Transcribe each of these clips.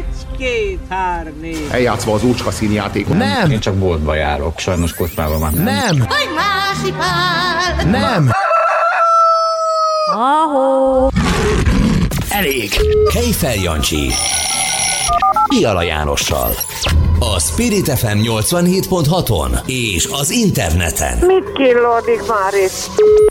Egy-két, hár, négy. Eljátszva az úcska színjátékot. Nem. Én csak boltba járok, sajnos kocsmában már nem. Nem. Hogy! Nem. Ahó! Elég! Kejfel Jancsi. Piala Jánossal. A Spirit FM 87.6-on és az interneten. Mit killódik már itt?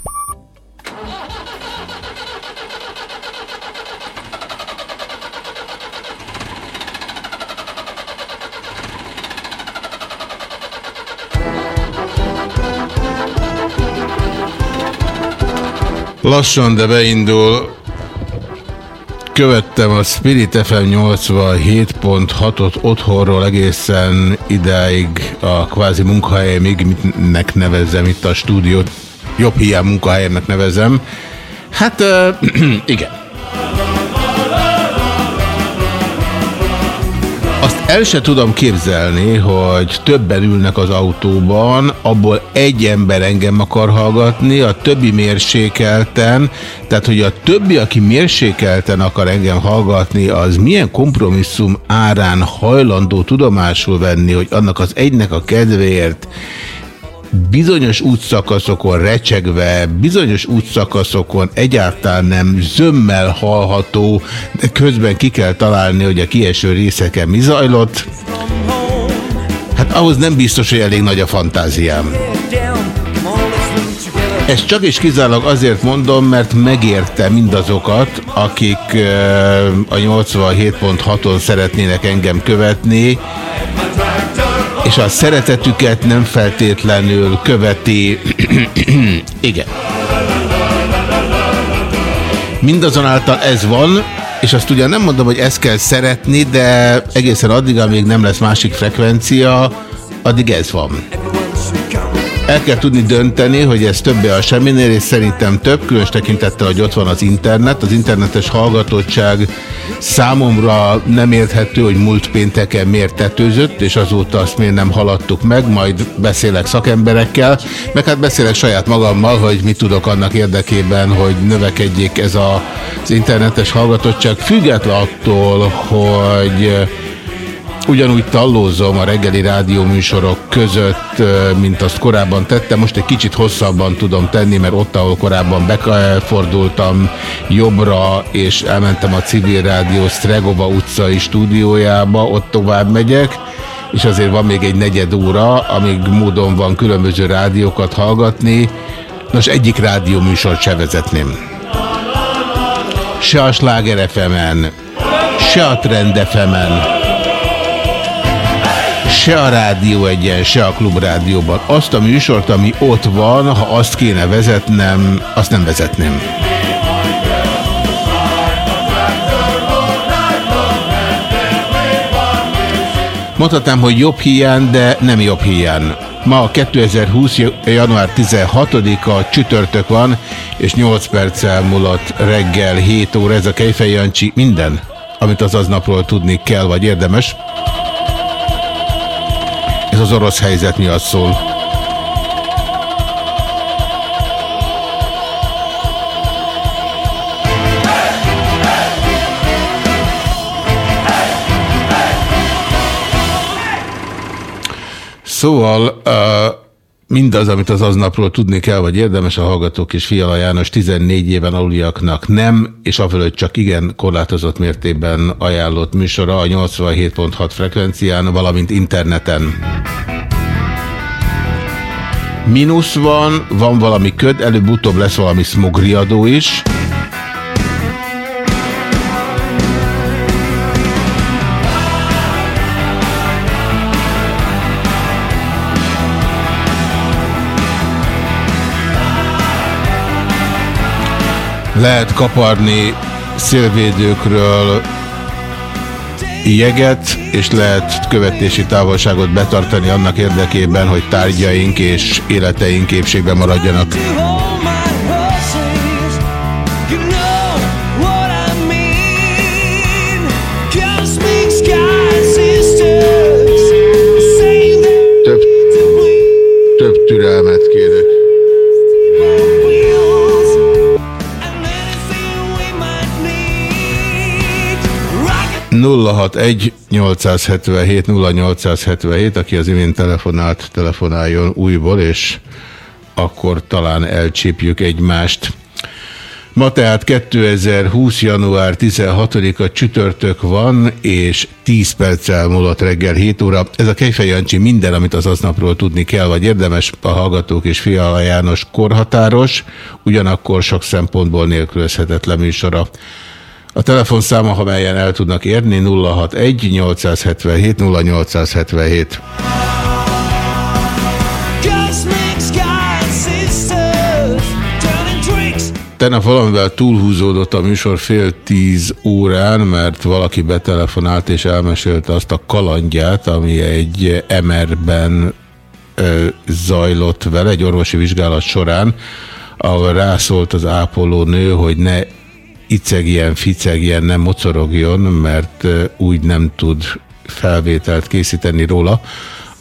Lassan, de beindul. Követtem a Spirit FM 87.6-ot otthonról egészen idáig a kvázi munkahelyemig, mitnek nevezem itt a stúdiót. Jobb hiány munkahelyemnek nevezem. Hát uh, igen. El se tudom képzelni, hogy többen ülnek az autóban, abból egy ember engem akar hallgatni, a többi mérsékelten, tehát hogy a többi, aki mérsékelten akar engem hallgatni, az milyen kompromisszum árán hajlandó tudomásul venni, hogy annak az egynek a kedvéért bizonyos útszakaszokon recsegve, bizonyos útszakaszokon egyáltalán nem zömmel hallható, de közben ki kell találni, hogy a kieső részeken mi zajlott. Hát ahhoz nem biztos, hogy elég nagy a fantáziám. Ezt csak is kizárólag azért mondom, mert megérte mindazokat, akik a 87.6-on szeretnének engem követni, és a szeretetüket nem feltétlenül követi. Igen. Mindazonáltal ez van, és azt ugyan nem mondom, hogy ezt kell szeretni, de egészen addig, amíg nem lesz másik frekvencia, addig ez van. El kell tudni dönteni, hogy ez többé a semminél, és szerintem több, különös tekintettel, hogy ott van az internet. Az internetes hallgatottság számomra nem érthető, hogy múlt pénteken miért tetőzött, és azóta azt miért nem haladtuk meg, majd beszélek szakemberekkel, meg hát beszélek saját magammal, hogy mit tudok annak érdekében, hogy növekedjék ez a, az internetes hallgatottság, független attól, hogy ugyanúgy tallózom a reggeli rádióműsorok között, mint azt korábban tettem. Most egy kicsit hosszabban tudom tenni, mert ott, ahol korábban befordultam jobbra, és elmentem a civil rádió Stregova utcai stúdiójába, ott tovább megyek, és azért van még egy negyed óra, amíg módon van különböző rádiókat hallgatni. Nos, egyik rádióműsort se vezetném. Se a Sláger FM-en, se a Trend FM-en, se a Rádió egyen, se a Klub Rádióban. Azt a műsort, ami ott van, ha azt kéne vezetnem, azt nem vezetném. Mondhatnám, hogy jobb hiány, de nem jobb hiány. Ma 2020. január 16-a csütörtök van, és 8 perccel múlott reggel 7 óra. Ez a Kejfej Jancsi minden, amit az aznapról tudni kell, vagy érdemes. Ez az orosz helyzet miatt szól. Szóval uh, mindaz, amit az aznapról tudni kell, vagy érdemes a Hallgatók és Fiala János 14 éven aluliaknak nem, és afölött csak igen korlátozott mértékben ajánlott műsora a 87.6 frekvencián, valamint interneten. Minusz van, van valami köd, előbb-utóbb lesz valami smogriadó is. Lehet kaparni szélvédőkről jeget, és lehet követési távolságot betartani annak érdekében, hogy tárgyaink és életeink épségben maradjanak. Több, több türelmet 061 877 0877, aki az imént telefonált, telefonáljon újból, és akkor talán elcsípjük egymást. Ma tehát 2020. január 16-a csütörtök van, és 10 perccel múlott reggel 7 óra. Ez a Kejfej minden, amit az aznapról tudni kell, vagy érdemes a Hallgatók és Fiala János korhatáros, ugyanakkor sok szempontból nélkülözhetetlen műsora. A telefonszáma, ha melyen el tudnak érni, 061 877 0877. Tegnap valamivel túlhúzódott a műsor fél tíz órán, mert valaki betelefonált és elmesélte azt a kalandját, ami egy MR-ben zajlott vele, egy orvosi vizsgálat során, ahol rászólt az ápoló nő, hogy ne icegjen, ficegjen, nem mocorogjon, mert úgy nem tud felvételt készíteni róla,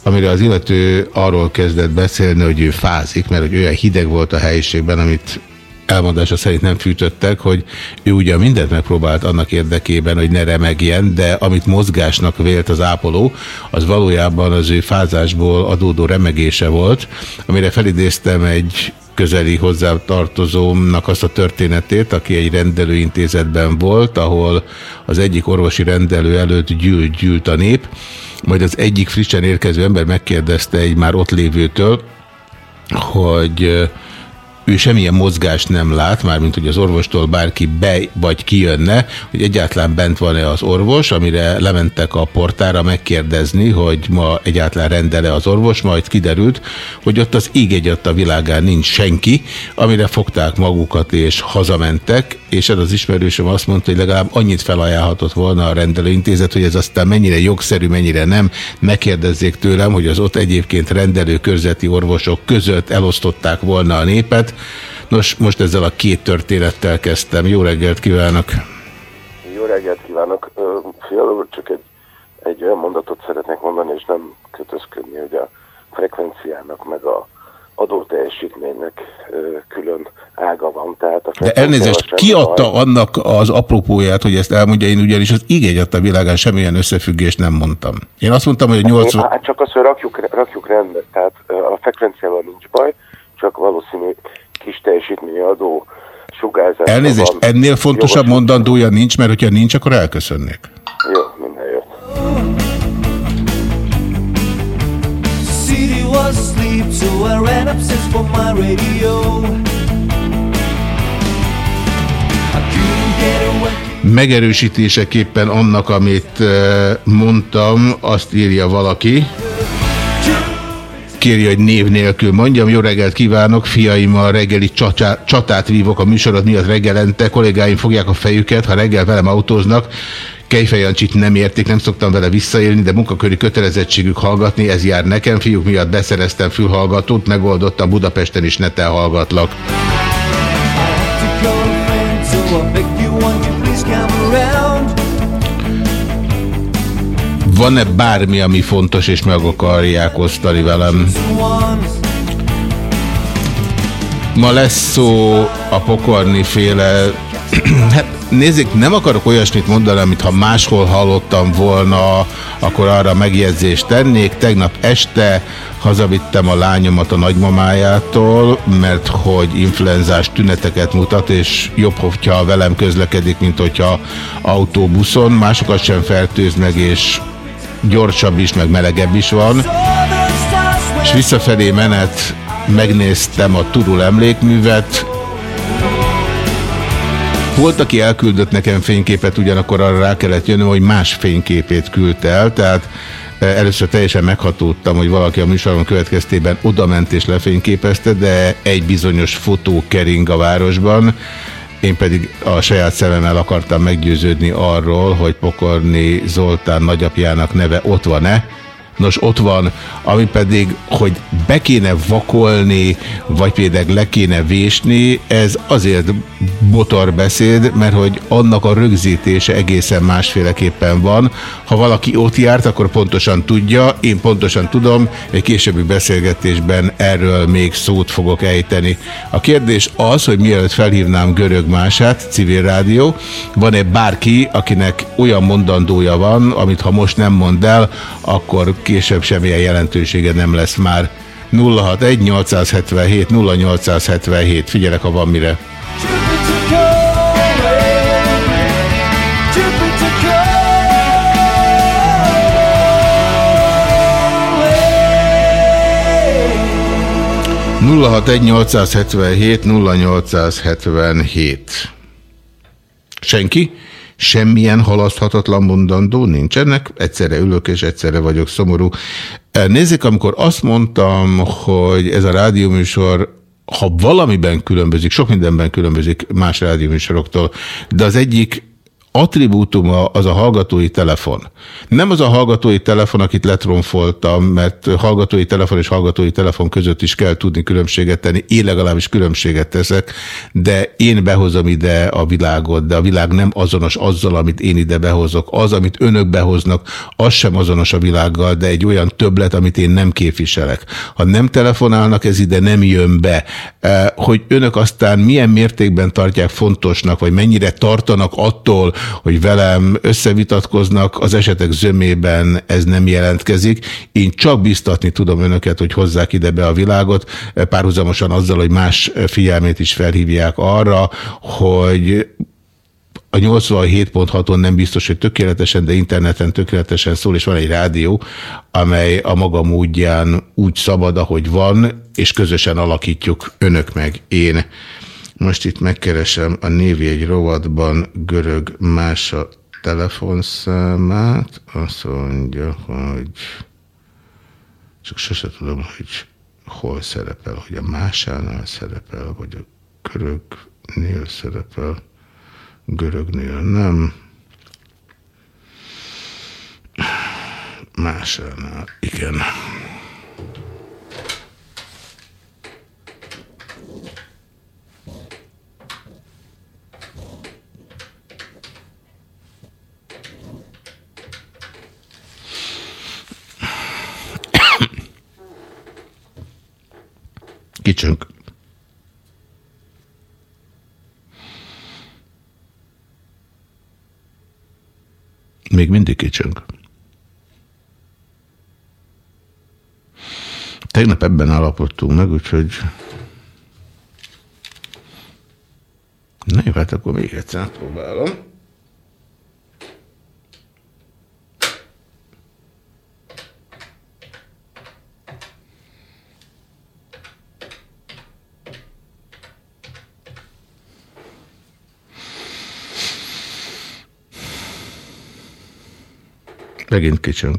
amire az illető arról kezdett beszélni, hogy ő fázik, mert hogy olyan hideg volt a helyiségben, amit elmondása szerint nem fűtöttek, hogy ő ugye mindent megpróbált annak érdekében, hogy ne remegjen, de amit mozgásnak vélt az ápoló, az valójában az ő fázásból adódó remegése volt, amire felidéztem egy közeli hozzátartozómnak azt a történetét, aki egy rendelőintézetben volt, ahol az egyik orvosi rendelő előtt gyűlt, gyűlt a nép, majd az egyik frissen érkező ember megkérdezte egy már ott lévőtől, hogy ő semmilyen mozgást nem lát, mármint hogy az orvostól bárki be vagy kijönne, hogy egyáltalán bent van-e az orvos, amire lementek a portára megkérdezni, hogy ma egyáltalán rendele az orvos, majd kiderült, hogy ott az íg egy a világán nincs senki, amire fogták magukat és hazamentek, és ez az ismerősöm azt mondta, hogy legalább annyit felajánlhatott volna a rendelőintézet, hogy ez aztán mennyire jogszerű, mennyire nem, megkérdezzék tőlem, hogy az ott egyébként rendelő körzeti orvosok között elosztották volna a népet, Nos, most ezzel a két történettel kezdtem. Jó reggelt kívánok! Jó reggelt kívánok! Fiala csak egy, egy olyan mondatot szeretnék mondani, és nem kötözködni, hogy a frekvenciának meg a adó teljesítménynek külön ága van. Tehát a De elnézést, ki adta baj. annak az apropóját, hogy ezt elmondja, én ugyanis az igény adta világán semmilyen összefüggést nem mondtam. Én azt mondtam, hogy 80... Hát csak azt, hogy rakjuk, rakjuk rendbe, tehát a frekvenciával nincs baj, csak valószínű kis teljesítményadó sugárzás. Elnézést, ennél fontosabb jogos... mondandója nincs, mert hogyha nincs, akkor elköszönnék. Jó, minden jó. Megerősítéseképpen annak, amit eh, mondtam, azt írja valaki. Kéri, hogy név nélkül mondjam. Jó reggelt kívánok, fiaimmal reggeli csatát, csatát vívok a műsorod miatt reggelente. Kollégáim fogják a fejüket, ha reggel velem autóznak. Kejfejancsit nem értik, nem szoktam vele visszaélni, de munkaköri kötelezettségük hallgatni, ez jár nekem. Fiúk miatt beszereztem fülhallgatót, megoldottam Budapesten is neten hallgatlak. Van-e bármi, ami fontos, és meg akarják osztani velem? Ma lesz szó a pokorni féle... hát nézzék, nem akarok olyasmit mondani, amit ha máshol hallottam volna, akkor arra megjegyzést tennék. Tegnap este hazavittem a lányomat a nagymamájától, mert hogy influenzás tüneteket mutat, és jobb, hogyha velem közlekedik, mint hogyha autóbuszon. Másokat sem fertőz meg, és gyorsabb is, meg melegebb is van. És visszafelé menet megnéztem a Turul emlékművet. Volt, aki elküldött nekem fényképet, ugyanakkor arra rá kellett jönnöm, hogy más fényképét küldte el, tehát e, először teljesen meghatódtam, hogy valaki a műsoron következtében odament és lefényképezte, de egy bizonyos fotó kering a városban, én pedig a saját szememmel akartam meggyőződni arról, hogy Pokorni Zoltán nagyapjának neve ott van-e, Nos, ott van, ami pedig, hogy be kéne vakolni, vagy például le kéne vésni, ez azért botorbeszéd, mert hogy annak a rögzítése egészen másféleképpen van. Ha valaki ott járt, akkor pontosan tudja, én pontosan tudom, egy későbbi beszélgetésben erről még szót fogok ejteni. A kérdés az, hogy mielőtt felhívnám Görög Mását, civil rádió, van-e bárki, akinek olyan mondandója van, amit ha most nem mond el, akkor később semmilyen jelentősége nem lesz már. 061 877 0877. Figyelek, ha van mire. nulla hat egy 877 0877 Senki? Semmilyen halaszthatatlan mondandó nincsenek, egyszerre ülök és egyszerre vagyok szomorú. Nézzék, amikor azt mondtam, hogy ez a rádióműsor ha valamiben különbözik, sok mindenben különbözik más rádióműsoroktól, de az egyik attribútuma az a hallgatói telefon. Nem az a hallgatói telefon, akit letronfoltam, mert hallgatói telefon és hallgatói telefon között is kell tudni különbséget tenni. Én legalábbis különbséget teszek, de én behozom ide a világot, de a világ nem azonos azzal, amit én ide behozok. Az, amit önök behoznak, az sem azonos a világgal, de egy olyan többlet, amit én nem képviselek. Ha nem telefonálnak, ez ide nem jön be. Eh, hogy önök aztán milyen mértékben tartják fontosnak, vagy mennyire tartanak attól, hogy velem összevitatkoznak, az esetek zömében ez nem jelentkezik. Én csak biztatni tudom önöket, hogy hozzák ide be a világot, párhuzamosan azzal, hogy más figyelmét is felhívják arra, hogy a 87.6-on nem biztos, hogy tökéletesen, de interneten tökéletesen szól, és van egy rádió, amely a maga módján úgy szabad, ahogy van, és közösen alakítjuk önök meg én. Most itt megkeresem a névjegy rovatban görög mása telefonszámát. Azt mondja, hogy csak sose tudom, hogy hol szerepel, hogy a másánál szerepel, vagy a görögnél szerepel. Görögnél nem. Másánál, igen. Kicsünk. Még mindig kicsünk. Tegnap ebben állapodtunk meg, úgyhogy... Na jó, hát akkor még egyszer próbálom. Megint kicsünk.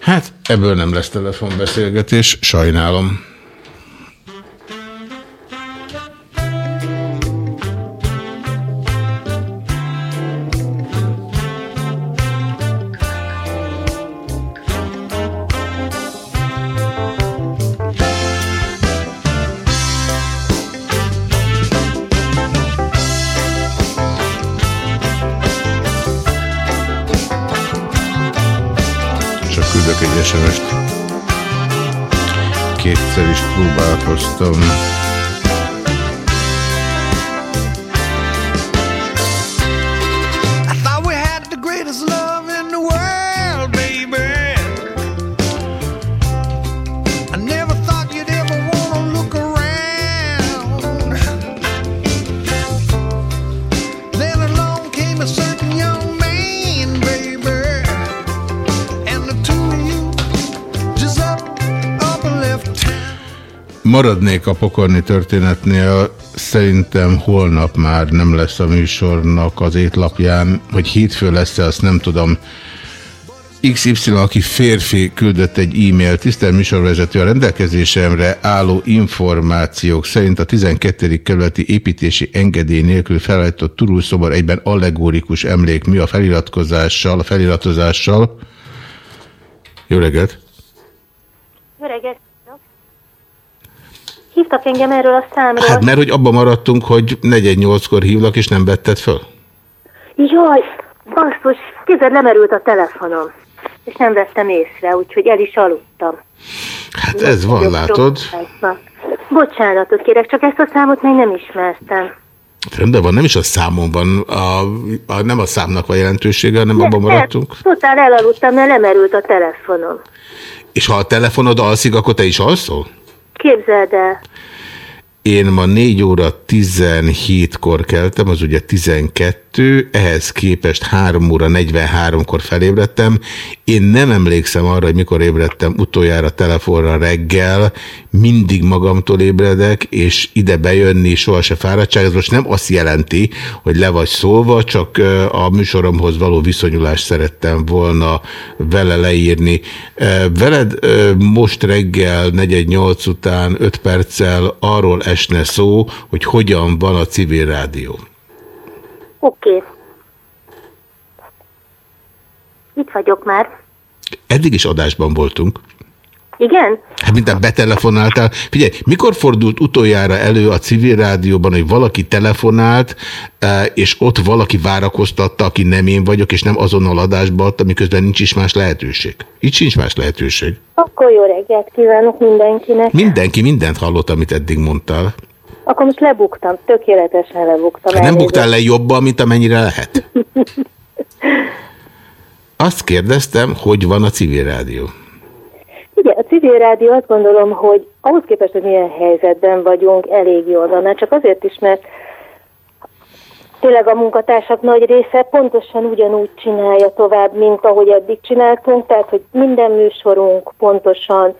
Hát ebből nem lesz telefonbeszélgetés, sajnálom. so. Maradnék a pokorni történetnél, szerintem holnap már nem lesz a műsornak az étlapján, hogy hétfő lesz-e, azt nem tudom. XY, aki férfi küldött egy e-mail, tisztelt műsorvezető, a rendelkezésemre álló információk szerint a 12. kerületi építési engedély nélkül felállított turulszobor egyben allegórikus emlékmű a feliratkozással, a feliratozással. Jó reggelt! Jó reggelt! Hívtak engem erről a számról. Hát mert hogy abban maradtunk, hogy 48-kor hívlak, és nem vetted föl? Jaj, basszus, kézzel lemerült a telefonom, és nem vettem észre, úgyhogy el is aludtam. Hát ez van, látod? Bocsánatot kérek, csak ezt a számot még nem ismertem. Rendben van, nem is a számon van, a, a, nem a számnak van jelentősége, hanem ne, abban maradtunk. Totál elaludtam, mert lemerült a telefonom. És ha a telefonod alszik, akkor te is alszol? Képzeld el. Én ma 4 óra 17-kor keltem, az ugye 12, ehhez képest 3 óra 43-kor felébredtem. Én nem emlékszem arra, hogy mikor ébredtem utoljára telefonra reggel, mindig magamtól ébredek, és ide bejönni sohasem fáradtság. Ez most nem azt jelenti, hogy le vagy szólva, csak a műsoromhoz való viszonyulást szerettem volna vele leírni. Veled most reggel 4-8 után 5 perccel arról esne szó, hogy hogyan van a civil rádió. Oké. Okay. Itt vagyok már. Eddig is adásban voltunk. Igen? Hát minden betelefonáltál. Figyelj, mikor fordult utoljára elő a civil rádióban, hogy valaki telefonált, e, és ott valaki várakoztatta, aki nem én vagyok, és nem azonnal adásba adta, miközben nincs is más lehetőség. Itt sincs más lehetőség. Akkor jó reggelt kívánok mindenkinek. Mindenki mindent hallott, amit eddig mondtál. Akkor most lebuktam, tökéletesen lebuktam. Hát nem buktál le jobban, mint amennyire lehet? Azt kérdeztem, hogy van a civil rádió. Igen, a civil rádió azt gondolom, hogy ahhoz képest, hogy milyen helyzetben vagyunk, elég jól van. Már csak azért is, mert tényleg a munkatársak nagy része pontosan ugyanúgy csinálja tovább, mint ahogy eddig csináltunk, tehát hogy minden műsorunk pontosan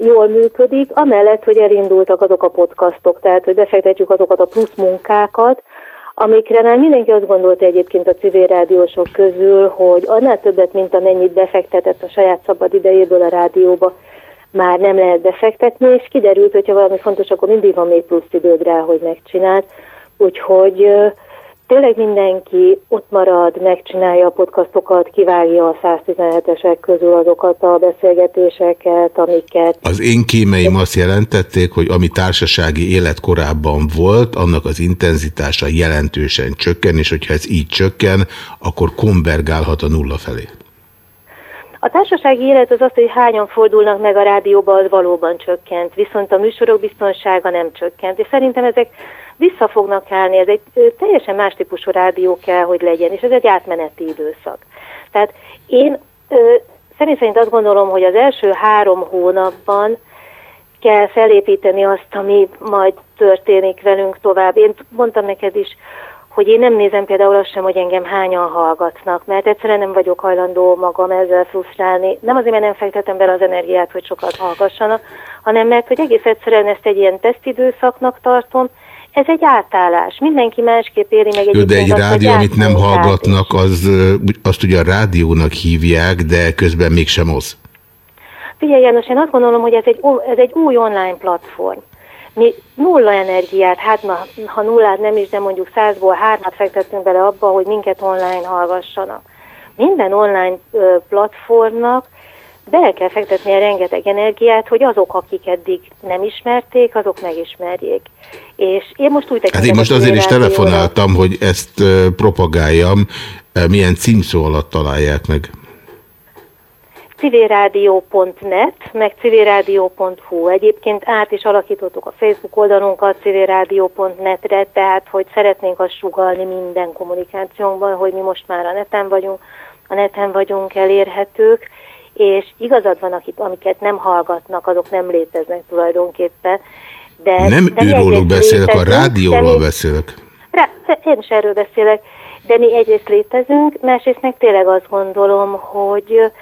jól működik, amellett, hogy elindultak azok a podcastok, tehát hogy befektetjük azokat a plusz munkákat, amikre már mindenki azt gondolta egyébként a civil rádiósok közül, hogy annál többet, mint amennyit befektetett a saját szabad idejéből a rádióba, már nem lehet befektetni, és kiderült, hogyha valami fontos, akkor mindig van még plusz időd rá, hogy megcsináld. Úgyhogy tényleg mindenki ott marad, megcsinálja a podcastokat, kivágja a 117-esek közül azokat a beszélgetéseket, amiket... Az én kémeim azt jelentették, hogy ami társasági élet korábban volt, annak az intenzitása jelentősen csökken, és hogyha ez így csökken, akkor konvergálhat a nulla felé. A társasági élet az az, hogy hányan fordulnak meg a rádióba, az valóban csökkent, viszont a műsorok biztonsága nem csökkent, és szerintem ezek vissza fognak állni, ez egy teljesen más típusú rádió kell, hogy legyen, és ez egy átmeneti időszak. Tehát én személy szerint azt gondolom, hogy az első három hónapban kell felépíteni azt, ami majd történik velünk tovább. Én mondtam neked is, hogy én nem nézem például azt sem, hogy engem hányan hallgatnak, mert egyszerűen nem vagyok hajlandó magam ezzel frusztrálni. Nem azért, mert nem fektetem bele az energiát, hogy sokat hallgassanak, hanem mert, hogy egész egyszerűen ezt egy ilyen tesztidőszaknak tartom, ez egy átállás. Mindenki másképp éri meg egy De egy rádió, amit nem hallgatnak, az, azt ugye a rádiónak hívják, de közben mégsem az. Figyelj János, én azt gondolom, hogy ez egy, ez egy új online platform. Mi nulla energiát, hát na, ha nullát nem is, de mondjuk százból hármat fektettünk bele abba, hogy minket online hallgassanak. Minden online platformnak be kell fektetni a rengeteg energiát, hogy azok, akik eddig nem ismerték, azok megismerjék. És én most úgy tekintem... Hát én most azért is telefonáltam, hogy ezt propagáljam. Milyen címszó alatt találják meg? civilrádió.net, meg civilrádió.hu. Egyébként át is alakítottuk a Facebook oldalunkat civilrádió.net-re, tehát hogy szeretnénk azt sugalni minden kommunikációnkban, hogy mi most már a neten vagyunk, a neten vagyunk elérhetők, és igazad van, akik, amiket nem hallgatnak, azok nem léteznek tulajdonképpen. De nem őróluk beszélek, a rádióról beszélek. Rá, én is erről beszélek, de mi egyrészt létezünk, másrészt meg tényleg azt gondolom, hogy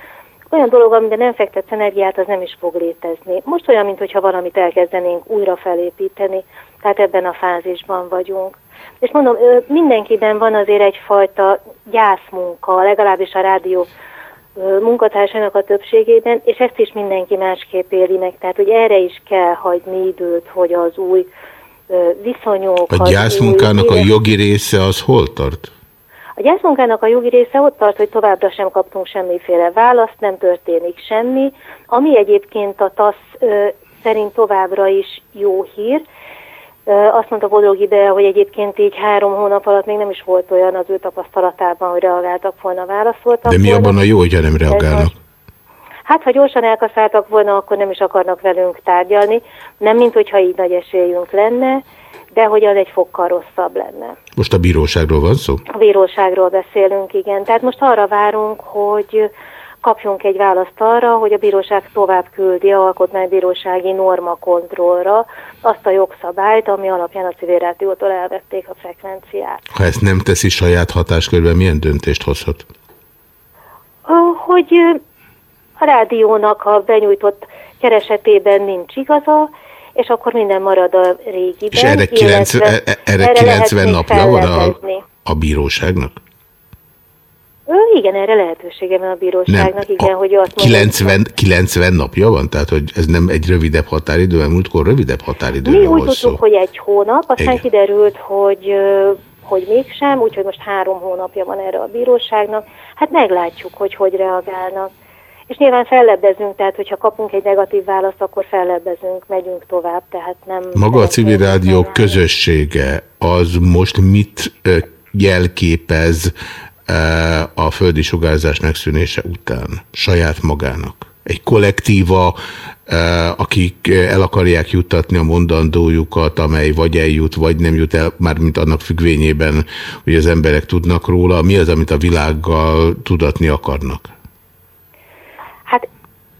olyan dolog, amiben nem fektetsz energiát, az nem is fog létezni. Most olyan, mintha valamit elkezdenénk újra felépíteni, tehát ebben a fázisban vagyunk. És mondom, mindenkiben van azért egyfajta gyászmunka, legalábbis a rádió munkatársának a többségében, és ezt is mindenki másképp éli meg. Tehát, hogy erre is kell hagyni időt, hogy az új viszonyok... A gyászmunkának a jogi része az hol tart? A gyászmunkának a jogi része ott tart, hogy továbbra sem kaptunk semmiféle választ, nem történik semmi, ami egyébként a TASZ szerint továbbra is jó hír. Azt mondta Bodrog ide, hogy egyébként így három hónap alatt még nem is volt olyan az ő tapasztalatában, hogy reagáltak volna, válaszoltak De mi volna. abban a jó, hogyha nem reagálnak? Hát, ha gyorsan elkaszáltak volna, akkor nem is akarnak velünk tárgyalni. Nem, mint hogyha így nagy esélyünk lenne, de hogy az egy fokkal rosszabb lenne. Most a bíróságról van szó? A bíróságról beszélünk, igen. Tehát most arra várunk, hogy kapjunk egy választ arra, hogy a bíróság tovább küldi a alkotmánybírósági normakontrollra azt a jogszabályt, ami alapján a civil rádiótól elvették a frekvenciát. Ha ezt nem teszi saját hatáskörben, milyen döntést hozhat? Hogy a rádiónak a benyújtott keresetében nincs igaza, és akkor minden marad a régiben. És erre, 90, illetve e- erre lehet 90 még napja van a, a bíróságnak? Ö, Igen, erre lehetősége van a bíróságnak, igen, a hogy azt mondja, 90, 90 napja van? Tehát, hogy ez nem egy rövidebb határidő, mert múltkor rövidebb Mi határidőről úgy tudtuk, hogy egy hónap, aztán Igen. kiderült, hogy, hogy mégsem, úgyhogy most három hónapja van erre a bíróságnak. Hát meglátjuk, hogy hogy reagálnak. És nyilván fellebbezünk, tehát hogyha kapunk egy negatív választ, akkor fellebbezünk, megyünk tovább, tehát nem... Maga a civil rádió közössége az most mit jelképez a földi sugárzás megszűnése után saját magának? Egy kollektíva, ö, akik el akarják juttatni a mondandójukat, amely vagy eljut, vagy nem jut el, mármint annak függvényében, hogy az emberek tudnak róla. Mi az, amit a világgal tudatni akarnak? Hát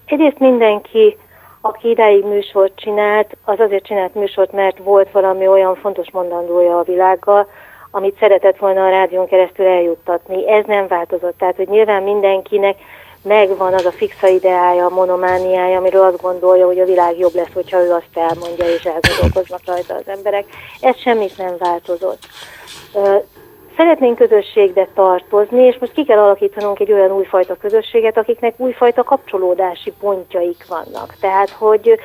egyrészt mindenki, aki idáig műsort csinált, az azért csinált műsort, mert volt valami olyan fontos mondandója a világgal, amit szeretett volna a rádión keresztül eljuttatni. Ez nem változott. Tehát, hogy nyilván mindenkinek megvan az a fixa ideája, a monomániája, amiről azt gondolja, hogy a világ jobb lesz, hogyha ő azt elmondja, és elgondolkoznak rajta az emberek. Ez semmit nem változott. Szeretnénk közösségbe tartozni, és most ki kell alakítanunk egy olyan újfajta közösséget, akiknek újfajta kapcsolódási pontjaik vannak. Tehát, hogy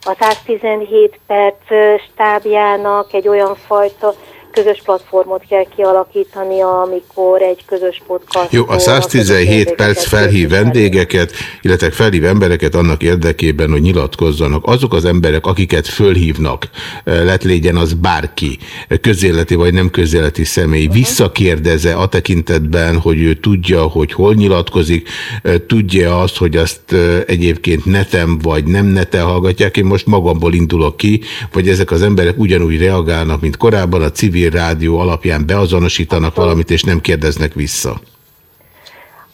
a 117 perc stábjának egy olyan fajta közös platformot kell kialakítania, amikor egy közös podcast. Jó, a 117 perc felhív vendégeket, illetve felhív embereket annak érdekében, hogy nyilatkozzanak. Azok az emberek, akiket fölhívnak, eh, lett légyen az bárki, eh, közéleti vagy nem közéleti személy, visszakérdeze a tekintetben, hogy ő tudja, hogy hol nyilatkozik, eh, tudja azt, hogy azt egyébként neten vagy nem neten hallgatják. Én most magamból indulok ki, vagy ezek az emberek ugyanúgy reagálnak, mint korábban a civil rádió alapján beazonosítanak valamit, és nem kérdeznek vissza.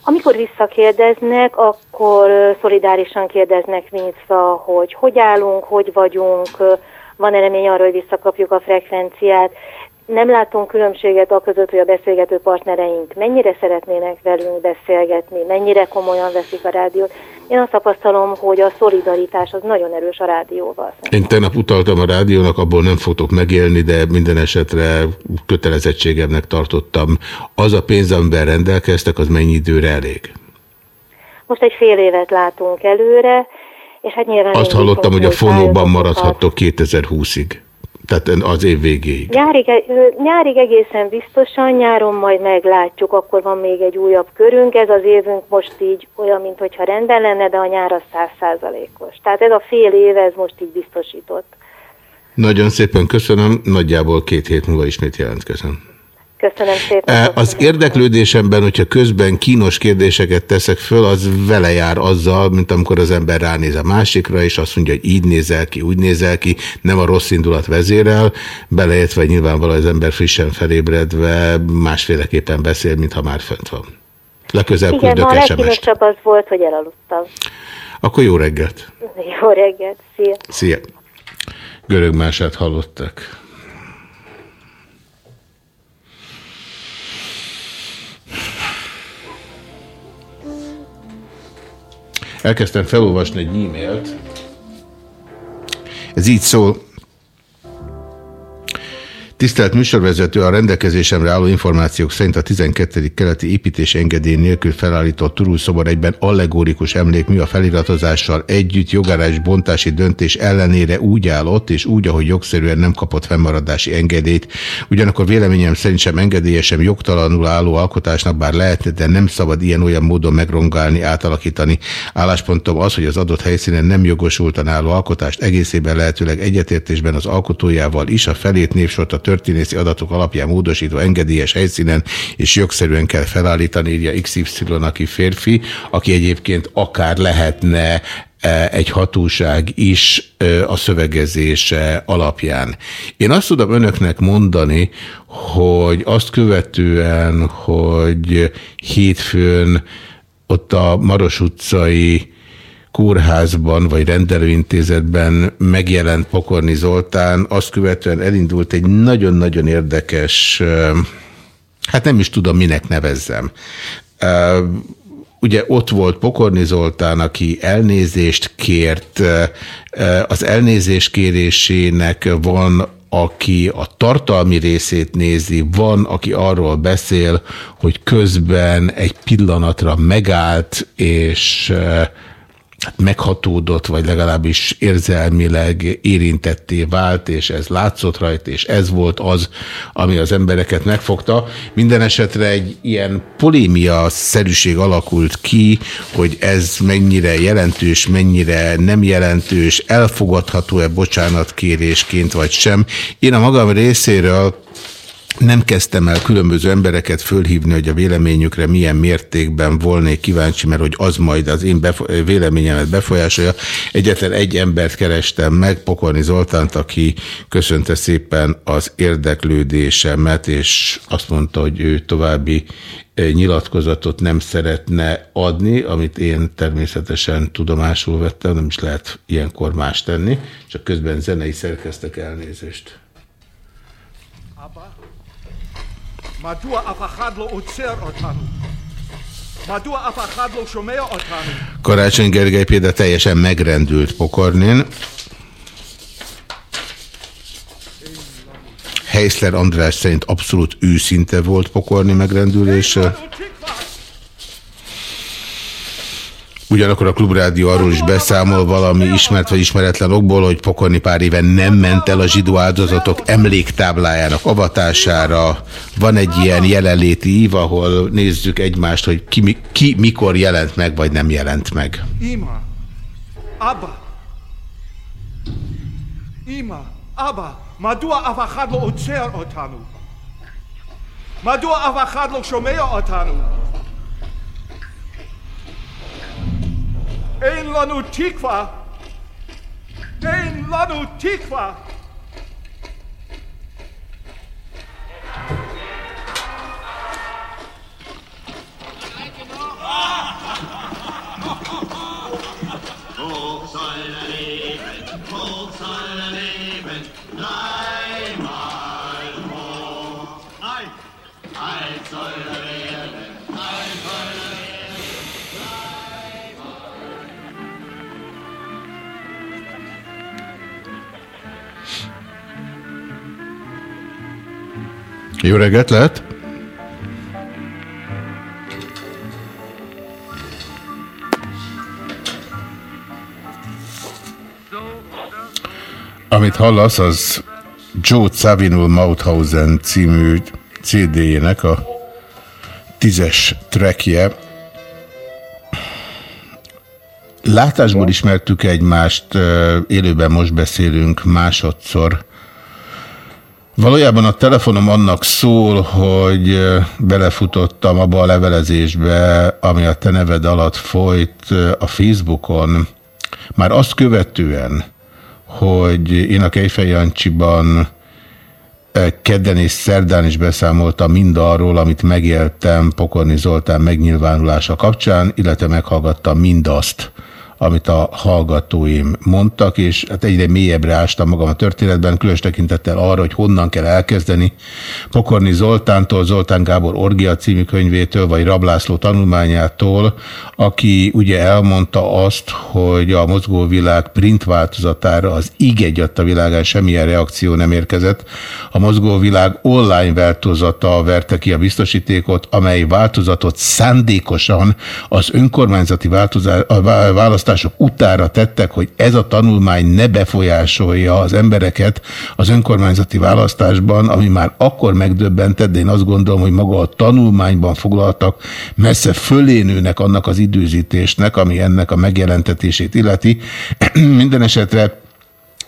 Amikor visszakérdeznek, akkor szolidárisan kérdeznek vissza, hogy hogy állunk, hogy vagyunk, van-e remény arra, hogy visszakapjuk a frekvenciát. Nem látunk különbséget a között, hogy a beszélgető partnereink mennyire szeretnének velünk beszélgetni, mennyire komolyan veszik a rádiót. Én azt tapasztalom, hogy a szolidaritás az nagyon erős a rádióval. Én tegnap utaltam a rádiónak, abból nem fogtok megélni, de minden esetre kötelezettségemnek tartottam. Az a pénz, amiben rendelkeztek, az mennyi időre elég? Most egy fél évet látunk előre, és hát nyilván... Azt hallottam, hogy a fonóban maradhattok 2020-ig. Tehát az év végéig. Nyárig, ö, nyárig egészen biztosan, nyáron majd meglátjuk, akkor van még egy újabb körünk. Ez az évünk most így olyan, mintha rendben lenne, de a nyár az százszázalékos. Tehát ez a fél év, ez most így biztosított. Nagyon szépen köszönöm, nagyjából két hét múlva ismét jelentkezem. Köszönöm szépen. E, Az érdeklődésemben, hogyha közben kínos kérdéseket teszek föl, az vele jár azzal, mint amikor az ember ránéz a másikra, és azt mondja, hogy így nézel ki, úgy nézel ki, nem a rossz indulat vezérel, beleértve nyilvánvalóan az ember frissen felébredve másféleképpen beszél, mintha már fönt van. Legközelebb Igen, a legkínosabb az volt, hogy elaludtam. Akkor jó reggelt! Jó reggelt, szia! Szia! Görög mását hallottak. Elkezdtem felolvasni egy e-mailt. Ez így szól. Tisztelt műsorvezető, a rendelkezésemre álló információk szerint a 12. keleti építés engedély nélkül felállított turulszobor egyben allegórikus emlékmű a feliratozással együtt jogárás bontási döntés ellenére úgy áll ott, és úgy, ahogy jogszerűen nem kapott fennmaradási engedélyt. Ugyanakkor véleményem szerint sem engedélyesem jogtalanul álló alkotásnak bár lehetne, de nem szabad ilyen-olyan módon megrongálni, átalakítani. Álláspontom az, hogy az adott helyszínen nem jogosultan álló alkotást egészében lehetőleg egyetértésben az alkotójával is a felét névsort a történészi adatok alapján módosító engedélyes helyszínen és jogszerűen kell felállítani, írja XY, aki férfi, aki egyébként akár lehetne e, egy hatóság is e, a szövegezése alapján. Én azt tudom önöknek mondani, hogy azt követően, hogy hétfőn ott a Maros utcai kórházban vagy rendelőintézetben megjelent Pokorni Zoltán, azt követően elindult egy nagyon-nagyon érdekes, hát nem is tudom, minek nevezzem. Ugye ott volt Pokorni Zoltán, aki elnézést kért, az elnézés kérésének van aki a tartalmi részét nézi, van, aki arról beszél, hogy közben egy pillanatra megállt, és meghatódott, vagy legalábbis érzelmileg érintetté vált, és ez látszott rajta, és ez volt az, ami az embereket megfogta. Minden esetre egy ilyen polémia-szerűség alakult ki, hogy ez mennyire jelentős, mennyire nem jelentős, elfogadható-e bocsánatkérésként, vagy sem. Én a magam részéről nem kezdtem el különböző embereket fölhívni, hogy a véleményükre milyen mértékben volnék kíváncsi, mert hogy az majd az én befo véleményemet befolyásolja. Egyetlen egy embert kerestem meg, Pokorni Zoltánt, aki köszönte szépen az érdeklődésemet, és azt mondta, hogy ő további eh, nyilatkozatot nem szeretne adni, amit én természetesen tudomásul vettem, nem is lehet ilyenkor más tenni, csak közben zenei szerkeztek elnézést. מדוע אף אחד לא עוצר אותנו? מדוע אף אחד לא שומע אותנו? Karácsony Gergely például teljesen megrendült pokornén. Heisler András szerint abszolút őszinte volt pokorni megrendülése. Ugyanakkor a Klubrádió arról is beszámol valami ismert vagy ismeretlen okból, hogy Pokorni pár éve nem ment el a zsidó áldozatok emléktáblájának avatására. Van egy ilyen jelenléti ív, ahol nézzük egymást, hogy ki, ki mikor jelent meg, vagy nem jelent meg. Ima, Abba, Ima, Abba, Madua Avachadlo Otszer Otanu, Madua Avachadlo Somea Otanu, en la Nutiqua, en la Nutiqua. Hoch soll er leben, hoch soll dreimal hoch. Ein, ein soll leben. Jó reggelt lehet! Amit hallasz, az Joe Savinul Mauthausen című CD-jének a tízes trackje. Látásból ismertük egymást, élőben most beszélünk másodszor. Valójában a telefonom annak szól, hogy belefutottam abba a levelezésbe, ami a te neved alatt folyt a Facebookon. Már azt követően, hogy én a Kejfej Jancsiban kedden és szerdán is beszámoltam mindarról, amit megéltem Pokorni Zoltán megnyilvánulása kapcsán, illetve meghallgattam mindazt, amit a hallgatóim mondtak, és hát egyre mélyebbre ástam magam a történetben, különös tekintettel arra, hogy honnan kell elkezdeni. Pokorni Zoltántól, Zoltán Gábor Orgia című könyvétől, vagy Rablászló tanulmányától, aki ugye elmondta azt, hogy a mozgóvilág print változatára az íg a világán semmilyen reakció nem érkezett. A mozgóvilág online változata verte ki a biztosítékot, amely változatot szándékosan az önkormányzati választások utára tettek, hogy ez a tanulmány ne befolyásolja az embereket az önkormányzati választásban, ami már akkor megdöbbentett, de én azt gondolom, hogy maga a tanulmányban foglaltak messze fölénőnek annak az időzítésnek, ami ennek a megjelentetését illeti. Minden esetre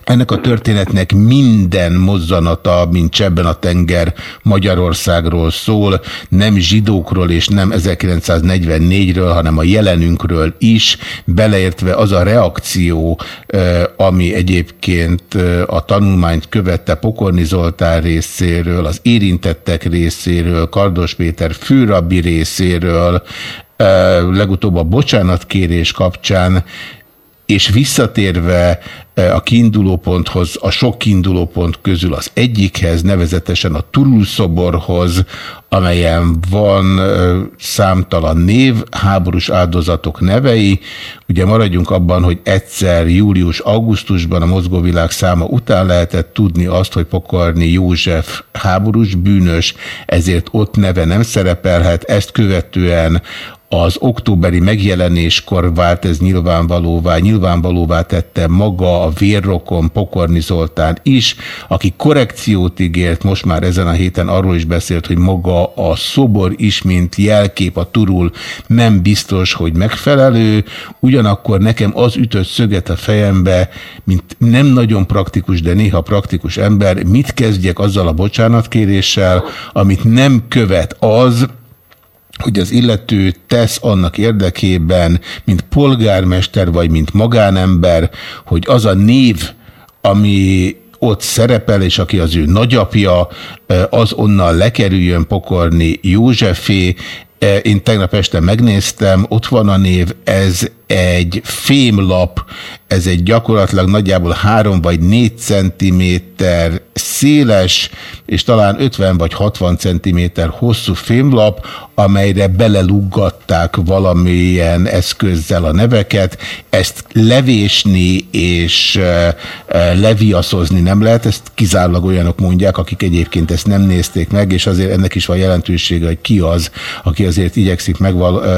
ennek a történetnek minden mozzanata, mint csebben a tenger Magyarországról szól, nem zsidókról és nem 1944-ről, hanem a jelenünkről is, beleértve az a reakció, ami egyébként a tanulmányt követte Pokorni Zoltán részéről, az érintettek részéről, Kardos Péter főrabbi részéről, legutóbb a bocsánatkérés kapcsán, és visszatérve a kiindulóponthoz, a sok kiindulópont közül az egyikhez, nevezetesen a Turul szoborhoz, amelyen van e, számtalan név, háborús áldozatok nevei. Ugye maradjunk abban, hogy egyszer július-augusztusban a mozgóvilág száma után lehetett tudni azt, hogy Pokorni József háborús bűnös, ezért ott neve nem szerepelhet, ezt követően az októberi megjelenéskor vált ez nyilvánvalóvá, nyilvánvalóvá tette maga a vérrokon Pokorni Zoltán is, aki korrekciót ígért, most már ezen a héten arról is beszélt, hogy maga a szobor is, mint jelkép a turul nem biztos, hogy megfelelő, ugyanakkor nekem az ütött szöget a fejembe, mint nem nagyon praktikus, de néha praktikus ember, mit kezdjek azzal a bocsánatkéréssel, amit nem követ az, hogy az illető tesz annak érdekében, mint polgármester vagy mint magánember, hogy az a név, ami ott szerepel, és aki az ő nagyapja, az onnan lekerüljön pokorni Józsefé. Én tegnap este megnéztem, ott van a név, ez egy fémlap, ez egy gyakorlatilag nagyjából 3 vagy 4 centiméter széles, és talán 50 vagy 60 centiméter hosszú fémlap, amelyre beleluggatták valamilyen eszközzel a neveket. Ezt levésni és leviaszozni nem lehet, ezt kizárólag olyanok mondják, akik egyébként ezt nem nézték meg, és azért ennek is van jelentősége, hogy ki az, aki azért igyekszik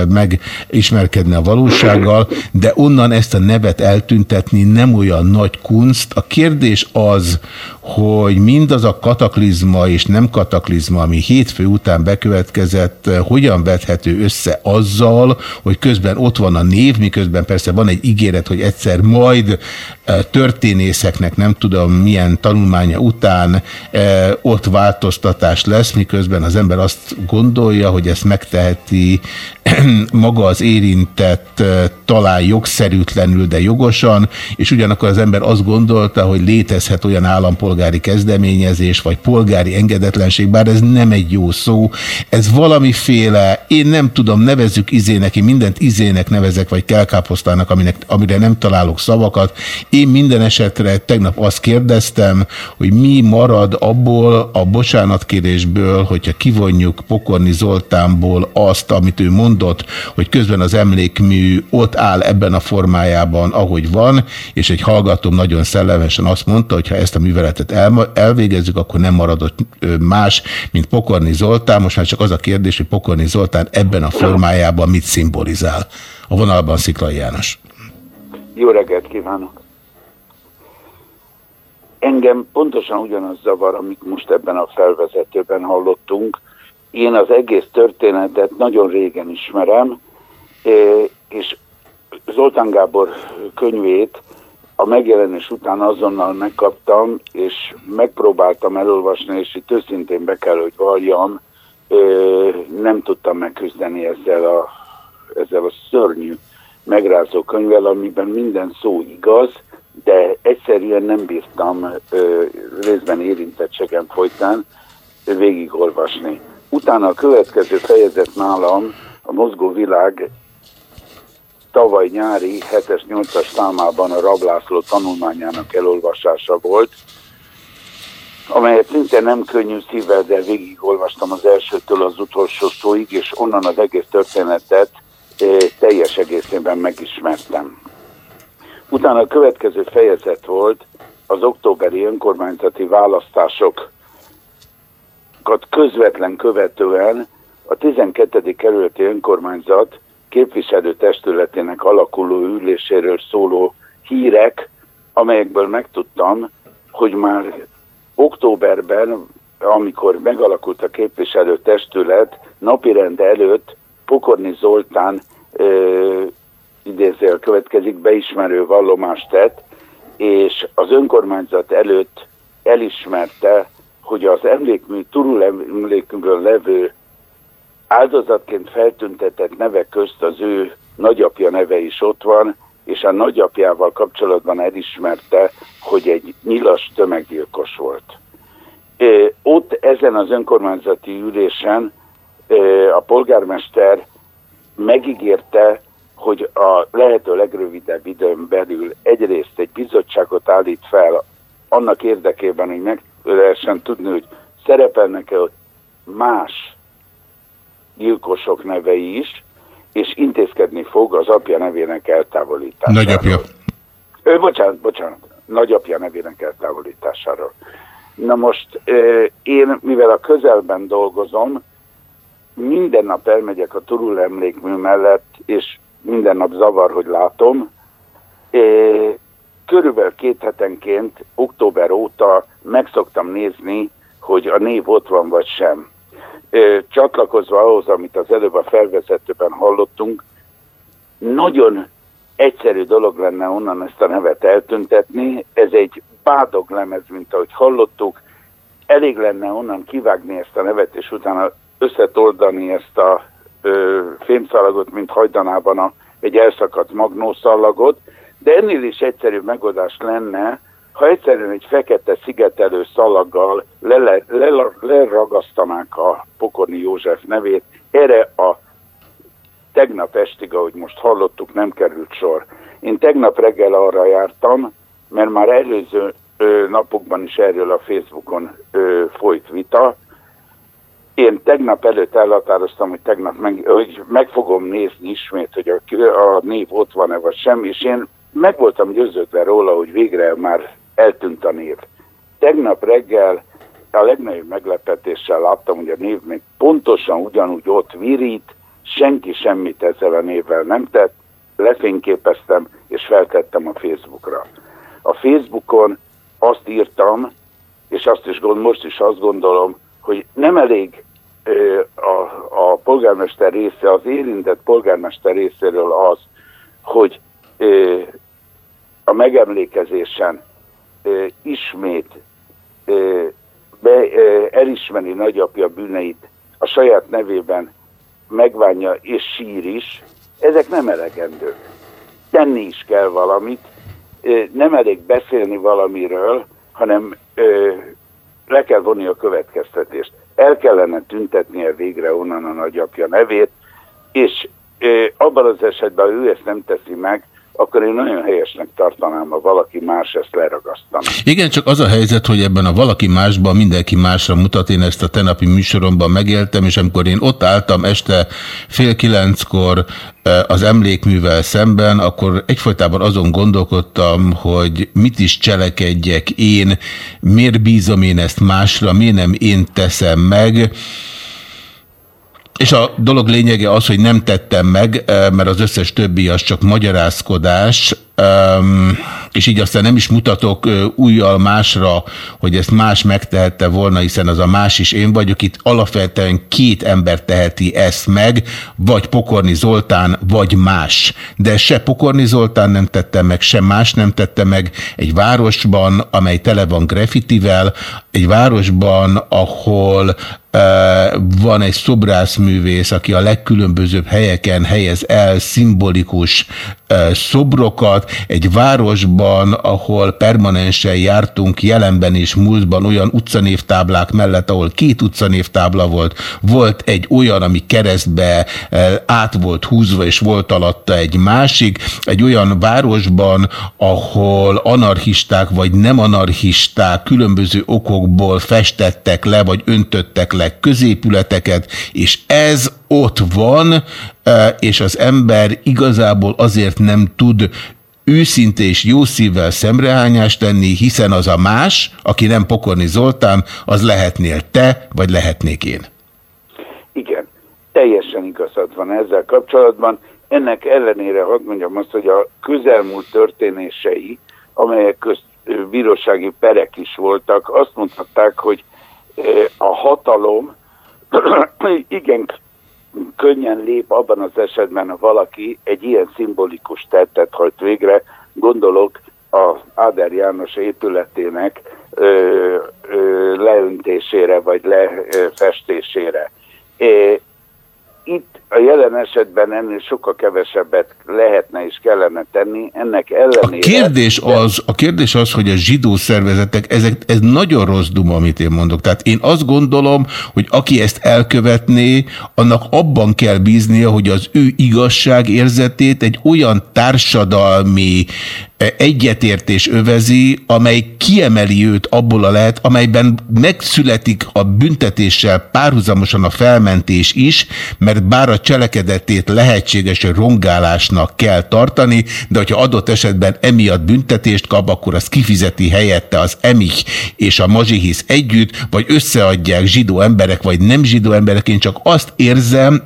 megismerkedni a valósággal, másikkal, de onnan ezt a nevet eltüntetni nem olyan nagy kunst. A kérdés az, hogy mindaz a kataklizma és nem kataklizma, ami hétfő után bekövetkezett, hogyan vethető össze azzal, hogy közben ott van a név, miközben persze van egy ígéret, hogy egyszer majd e, történészeknek nem tudom milyen tanulmánya után e, ott változtatás lesz, miközben az ember azt gondolja, hogy ezt megteheti maga az érintett talán jogszerűtlenül, de jogosan, és ugyanakkor az ember azt gondolta, hogy létezhet olyan állampolgári kezdeményezés, vagy polgári engedetlenség, bár ez nem egy jó szó, ez valamiféle, én nem tudom, nevezzük izének, én mindent izének nevezek, vagy kelkáposztának, aminek, amire nem találok szavakat. Én minden esetre tegnap azt kérdeztem, hogy mi marad abból a bocsánatkérésből, hogyha kivonjuk Pokorni Zoltánból azt, amit ő mondott, hogy közben az emlékmű ott áll ebben a formájában, ahogy van, és egy hallgatóm nagyon szellemesen azt mondta, hogy ha ezt a műveletet el, elvégezzük, akkor nem maradott más, mint Pokorni Zoltán. Most már csak az a kérdés, hogy Pokorni Zoltán ebben a formájában mit szimbolizál. A vonalban Sziklai János. Jó reggelt kívánok! Engem pontosan ugyanaz zavar, amit most ebben a felvezetőben hallottunk. Én az egész történetet nagyon régen ismerem, és Zoltán Gábor könyvét a megjelenés után azonnal megkaptam, és megpróbáltam elolvasni, és itt őszintén be kell, hogy valljam, nem tudtam megküzdeni ezzel a, ezzel a szörnyű megrázó könyvvel, amiben minden szó igaz, de egyszerűen nem bírtam részben érintettségem folytán végigolvasni. Utána a következő fejezet nálam a mozgó világ tavaly nyári 7-es, 8-as számában a Rablászló tanulmányának elolvasása volt, amelyet szinte nem könnyű szívvel, de végigolvastam az elsőtől az utolsó szóig, és onnan az egész történetet eh, teljes egészében megismertem. Utána a következő fejezet volt az októberi önkormányzati választásokat közvetlen követően a 12. kerületi önkormányzat képviselő testületének alakuló üléséről szóló hírek, amelyekből megtudtam, hogy már októberben, amikor megalakult a képviselő testület, napirend előtt Pokorni Zoltán ö, idézél következik, beismerő vallomást tett, és az önkormányzat előtt elismerte, hogy az emlékmű, Turul emlékműből levő áldozatként feltüntetett nevek közt az ő nagyapja neve is ott van, és a nagyapjával kapcsolatban elismerte, hogy egy nyilas tömeggyilkos volt. Ott ezen az önkormányzati ülésen a polgármester megígérte, hogy a lehető legrövidebb időn belül egyrészt egy bizottságot állít fel annak érdekében, hogy meg lehessen tudni, hogy szerepelnek-e más gyilkosok nevei is, és intézkedni fog az apja nevének eltávolításáról. Nagyapja. Ő, bocsánat, bocsánat, nagyapja nevének eltávolításáról. Na most én, mivel a közelben dolgozom, minden nap elmegyek a Turul emlékmű mellett, és minden nap zavar, hogy látom. Körülbelül két hetenként, október óta megszoktam nézni, hogy a név ott van vagy sem. Csatlakozva ahhoz, amit az előbb a felvezetőben hallottunk, nagyon egyszerű dolog lenne onnan ezt a nevet eltüntetni. Ez egy bádog lemez, mint ahogy hallottuk. Elég lenne onnan kivágni ezt a nevet, és utána összetoldani ezt a ö, fémszalagot, mint hajdanában a, egy elszakadt magnószallagot, de ennél is egyszerűbb megoldás lenne, ha egyszerűen egy fekete szigetelő szalaggal leragasztanák a Pokorni József nevét, erre a tegnap estig, ahogy most hallottuk, nem került sor. Én tegnap reggel arra jártam, mert már előző ö, napokban is erről a Facebookon ö, folyt vita, én tegnap előtt elhatároztam, hogy tegnap meg, hogy meg fogom nézni ismét, hogy a, a név ott van-e vagy sem, és én meg voltam győződve róla, hogy végre már eltűnt a név. Tegnap reggel a legnagyobb meglepetéssel láttam, hogy a név még pontosan ugyanúgy ott virít, senki semmit ezzel a névvel nem tett, lefényképeztem és feltettem a Facebookra. A Facebookon azt írtam, és azt is gond, most is azt gondolom, hogy nem elég a, a polgármester része, az érintett polgármester részéről az, hogy a megemlékezésen ismét be, elismeri nagyapja bűneit, a saját nevében megvánja és sír is, ezek nem elegendők. Tenni is kell valamit, nem elég beszélni valamiről, hanem le kell vonni a következtetést. El kellene tüntetnie végre onnan a nagyapja nevét, és abban az esetben, ha ő ezt nem teszi meg, akkor én nagyon helyesnek tartanám, ha valaki más ezt leragasztaná. Igen, csak az a helyzet, hogy ebben a valaki másban mindenki másra mutat. Én ezt a tenapi műsoromban megéltem, és amikor én ott álltam este fél kilenckor az emlékművel szemben, akkor egyfolytában azon gondolkodtam, hogy mit is cselekedjek én, miért bízom én ezt másra, miért nem én teszem meg, és a dolog lényege az, hogy nem tettem meg, mert az összes többi az csak magyarázkodás, és így aztán nem is mutatok újjal másra, hogy ezt más megtehette volna, hiszen az a más is én vagyok. Itt alapvetően két ember teheti ezt meg, vagy Pokorni Zoltán, vagy más. De se Pokorni Zoltán nem tette meg, se más nem tette meg. Egy városban, amely tele van graffitivel, egy városban, ahol van egy szobrászművész, aki a legkülönbözőbb helyeken helyez el szimbolikus szobrokat. Egy városban, ahol permanensen jártunk jelenben és múltban olyan utcanévtáblák mellett, ahol két utcanévtábla volt, volt egy olyan, ami keresztbe át volt húzva, és volt alatta egy másik. Egy olyan városban, ahol anarchisták vagy nem anarchisták különböző okokból festettek le, vagy öntöttek le középületeket, és ez ott van, és az ember igazából azért nem tud őszinte és jó szívvel szemrehányást tenni, hiszen az a más, aki nem Pokorni Zoltán, az lehetnél te, vagy lehetnék én. Igen, teljesen igazad van ezzel kapcsolatban. Ennek ellenére hadd mondjam azt, hogy a közelmúlt történései, amelyek közt bírósági perek is voltak, azt mondhatták, hogy a hatalom igen könnyen lép abban az esetben, ha valaki egy ilyen szimbolikus tettet hajt végre, gondolok az Áder János épületének ö, ö, leöntésére vagy lefestésére. Itt a jelen esetben ennél sokkal kevesebbet lehetne és kellene tenni, ennek ellenére... A kérdés az, a kérdés az hogy a zsidó szervezetek, ezek, ez nagyon rossz duma, amit én mondok. Tehát én azt gondolom, hogy aki ezt elkövetné, annak abban kell bíznia, hogy az ő igazságérzetét egy olyan társadalmi egyetértés övezi, amely kiemeli őt abból a lehet, amelyben megszületik a büntetéssel párhuzamosan a felmentés is, mert bár a cselekedetét lehetséges rongálásnak kell tartani, de hogyha adott esetben emiatt büntetést kap, akkor az kifizeti helyette az emich és a mazsihisz együtt, vagy összeadják zsidó emberek, vagy nem zsidó emberek. Én csak azt érzem,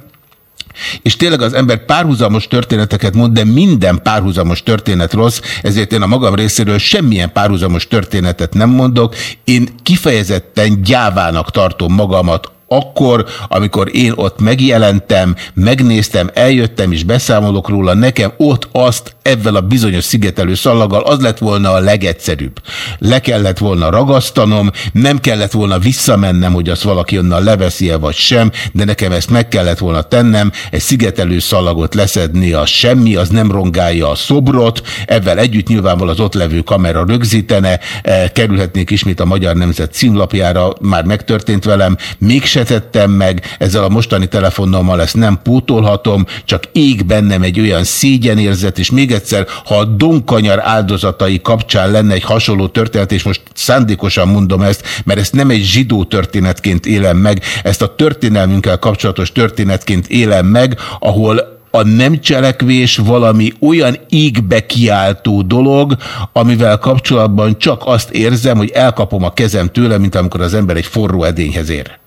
és tényleg az ember párhuzamos történeteket mond, de minden párhuzamos történet rossz, ezért én a magam részéről semmilyen párhuzamos történetet nem mondok. Én kifejezetten gyávának tartom magamat akkor, amikor én ott megjelentem, megnéztem, eljöttem és beszámolok róla, nekem ott azt ebben a bizonyos szigetelő szallaggal az lett volna a legegyszerűbb. Le kellett volna ragasztanom, nem kellett volna visszamennem, hogy azt valaki onnan leveszi -e vagy sem, de nekem ezt meg kellett volna tennem, egy szigetelő szallagot leszedni a semmi, az nem rongálja a szobrot, ebben együtt nyilvánvalóan az ott levő kamera rögzítene, eh, kerülhetnék ismét a Magyar Nemzet címlapjára, már megtörtént velem, mégse se tettem meg, ezzel a mostani telefonommal ezt nem pótolhatom, csak ég bennem egy olyan szégyenérzet, és még egyszer, ha a donkanyar áldozatai kapcsán lenne egy hasonló történet, és most szándékosan mondom ezt, mert ezt nem egy zsidó történetként élem meg, ezt a történelmünkkel kapcsolatos történetként élem meg, ahol a nem cselekvés valami olyan égbe kiáltó dolog, amivel kapcsolatban csak azt érzem, hogy elkapom a kezem tőle, mint amikor az ember egy forró edényhez ér.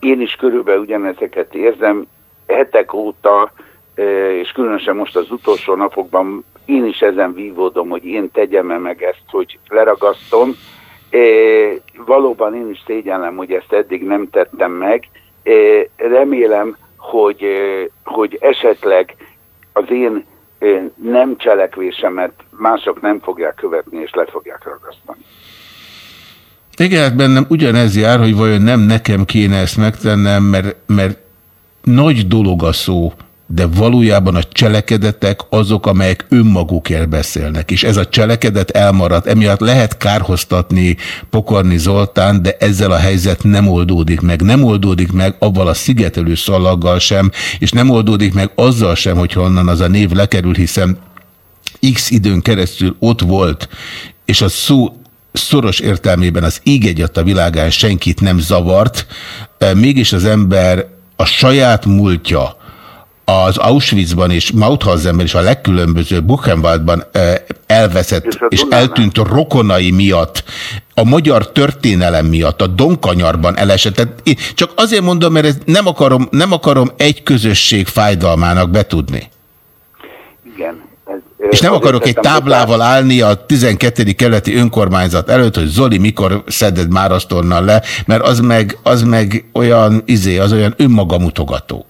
Én is körülbelül ugyanezeket érzem, hetek óta, és különösen most az utolsó napokban én is ezen vívódom, hogy én tegyem -e meg ezt, hogy leragasztom. E, valóban én is szégyellem, hogy ezt eddig nem tettem meg. E, remélem, hogy, hogy esetleg az én nem cselekvésemet mások nem fogják követni, és le fogják ragasztani. Hát bennem ugyanez jár, hogy vajon nem nekem kéne ezt megtennem, mert, mert nagy dolog a szó, de valójában a cselekedetek azok, amelyek önmagukért beszélnek, és ez a cselekedet elmarad. Emiatt lehet kárhoztatni Pokorni Zoltán, de ezzel a helyzet nem oldódik meg. Nem oldódik meg avval a szigetelő szalaggal sem, és nem oldódik meg azzal sem, hogy honnan az a név lekerül, hiszen x időn keresztül ott volt, és a szó szoros értelmében az íg a világán senkit nem zavart, mégis az ember a saját múltja, az Auschwitzban és Mauthausenben és a legkülönbözőbb Buchenwaldban elveszett és, és eltűnt rokonai miatt, a magyar történelem miatt, a Donkanyarban elesett. Csak azért mondom, mert nem akarom, nem akarom egy közösség fájdalmának betudni. És nem akarok egy táblával állni a 12. keleti önkormányzat előtt, hogy Zoli, mikor szeded már asztonnal le, mert az meg, az meg olyan izé, az olyan önmagamutogató.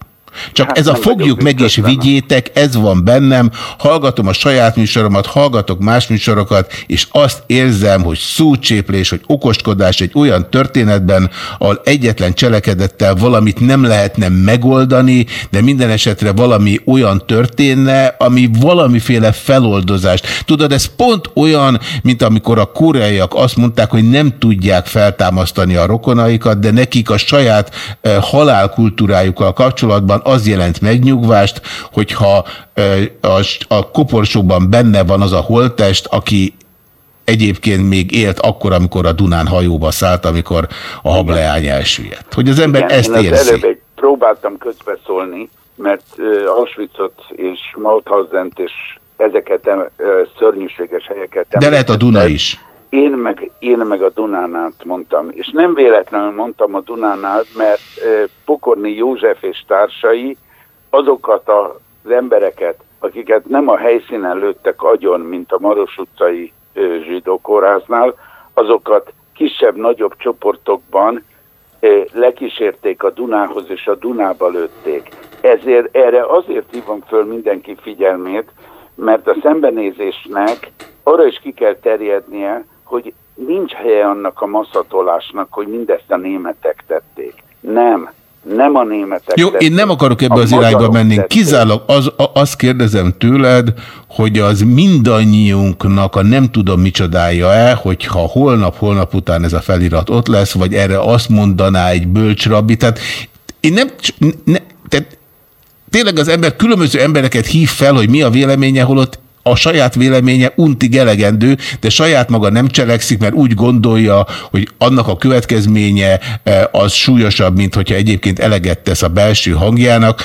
Csak Hát ez a fogjuk meg és vigyétek, ez van bennem, hallgatom a saját műsoromat, hallgatok más műsorokat, és azt érzem, hogy szócséplés, hogy okoskodás egy olyan történetben, ahol egyetlen cselekedettel valamit nem lehetne megoldani, de minden esetre valami olyan történne, ami valamiféle feloldozást. Tudod, ez pont olyan, mint amikor a koreaiak azt mondták, hogy nem tudják feltámasztani a rokonaikat, de nekik a saját eh, halálkultúrájukkal kapcsolatban az jelent megnyugvást, hogyha a, a koporsóban benne van az a holttest, aki egyébként még élt akkor, amikor a Dunán hajóba szállt, amikor a hableány elsüllyedt. Hogy az ember Igen, ezt én érzi. előbb egy, próbáltam közbeszólni, mert Auschwitzot és Mauthausen-t és ezeket szörnyűséges helyeket De lehet a Duna is. Én meg, én meg a Dunánát mondtam, és nem véletlenül mondtam a Dunánát, mert Pokorni József és társai azokat az embereket, akiket nem a helyszínen lőttek agyon, mint a Maros utcai ö, zsidó kórháznál, azokat kisebb-nagyobb csoportokban lekísérték a Dunához, és a Dunába lőtték. Ezért erre azért hívom föl mindenki figyelmét, mert a szembenézésnek arra is ki kell terjednie, hogy nincs helye annak a masszatolásnak, hogy mindezt a németek tették. Nem. Nem a németek Jó, tették. én nem akarok ebbe az irányba menni. tették. Kizárólag az, azt kérdezem tőled, hogy az mindannyiunknak a nem tudom micsodája-e, hogyha holnap-holnap után ez a felirat ott lesz, vagy erre azt mondaná egy bölcs rabbi. Tehát én nem, ne, tehát tényleg az ember különböző embereket hív fel, hogy mi a véleménye, holott a saját véleménye untig elegendő, de saját maga nem cselekszik, mert úgy gondolja, hogy annak a következménye eh, az súlyosabb, mint hogyha egyébként eleget tesz a belső hangjának.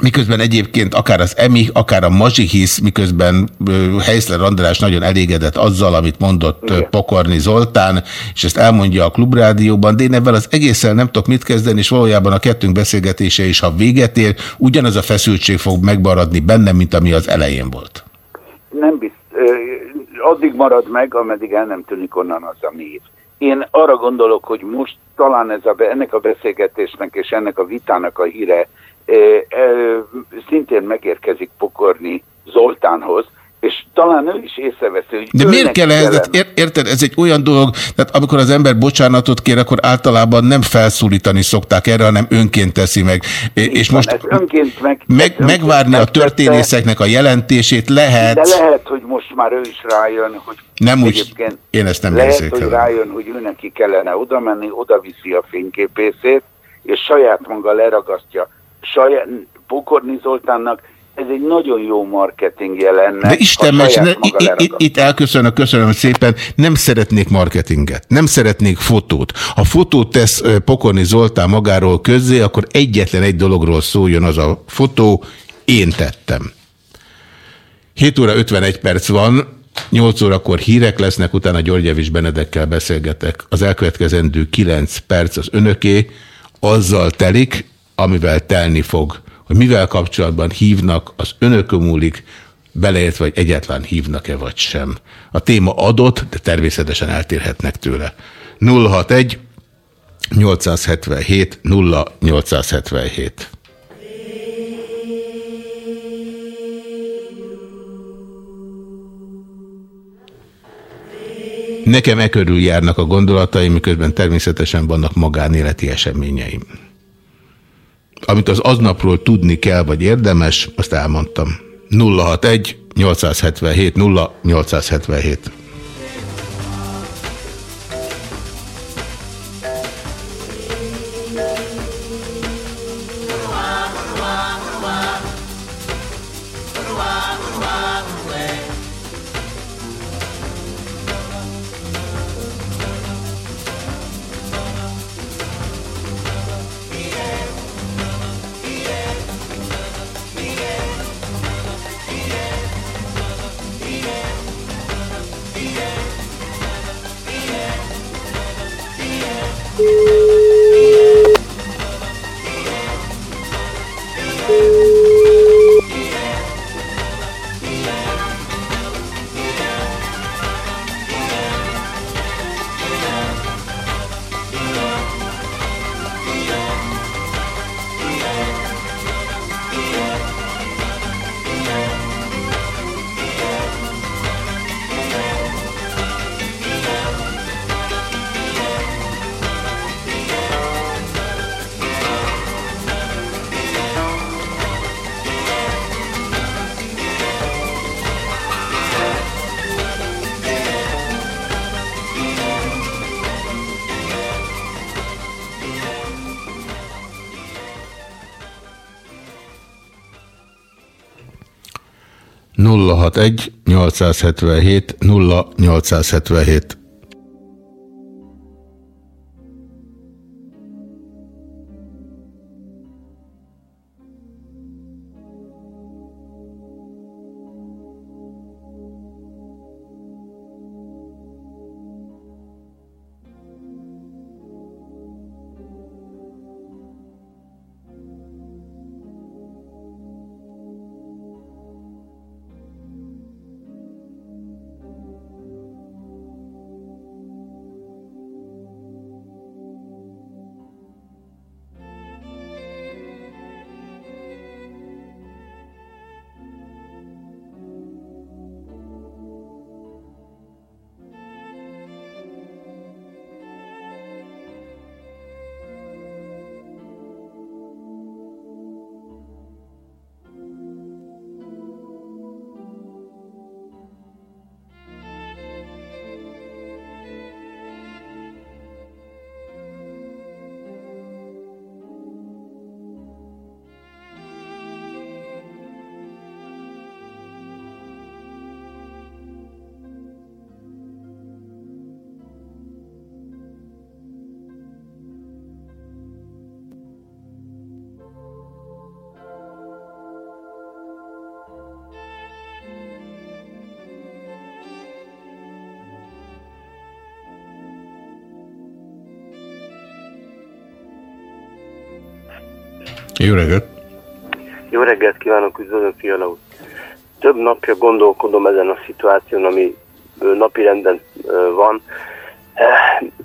Miközben egyébként akár az Emi, akár a Mazsihisz, miközben ö, Heiszler András nagyon elégedett azzal, amit mondott ö, Pokorni Zoltán, és ezt elmondja a klubrádióban, de én ebben az egészen nem tudok mit kezdeni, és valójában a kettőnk beszélgetése is, ha véget ér, ugyanaz a feszültség fog megmaradni bennem, mint ami az elején volt. Nem bizt, addig marad meg, ameddig el nem tűnik onnan az a név. Én arra gondolok, hogy most talán ez a, ennek a beszélgetésnek és ennek a vitának a híre szintén megérkezik pokorni Zoltánhoz, és talán ő is észreveszi, hogy De miért kell ehhez? Ér, érted, ez egy olyan dolog, tehát amikor az ember bocsánatot kér, akkor általában nem felszólítani szokták erre, hanem önként teszi meg. É- És van, most önként meg- meg, önként megvárni a történészeknek a jelentését lehet. De lehet, hogy most már ő is rájön, hogy Nem úgy- én ezt nem lehet, érzékelem. hogy rájön, hogy ő neki kellene oda menni, oda viszi a fényképészét, és saját maga leragasztja. Saját, Pokorni Zoltánnak ez egy nagyon jó marketingje lenne. De Isten saját ne, maga i- i- leragasztja. itt elköszönök, köszönöm szépen, nem szeretnék marketinget, nem szeretnék fotót. Ha fotót tesz Pokorni Zoltán magáról közzé, akkor egyetlen egy dologról szóljon az a fotó, én tettem. 7 óra 51 perc van, 8 órakor hírek lesznek, utána Györgyevics Benedekkel beszélgetek. Az elkövetkezendő 9 perc az önöké, azzal telik, amivel telni fog. Hogy mivel kapcsolatban hívnak, az önökön múlik, beleértve, vagy egyáltalán hívnak-e vagy sem. A téma adott, de természetesen eltérhetnek tőle. 061 877 0877 Nekem e körül járnak a gondolataim, miközben természetesen vannak magánéleti eseményeim. Amit az aznapról tudni kell, vagy érdemes, azt elmondtam. 061 877 0877 061 877 0877 Jó reggelt! Jó reggelt kívánok, üdvözlöm Fiala úr. Több napja gondolkodom ezen a szituáción, ami napi renden van.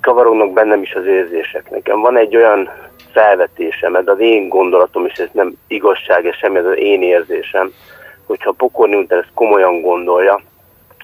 Kavarognak bennem is az érzések. Nekem van egy olyan felvetésem, ez az én gondolatom, és ez nem igazság, ez sem ez az én érzésem, hogyha Pokorni ezt komolyan gondolja,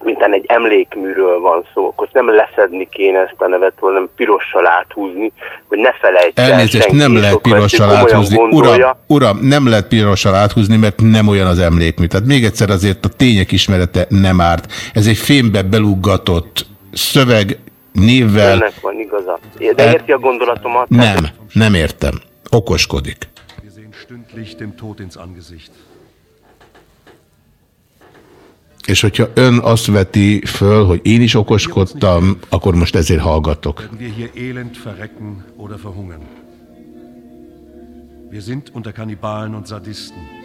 mintán egy emlékműről van szó, akkor nem leszedni kéne ezt a nevet, hanem pirossal áthúzni, hogy ne felejtse Elnézést, nem lehet pirossal áthúzni. Uram, uram, nem lehet pirossal áthúzni, mert nem olyan az emlékmű. Tehát még egyszer azért a tények ismerete nem árt. Ez egy fémbe beluggatott szöveg névvel... Ennek van igaza. De érti a gondolatomat? Nem, nem értem. Okoskodik. Wir sehen stündlich dem Tod ins Angesicht. És hogyha ön azt veti föl, hogy én is okoskodtam, akkor most ezért hallgatok.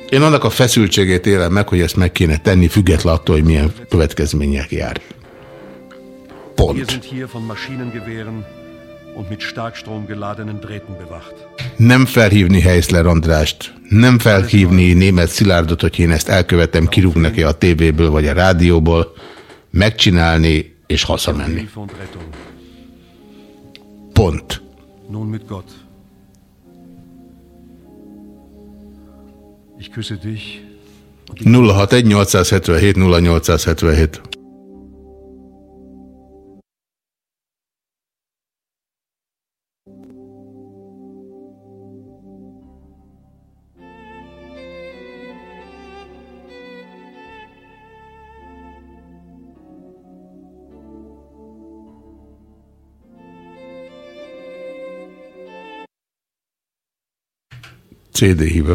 Én annak a feszültségét élem meg, hogy ezt meg kéne tenni, független attól, hogy milyen következmények jár. Pont. Und mit Starkstrom geladenen Drähten bewacht. Nem felhívni Heisler Andrást, nem felhívni német Szilárdot, hogy én ezt elkövetem, kirúgnak-e a tévéből vagy a rádióból, megcsinálni és hazamenni. Pont. Nun mit Gott. Ich küsse dich. 061 877 0877 CD hiba.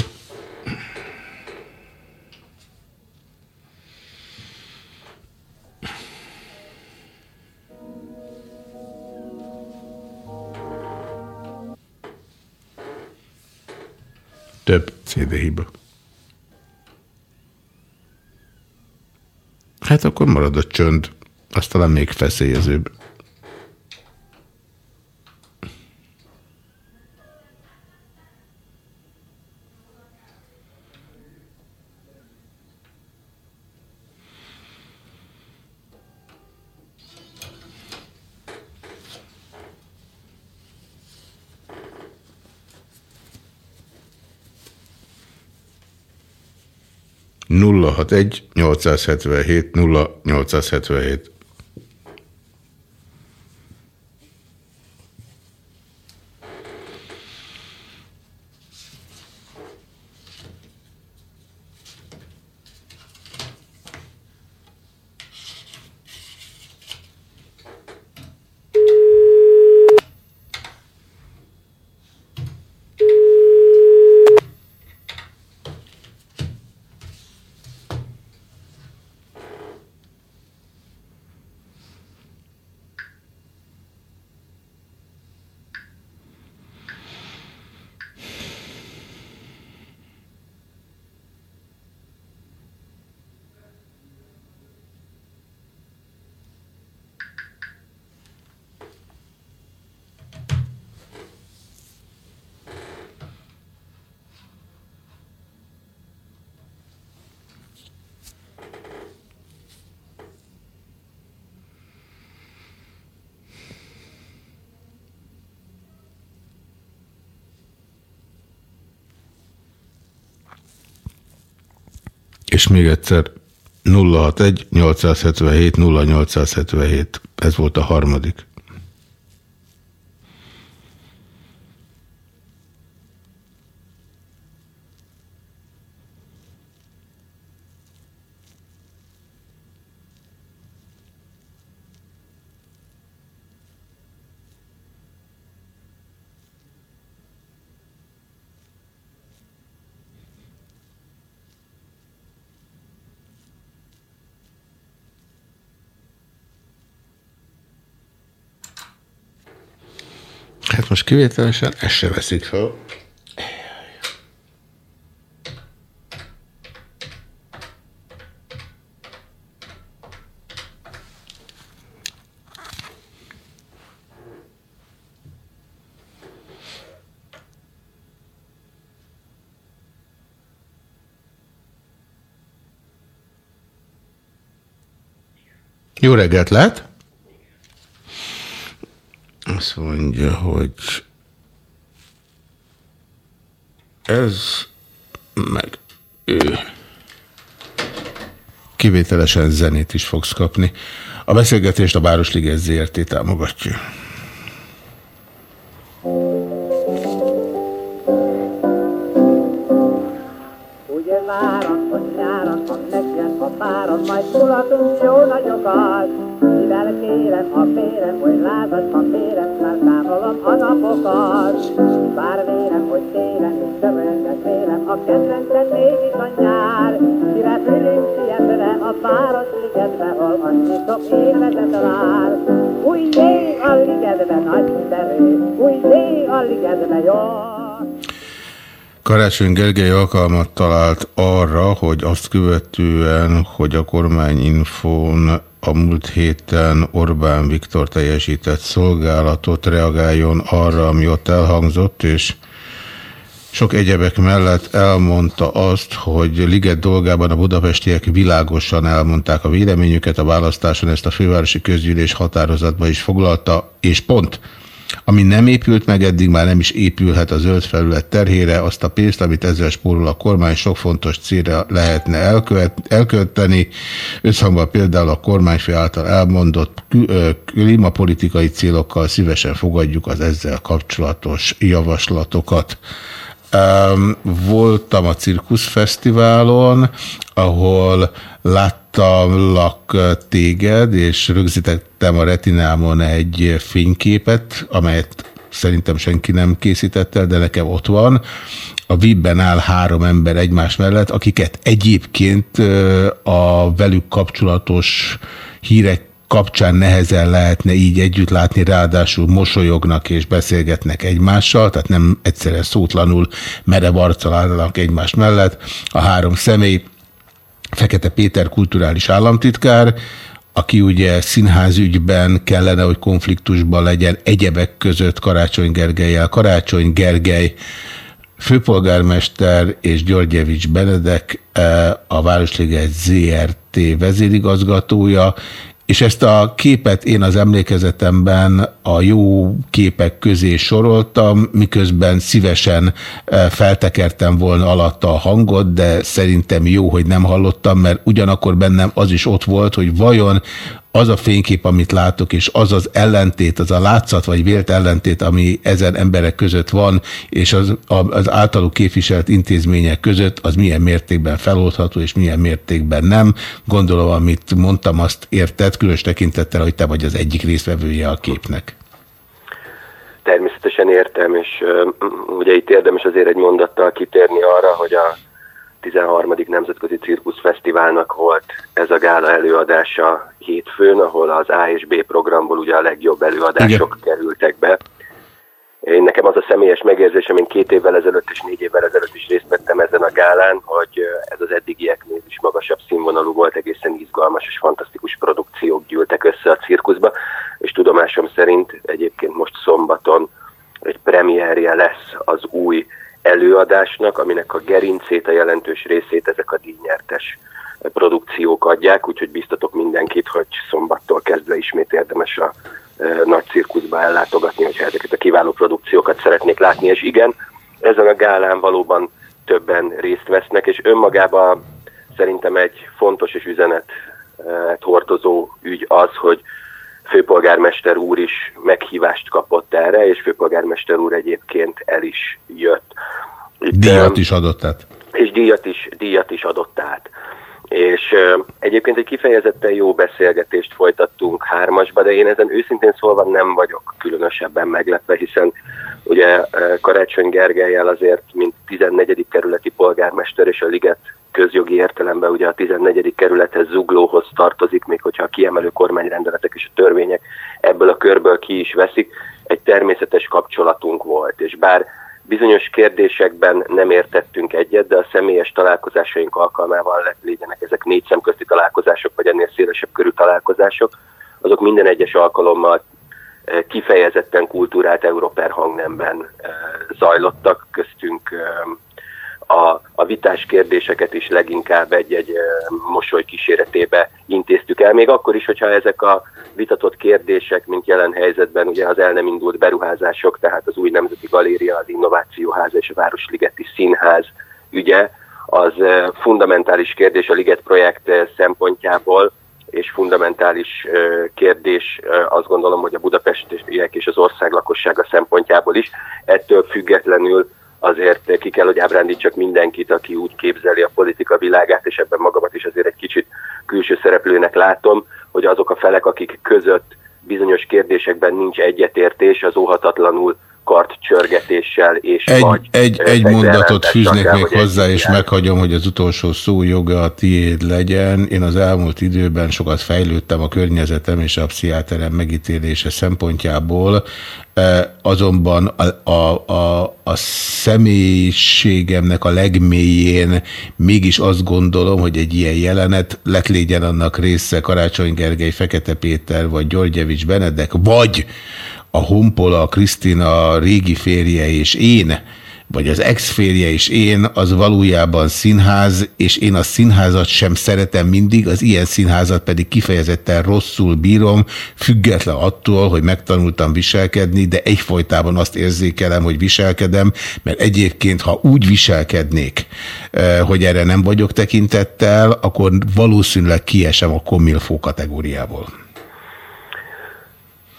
Több CD hiba. Hát akkor marad a csönd. Az talán még feszélyezőbb. Nulla hat egy 877 0877 És még egyszer 061 877 0877. Ez volt a harmadik. Most kivételesen ezt se veszik fel. Jó reggelt lehet! Azt mondja, hogy ez meg ő. Kivételesen zenét is fogsz kapni. A beszélgetést a Városliges ZRT támogatja. Ugye majd tulatunk jó nagyokat. Mivel kérem a férem, hogy lázad a férem, már számolom a napokat. Bár vélem, hogy télen, és dömölnek vélem, a kedvencem mégis a nyár. Kirepülünk sietre a városligetbe, hol annyi sok élvezet vár. Új jé a ligetbe nagyszerű, új jé a ligetbe jó. Karácsony Gergely alkalmat talált arra, hogy azt követően, hogy a kormányinfón a múlt héten Orbán Viktor teljesített szolgálatot reagáljon arra, ami ott elhangzott, és sok egyebek mellett elmondta azt, hogy Liget dolgában a budapestiek világosan elmondták a véleményüket, a választáson ezt a fővárosi közgyűlés határozatba is foglalta, és pont. Ami nem épült meg, eddig már nem is épülhet a zöld felület terhére, azt a pénzt, amit ezzel spórol a kormány, sok fontos célra lehetne elkövet, elkölteni. Összhangban például a kormányfő által elmondott klímapolitikai célokkal szívesen fogadjuk az ezzel kapcsolatos javaslatokat. Voltam a Cirkuszfesztiválon, ahol láttalak téged, és rögzítettem a retinámon egy fényképet, amelyet szerintem senki nem készített el, de nekem ott van. A VIP-ben áll három ember egymás mellett, akiket egyébként a velük kapcsolatos hírek kapcsán nehezen lehetne így együtt látni, ráadásul mosolyognak és beszélgetnek egymással, tehát nem egyszerűen szótlanul merev arccal állnak egymás mellett. A három személy, Fekete Péter kulturális államtitkár, aki ugye színházügyben kellene, hogy konfliktusban legyen egyebek között Karácsony Gergelyel. Karácsony Gergely főpolgármester és Györgyevics Benedek eh, a Városliget ZRT vezérigazgatója, és ezt a képet én az emlékezetemben a jó képek közé soroltam, miközben szívesen eh, feltekertem volna alatta a hangot, de szerintem jó, hogy nem hallottam, mert ugyanakkor bennem az is ott volt, hogy vajon az a fénykép, amit látok, és az az ellentét, az a látszat vagy vélt ellentét, ami ezen emberek között van, és az, az általuk képviselt intézmények között, az milyen mértékben feloldható, és milyen mértékben nem. Gondolom, amit mondtam, azt érted, különös tekintettel, hogy te vagy az egyik részvevője a képnek. Természetesen értem, és ugye itt érdemes azért egy mondattal kitérni arra, hogy a 13. Nemzetközi Cirkusz Fesztiválnak volt ez a gála előadása hétfőn, ahol az A és B programból ugye a legjobb előadások Igen. kerültek be. Én nekem az a személyes megérzésem, én két évvel ezelőtt és négy évvel ezelőtt is részt vettem ezen a gálán, hogy ez az eddigieknél is magasabb színvonalú volt, egészen izgalmas és fantasztikus produkciók gyűltek össze a cirkuszba, és tudomásom szerint egyébként most szombaton egy premierje lesz az új előadásnak, aminek a gerincét, a jelentős részét ezek a díjnyertes produkciók adják, úgyhogy biztatok mindenkit, hogy szombattól kezdve ismét érdemes a e, nagy cirkuszba ellátogatni, hogyha ezeket a kiváló produkciókat szeretnék látni, és igen, ezen a gálán valóban többen részt vesznek, és önmagában szerintem egy fontos és üzenet hordozó ügy az, hogy főpolgármester úr is meghívást kapott erre, és főpolgármester úr egyébként el is jött. Itt, díjat is adott át. És díjat is, díjat is adott át. És egyébként egy kifejezetten jó beszélgetést folytattunk hármasba, de én ezen őszintén szólva nem vagyok különösebben meglepve, hiszen ugye Karácsony Gergelyel azért, mint 14. kerületi polgármester és a Liget közjogi értelemben ugye a 14. kerülethez zuglóhoz tartozik, még hogyha a kiemelő kormányrendeletek és a törvények ebből a körből ki is veszik, egy természetes kapcsolatunk volt, és bár bizonyos kérdésekben nem értettünk egyet, de a személyes találkozásaink alkalmával legyenek ezek négy szemközti találkozások, vagy ennél szélesebb körű találkozások, azok minden egyes alkalommal eh, kifejezetten kultúrált Európer hangnemben eh, zajlottak, köztünk eh, a, a vitás kérdéseket is leginkább egy-egy mosoly kíséretébe intéztük el, még akkor is, hogyha ezek a vitatott kérdések, mint jelen helyzetben ugye az el nem indult beruházások, tehát az új Nemzeti Galéria, az Innovációház és a Városligeti Színház ügye, az fundamentális kérdés a Liget projekt szempontjából, és fundamentális kérdés azt gondolom, hogy a budapestiek és az ország lakossága szempontjából is. Ettől függetlenül azért ki kell, hogy ábrándítsak mindenkit, aki úgy képzeli a politika világát, és ebben magamat is azért egy kicsit külső szereplőnek látom, hogy azok a felek, akik között bizonyos kérdésekben nincs egyetértés, az óhatatlanul kartcsörgetéssel és egy, vagy egy, egy mondatot fűznék még hozzá, és meghagyom, hogy az utolsó szó joga a tiéd legyen. Én az elmúlt időben sokat fejlődtem a környezetem és a pszichiáterem megítélése szempontjából, azonban a, a, a, a személyiségemnek a legmélyén mégis azt gondolom, hogy egy ilyen jelenet lett légyen annak része Karácsony Gergely, Fekete Péter, vagy Györgyevics Benedek, vagy a Honpola, a Krisztina régi férje és én, vagy az ex-férje és én, az valójában színház, és én a színházat sem szeretem mindig, az ilyen színházat pedig kifejezetten rosszul bírom, független attól, hogy megtanultam viselkedni, de egyfolytában azt érzékelem, hogy viselkedem, mert egyébként, ha úgy viselkednék, eh, hogy erre nem vagyok tekintettel, akkor valószínűleg kiesem a komilfó kategóriából.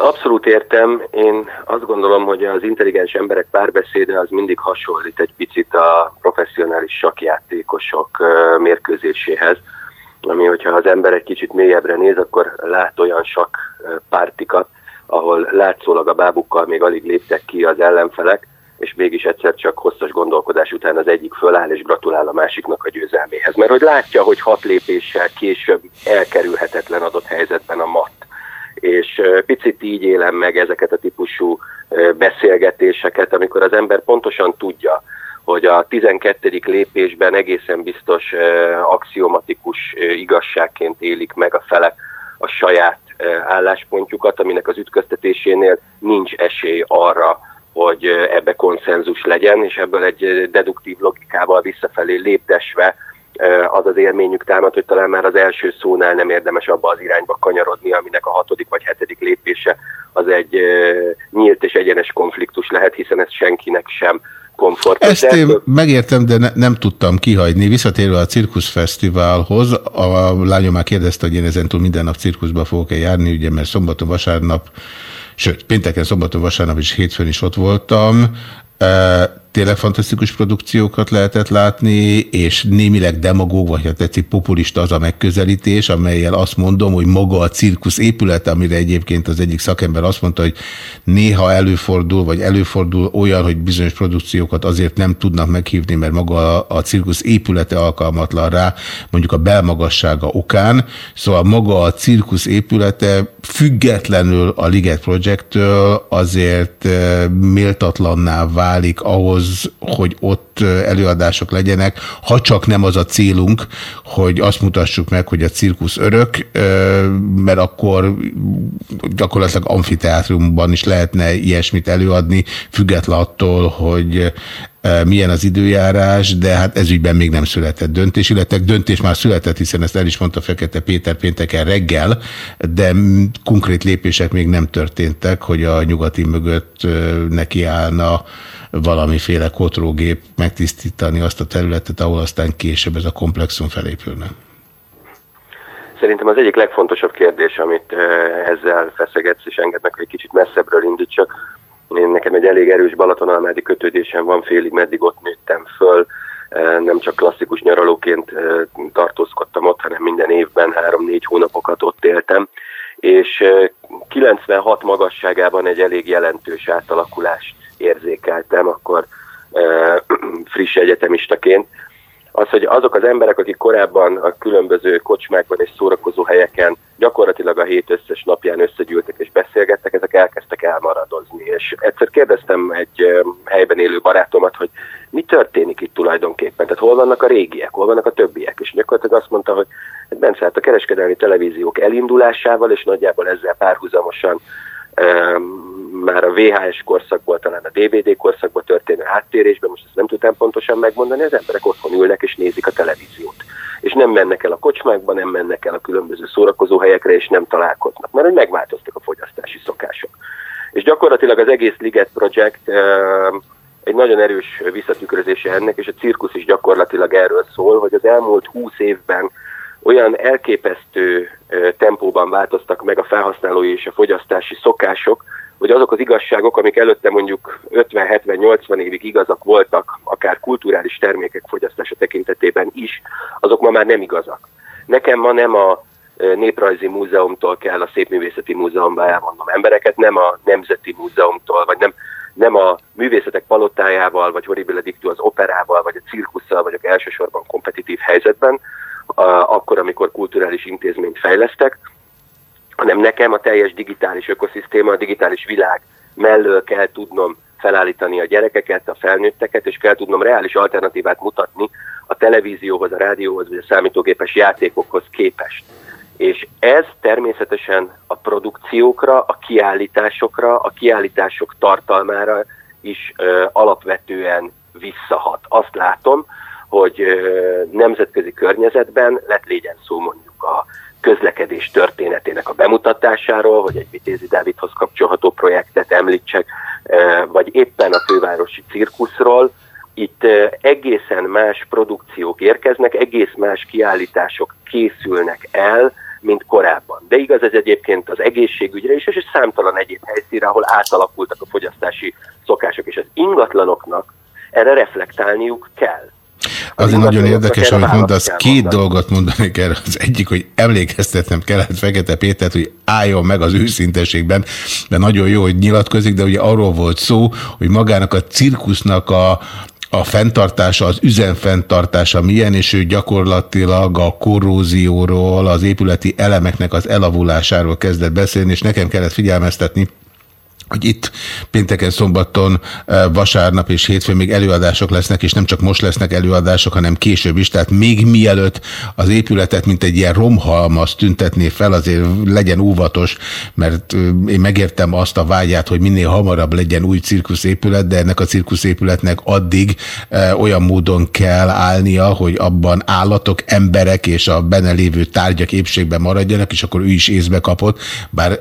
Abszolút értem. Én azt gondolom, hogy az intelligens emberek párbeszéde az mindig hasonlít egy picit a professzionális sakjátékosok mérkőzéséhez, ami hogyha az ember egy kicsit mélyebbre néz, akkor lát olyan sak pártikat, ahol látszólag a bábukkal még alig léptek ki az ellenfelek, és mégis egyszer csak hosszas gondolkodás után az egyik föláll és gratulál a másiknak a győzelméhez. Mert hogy látja, hogy hat lépéssel később elkerülhetetlen adott helyzetben a mat és picit így élem meg ezeket a típusú beszélgetéseket, amikor az ember pontosan tudja, hogy a 12. lépésben egészen biztos axiomatikus igazságként élik meg a felek a saját álláspontjukat, aminek az ütköztetésénél nincs esély arra, hogy ebbe konszenzus legyen, és ebből egy deduktív logikával visszafelé léptesve az az élményük támad, hogy talán már az első szónál nem érdemes abba az irányba kanyarodni, aminek a hatodik vagy hetedik lépése az egy nyílt és egyenes konfliktus lehet, hiszen ez senkinek sem komfort. Ezt én megértem, de ne, nem tudtam kihagyni. Visszatérve a cirkuszfesztiválhoz, a lányom már kérdezte, hogy én ezentúl minden nap cirkuszba fogok-e járni, ugye, mert szombaton, vasárnap, sőt, pénteken, szombaton, vasárnap és hétfőn is ott voltam tényleg fantasztikus produkciókat lehetett látni, és némileg demagóg, vagy ha tetszik populista az a megközelítés, amelyel azt mondom, hogy maga a cirkusz épülete, amire egyébként az egyik szakember azt mondta, hogy néha előfordul, vagy előfordul olyan, hogy bizonyos produkciókat azért nem tudnak meghívni, mert maga a cirkusz épülete alkalmatlan rá, mondjuk a belmagassága okán. Szóval maga a cirkusz épülete függetlenül a Liget Project-től azért méltatlanná válik ahhoz, hogy ott előadások legyenek, ha csak nem az a célunk, hogy azt mutassuk meg, hogy a cirkusz örök, mert akkor gyakorlatilag amfiteátrumban is lehetne ilyesmit előadni, független attól, hogy milyen az időjárás, de hát ezügyben még nem született döntés, illetve döntés már született, hiszen ezt el is mondta Fekete Péter pénteken reggel, de konkrét lépések még nem történtek, hogy a nyugati mögött nekiállna valamiféle kotrógép megtisztítani azt a területet, ahol aztán később ez a komplexum felépülne. Szerintem az egyik legfontosabb kérdés, amit ezzel feszegetsz, és engednek, hogy egy kicsit messzebbről indítsak, én nekem egy elég erős Balatonalmádi kötődésem van, félig meddig ott nőttem föl, nem csak klasszikus nyaralóként tartózkodtam ott, hanem minden évben három-négy hónapokat ott éltem, és 96 magasságában egy elég jelentős átalakulást érzékeltem, akkor friss egyetemistaként, az, hogy azok az emberek, akik korábban a különböző kocsmákban és szórakozó helyeken gyakorlatilag a hét összes napján összegyűltek és beszélgettek, ezek elkezdtek elmaradozni. És egyszer kérdeztem egy helyben élő barátomat, hogy mi történik itt tulajdonképpen, tehát hol vannak a régiek, hol vannak a többiek, és gyakorlatilag azt mondta, hogy bent hát a kereskedelmi televíziók elindulásával, és nagyjából ezzel párhuzamosan már a VHS korszakból, talán a DVD korszakból történő háttérésben, most ezt nem tudtam pontosan megmondani, az emberek otthon ülnek és nézik a televíziót. És nem mennek el a kocsmákba, nem mennek el a különböző szórakozó helyekre, és nem találkoznak, mert hogy megváltoztak a fogyasztási szokások. És gyakorlatilag az egész Liget Project egy nagyon erős visszatükrözése ennek, és a cirkusz is gyakorlatilag erről szól, hogy az elmúlt húsz évben olyan elképesztő tempóban változtak meg a felhasználói és a fogyasztási szokások, hogy azok az igazságok, amik előtte mondjuk 50-70-80 évig igazak voltak, akár kulturális termékek fogyasztása tekintetében is, azok ma már nem igazak. Nekem ma nem a Néprajzi Múzeumtól kell a Szépművészeti Múzeumba elmondom embereket, nem a Nemzeti Múzeumtól, vagy nem, nem a művészetek palotájával, vagy Horribile Dictu az operával, vagy a cirkusszal vagyok elsősorban kompetitív helyzetben, akkor, amikor kulturális intézményt fejlesztek, hanem nekem a teljes digitális ökoszisztéma, a digitális világ mellől kell tudnom felállítani a gyerekeket, a felnőtteket, és kell tudnom reális alternatívát mutatni a televízióhoz, a rádióhoz, vagy a számítógépes játékokhoz képest. És ez természetesen a produkciókra, a kiállításokra, a kiállítások tartalmára is ö, alapvetően visszahat. Azt látom, hogy ö, nemzetközi környezetben lett légyen szó mondjuk a közlekedés történetének a bemutatásáról, hogy egy Vitézi Dávidhoz kapcsolható projektet említsek, vagy éppen a fővárosi cirkuszról. Itt egészen más produkciók érkeznek, egész más kiállítások készülnek el, mint korábban. De igaz ez egyébként az egészségügyre is, és számtalan egyéb helyszínre, ahol átalakultak a fogyasztási szokások, és az ingatlanoknak erre reflektálniuk kell. Azért nagyon érdekes, amit mondasz, két mondani. dolgot mondani kell. Az egyik, hogy emlékeztetnem kellett Fekete Pétert, hogy álljon meg az őszinteségben, de nagyon jó, hogy nyilatkozik, de ugye arról volt szó, hogy magának a cirkusznak a, a fenntartása, az üzemfenntartása milyen, és ő gyakorlatilag a korrózióról, az épületi elemeknek az elavulásáról kezdett beszélni, és nekem kellett figyelmeztetni, hogy itt pénteken, szombaton, vasárnap és hétfőn még előadások lesznek, és nem csak most lesznek előadások, hanem később is, tehát még mielőtt az épületet, mint egy ilyen romhalmaz tüntetné fel, azért legyen óvatos, mert én megértem azt a vágyát, hogy minél hamarabb legyen új cirkuszépület, de ennek a cirkuszépületnek addig olyan módon kell állnia, hogy abban állatok, emberek és a benne lévő tárgyak épségben maradjanak, és akkor ő is észbe kapott, bár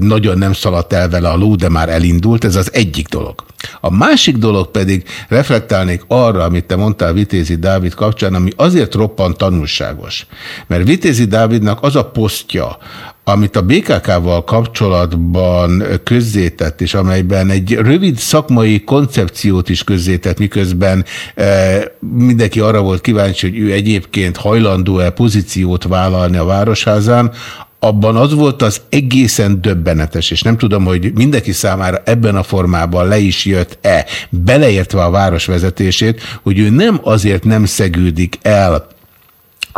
nagyon nem szaladt el vele a ló, de de már elindult, ez az egyik dolog. A másik dolog pedig reflektálnék arra, amit te mondtál Vitézi Dávid kapcsán, ami azért roppant tanulságos. Mert Vitézi Dávidnak az a posztja, amit a BKK-val kapcsolatban közzétett, és amelyben egy rövid szakmai koncepciót is közzétett, miközben e, mindenki arra volt kíváncsi, hogy ő egyébként hajlandó-e pozíciót vállalni a Városházán, abban az volt az egészen döbbenetes, és nem tudom, hogy mindenki számára ebben a formában le is jött-e, beleértve a város vezetését, hogy ő nem azért nem szegődik el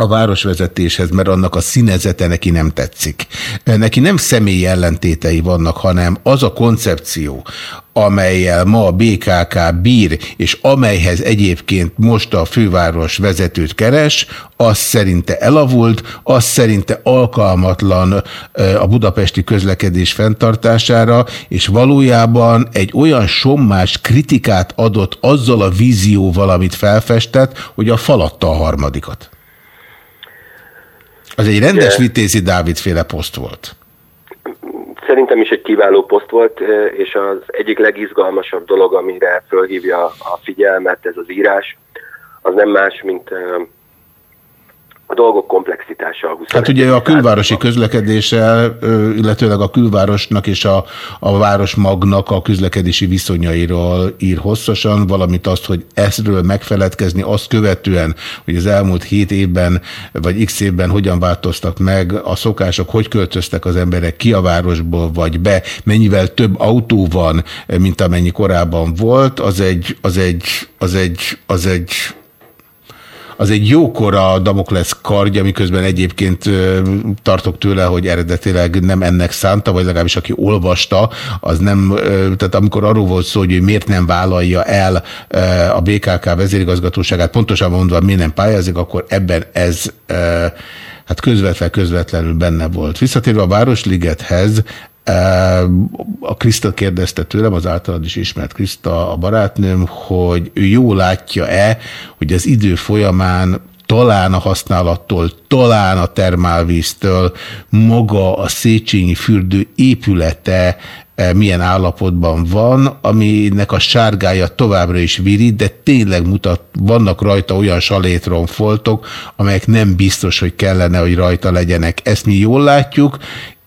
a városvezetéshez, mert annak a színezete neki nem tetszik. Neki nem személyi ellentétei vannak, hanem az a koncepció, amelyel ma a BKK bír, és amelyhez egyébként most a főváros vezetőt keres, az szerinte elavult, az szerinte alkalmatlan a budapesti közlekedés fenntartására, és valójában egy olyan sommás kritikát adott azzal a vízióval, amit felfestett, hogy a falatta a harmadikat. Az egy rendes Vitézi Dávid féle poszt volt. Szerintem is egy kiváló poszt volt, és az egyik legizgalmasabb dolog, amire fölhívja a figyelmet ez az írás, az nem más, mint a dolgok komplexitása a 20. Hát ugye a külvárosi közlekedéssel, illetőleg a külvárosnak és a, a városmagnak a közlekedési viszonyairól ír hosszasan, valamint azt, hogy ezről megfeledkezni azt követően, hogy az elmúlt hét évben vagy x évben hogyan változtak meg a szokások, hogy költöztek az emberek ki a városból vagy be, mennyivel több autó van, mint amennyi korábban volt, az egy, az egy, az egy, az egy az egy jókora Damoklesz kardja, miközben egyébként tartok tőle, hogy eredetileg nem ennek szánta, vagy legalábbis aki olvasta, az nem, tehát amikor arról volt szó, hogy miért nem vállalja el a BKK vezérigazgatóságát, pontosan mondva, miért nem pályázik, akkor ebben ez hát közvetlen közvetlenül benne volt. Visszatérve a Városligethez, a Kriszta kérdezte tőlem, az általad is ismert Kriszta, a barátnőm, hogy ő jól látja-e, hogy az idő folyamán talán a használattól, talán a termálvíztől maga a Széchenyi fürdő épülete milyen állapotban van, aminek a sárgája továbbra is virít, de tényleg mutat, vannak rajta olyan salétron foltok, amelyek nem biztos, hogy kellene, hogy rajta legyenek. Ezt mi jól látjuk,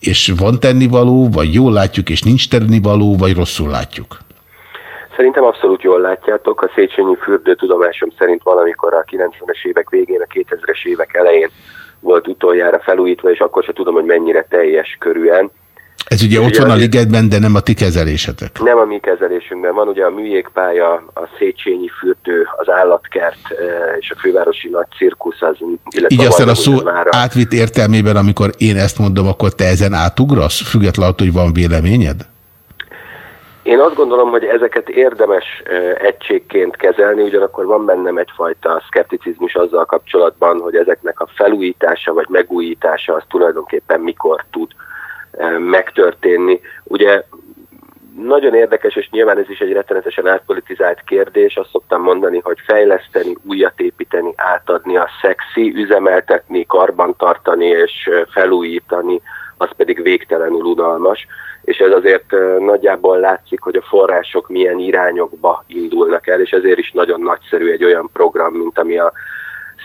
és van tennivaló, vagy jól látjuk, és nincs tennivaló, vagy rosszul látjuk? Szerintem abszolút jól látjátok. A Széchenyi fürdő tudomásom szerint valamikor a 90-es évek végén, a 2000-es évek elején volt utoljára felújítva, és akkor sem tudom, hogy mennyire teljes körűen. Ez ugye ott van a ligetben, de nem a ti kezelésetek. Nem a mi kezelésünkben. Van ugye a műjégpálya, a Széchenyi fürdő, az állatkert eh, és a fővárosi nagy cirkusz. Az, Így aztán a szó átvitt értelmében, amikor én ezt mondom, akkor te ezen átugrasz, függetlenül hogy van véleményed? Én azt gondolom, hogy ezeket érdemes eh, egységként kezelni, ugyanakkor van bennem egyfajta szkepticizmus azzal kapcsolatban, hogy ezeknek a felújítása vagy megújítása az tulajdonképpen mikor tud megtörténni. Ugye nagyon érdekes, és nyilván ez is egy rettenetesen átpolitizált kérdés, azt szoktam mondani, hogy fejleszteni, újat építeni, átadni a szexi, üzemeltetni, karbantartani és felújítani, az pedig végtelenül unalmas. És ez azért nagyjából látszik, hogy a források milyen irányokba indulnak el, és ezért is nagyon nagyszerű egy olyan program, mint ami a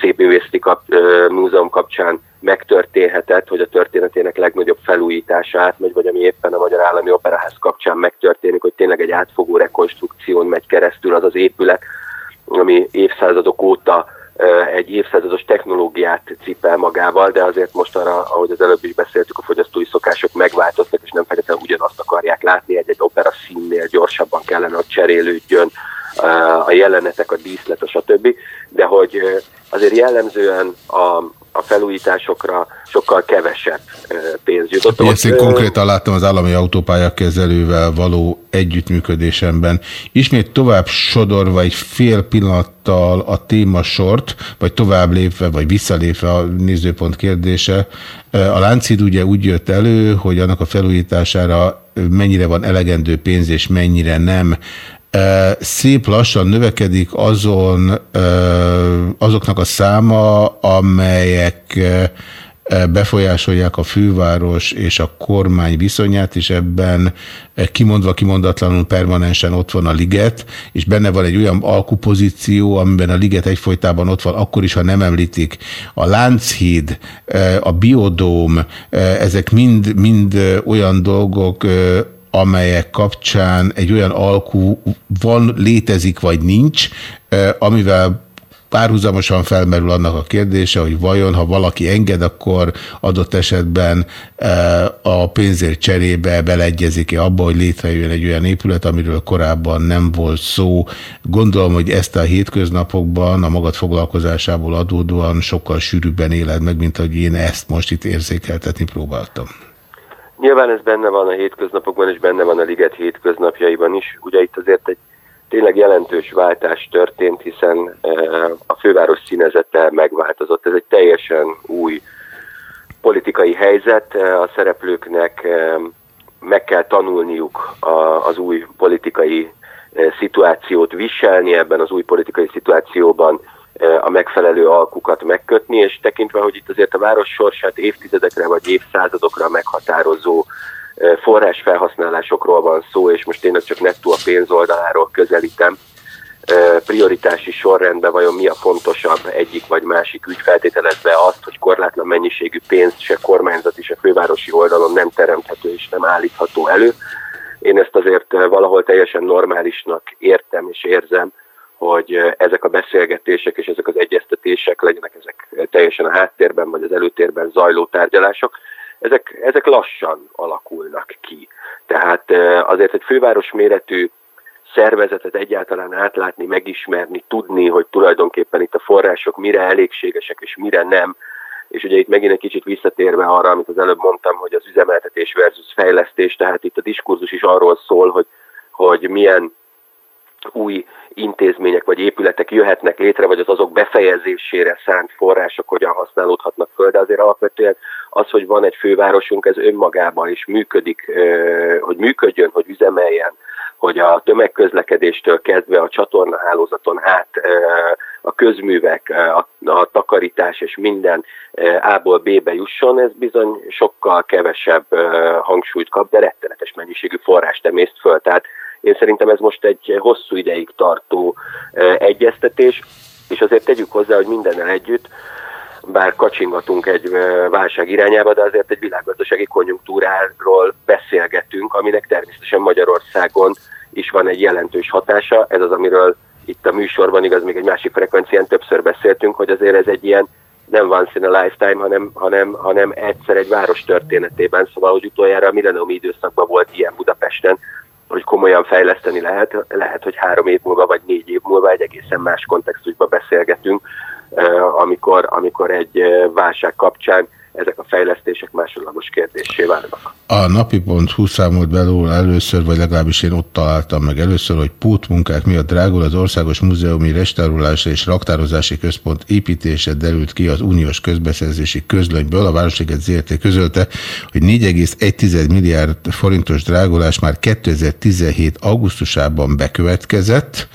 Szépművészeti kap, Múzeum kapcsán megtörténhetett, hogy a történetének legnagyobb felújítása átmegy, vagy ami éppen a Magyar Állami Operaház kapcsán megtörténik, hogy tényleg egy átfogó rekonstrukción megy keresztül az az épület, ami évszázadok óta egy évszázados technológiát cipel magával, de azért most arra, ahogy az előbb is beszéltük, a fogyasztói szokások megváltoztak, és nem feltétlenül ugyanazt akarják látni, egy-egy opera színnél gyorsabban kellene, hogy cserélődjön a jelenetek, a díszlet, a stb. De hogy azért jellemzően a, a felújításokra sokkal kevesebb pénz jutott. Ezt én konkrétan láttam az állami autópályakezelővel való együttműködésemben. Ismét tovább sodorva egy fél pillanattal a témasort, vagy tovább lépve, vagy visszalépve a nézőpont kérdése. A Láncid ugye úgy jött elő, hogy annak a felújítására mennyire van elegendő pénz, és mennyire nem szép lassan növekedik azon azoknak a száma, amelyek befolyásolják a főváros és a kormány viszonyát, és ebben kimondva kimondatlanul permanensen ott van a liget, és benne van egy olyan alkupozíció, amiben a liget egyfolytában ott van, akkor is, ha nem említik. A Lánchíd, a Biodóm, ezek mind, mind olyan dolgok, amelyek kapcsán egy olyan alkú van, létezik vagy nincs, amivel Párhuzamosan felmerül annak a kérdése, hogy vajon, ha valaki enged, akkor adott esetben a pénzért cserébe beleegyezik-e abba, hogy létrejön egy olyan épület, amiről korábban nem volt szó. Gondolom, hogy ezt a hétköznapokban a magad foglalkozásából adódóan sokkal sűrűbben éled meg, mint hogy én ezt most itt érzékeltetni próbáltam. Nyilván ez benne van a hétköznapokban, és benne van a liget hétköznapjaiban is. Ugye itt azért egy tényleg jelentős váltás történt, hiszen a főváros színezete megváltozott. Ez egy teljesen új politikai helyzet. A szereplőknek meg kell tanulniuk az új politikai szituációt viselni, ebben az új politikai szituációban a megfelelő alkukat megkötni, és tekintve, hogy itt azért a város sorsát évtizedekre vagy évszázadokra meghatározó forrásfelhasználásokról van szó, és most tényleg csak nettó a pénzoldaláról közelítem, prioritási sorrendben vajon mi a fontosabb egyik vagy másik ügy feltételezve azt, hogy korlátlan mennyiségű pénzt se kormányzati, se fővárosi oldalon nem teremthető és nem állítható elő. Én ezt azért valahol teljesen normálisnak értem és érzem, hogy ezek a beszélgetések és ezek az egyeztetések legyenek ezek teljesen a háttérben vagy az előtérben zajló tárgyalások, ezek, ezek lassan alakulnak ki. Tehát azért egy főváros méretű szervezetet egyáltalán átlátni, megismerni, tudni, hogy tulajdonképpen itt a források mire elégségesek és mire nem, és ugye itt megint egy kicsit visszatérve arra, amit az előbb mondtam, hogy az üzemeltetés versus fejlesztés, tehát itt a diskurzus is arról szól, hogy, hogy milyen új intézmények vagy épületek jöhetnek létre, vagy az azok befejezésére szánt források hogyan használódhatnak föl, de azért alapvetően az, hogy van egy fővárosunk, ez önmagában is működik, hogy működjön, hogy üzemeljen, hogy a tömegközlekedéstől kezdve a csatornahálózaton át a közművek, a, takarítás és minden A-ból B-be jusson, ez bizony sokkal kevesebb hangsúlyt kap, de rettenetes mennyiségű forrást emészt föl. Tehát én szerintem ez most egy hosszú ideig tartó egyeztetés, és azért tegyük hozzá, hogy mindennel együtt, bár kacsingatunk egy válság irányába, de azért egy világgazdasági konjunktúráról beszélgetünk, aminek természetesen Magyarországon is van egy jelentős hatása. Ez az, amiről itt a műsorban, igaz, még egy másik frekvencián többször beszéltünk, hogy azért ez egy ilyen nem once in a lifetime, hanem, hanem, hanem egyszer egy város történetében, szóval, hogy utoljára a millenniumi időszakban volt ilyen Budapesten, hogy komolyan fejleszteni lehet, lehet, hogy három év múlva vagy négy év múlva egy egészen más kontextusban beszélgetünk, amikor, amikor egy válság kapcsán ezek a fejlesztések másodlagos kérdésé válnak. A napi.hu számolt belőle először, vagy legalábbis én ott találtam meg először, hogy pótmunkák miatt drágul az Országos Múzeumi Restaurálási és Raktározási Központ építése derült ki az uniós közbeszerzési közlönyből. A Városliget ZRT közölte, hogy 4,1 milliárd forintos drágulás már 2017. augusztusában bekövetkezett,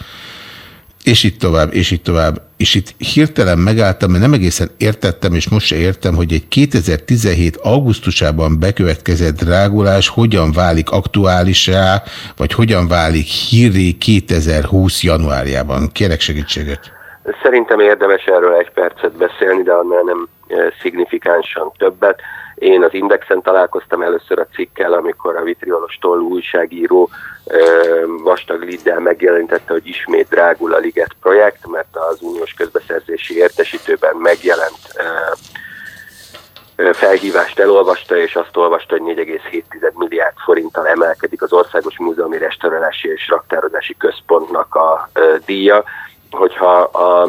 és itt tovább, és itt tovább. És itt hirtelen megálltam, mert nem egészen értettem, és most se értem, hogy egy 2017. augusztusában bekövetkezett drágulás hogyan válik aktuálisá, vagy hogyan válik hírré 2020. januárjában. Kérek segítséget. Szerintem érdemes erről egy percet beszélni, de annál nem eh, szignifikánsan többet. Én az Indexen találkoztam először a cikkel, amikor a Vitriolos Tollú újságíró vastag liddel megjelentette, hogy ismét drágul a Liget projekt, mert az uniós közbeszerzési értesítőben megjelent felhívást elolvasta, és azt olvasta, hogy 4,7 milliárd forinttal emelkedik az Országos Múzeumi Restaurálási és Raktározási Központnak a díja. Hogyha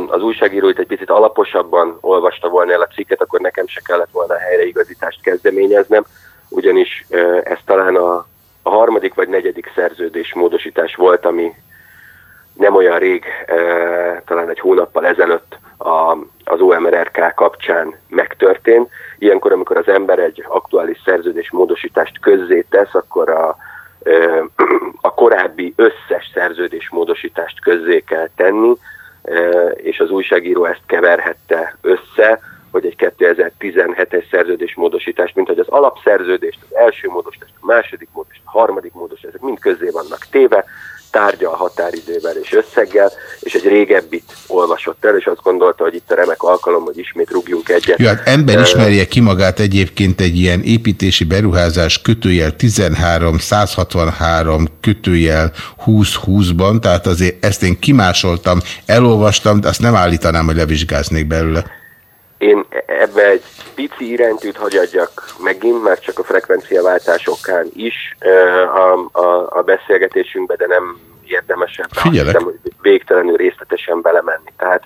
az újságíró itt egy picit alaposabban olvasta volna el a cikket, akkor nekem se kellett volna a helyreigazítást kezdeményeznem, ugyanis ez talán a a harmadik vagy negyedik szerződés módosítás volt, ami nem olyan rég, talán egy hónappal ezelőtt a, az OMRRK kapcsán megtörtént. Ilyenkor, amikor az ember egy aktuális szerződés módosítást közzé-tesz, akkor a, a korábbi összes szerződés módosítást közzé kell tenni, és az újságíró ezt keverhette össze, hogy egy 2017-es szerződés módosítást, mint hogy az alapszerződést, az első módosítást, a második módosítást, a harmadik módosítást, ezek mind közzé vannak téve, tárgyal, határidővel és összeggel, és egy régebbit olvasott el, és azt gondolta, hogy itt a remek alkalom, hogy ismét rúgjunk egyet. Jó, hát ember ismerje ki magát egyébként egy ilyen építési beruházás kötőjel 13, 163 kötőjel 20-20-ban, tehát azért ezt én kimásoltam, elolvastam, de azt nem állítanám, hogy levizsgáznék belőle. Én ebbe egy pici iránytűt hagyadjak megint, már csak a frekvenciaváltás okán is a, a, a beszélgetésünkbe, de nem érdemes ebbe végtelenül részletesen belemenni. Tehát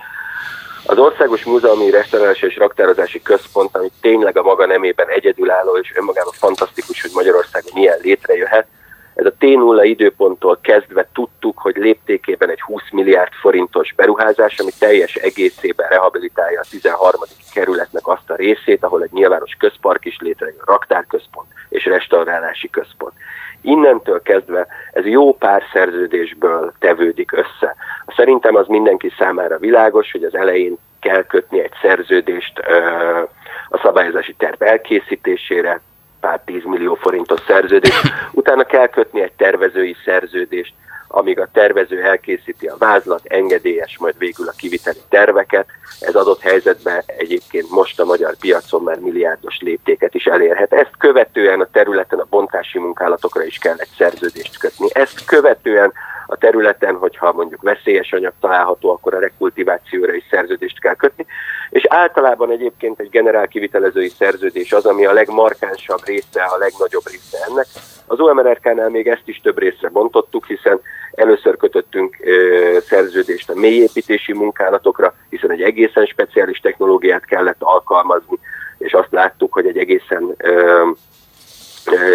az Országos Múzeumi Restaurálási és Raktározási Központ, ami tényleg a maga nemében egyedülálló, és önmagában fantasztikus, hogy Magyarországon milyen létrejöhet, ez a T0 időponttól kezdve tudtuk, hogy léptékében egy 20 milliárd forintos beruházás, ami teljes egészében rehabilitálja a 13. kerületnek azt a részét, ahol egy nyilvános közpark is létrejön, raktárközpont és restaurálási központ. Innentől kezdve ez jó pár szerződésből tevődik össze. Szerintem az mindenki számára világos, hogy az elején kell kötni egy szerződést a szabályozási terv elkészítésére, pár tízmillió forintos szerződés, utána kell kötni egy tervezői szerződést, amíg a tervező elkészíti a vázlat, engedélyes, majd végül a kiviteli terveket. Ez adott helyzetben egyébként most a magyar piacon már milliárdos léptéket is elérhet. Ezt követően a területen a bontási munkálatokra is kell egy szerződést kötni. Ezt követően a területen, hogyha mondjuk veszélyes anyag található, akkor a rekultivációra is szerződést kell kötni. És általában egyébként egy generál kivitelezői szerződés az, ami a legmarkánsabb része, a legnagyobb része ennek. Az OMRK-nál még ezt is több részre bontottuk, hiszen először kötöttünk ö, szerződést a mélyépítési munkálatokra, hiszen egy egészen speciális technológiát kellett alkalmazni, és azt láttuk, hogy egy egészen ö,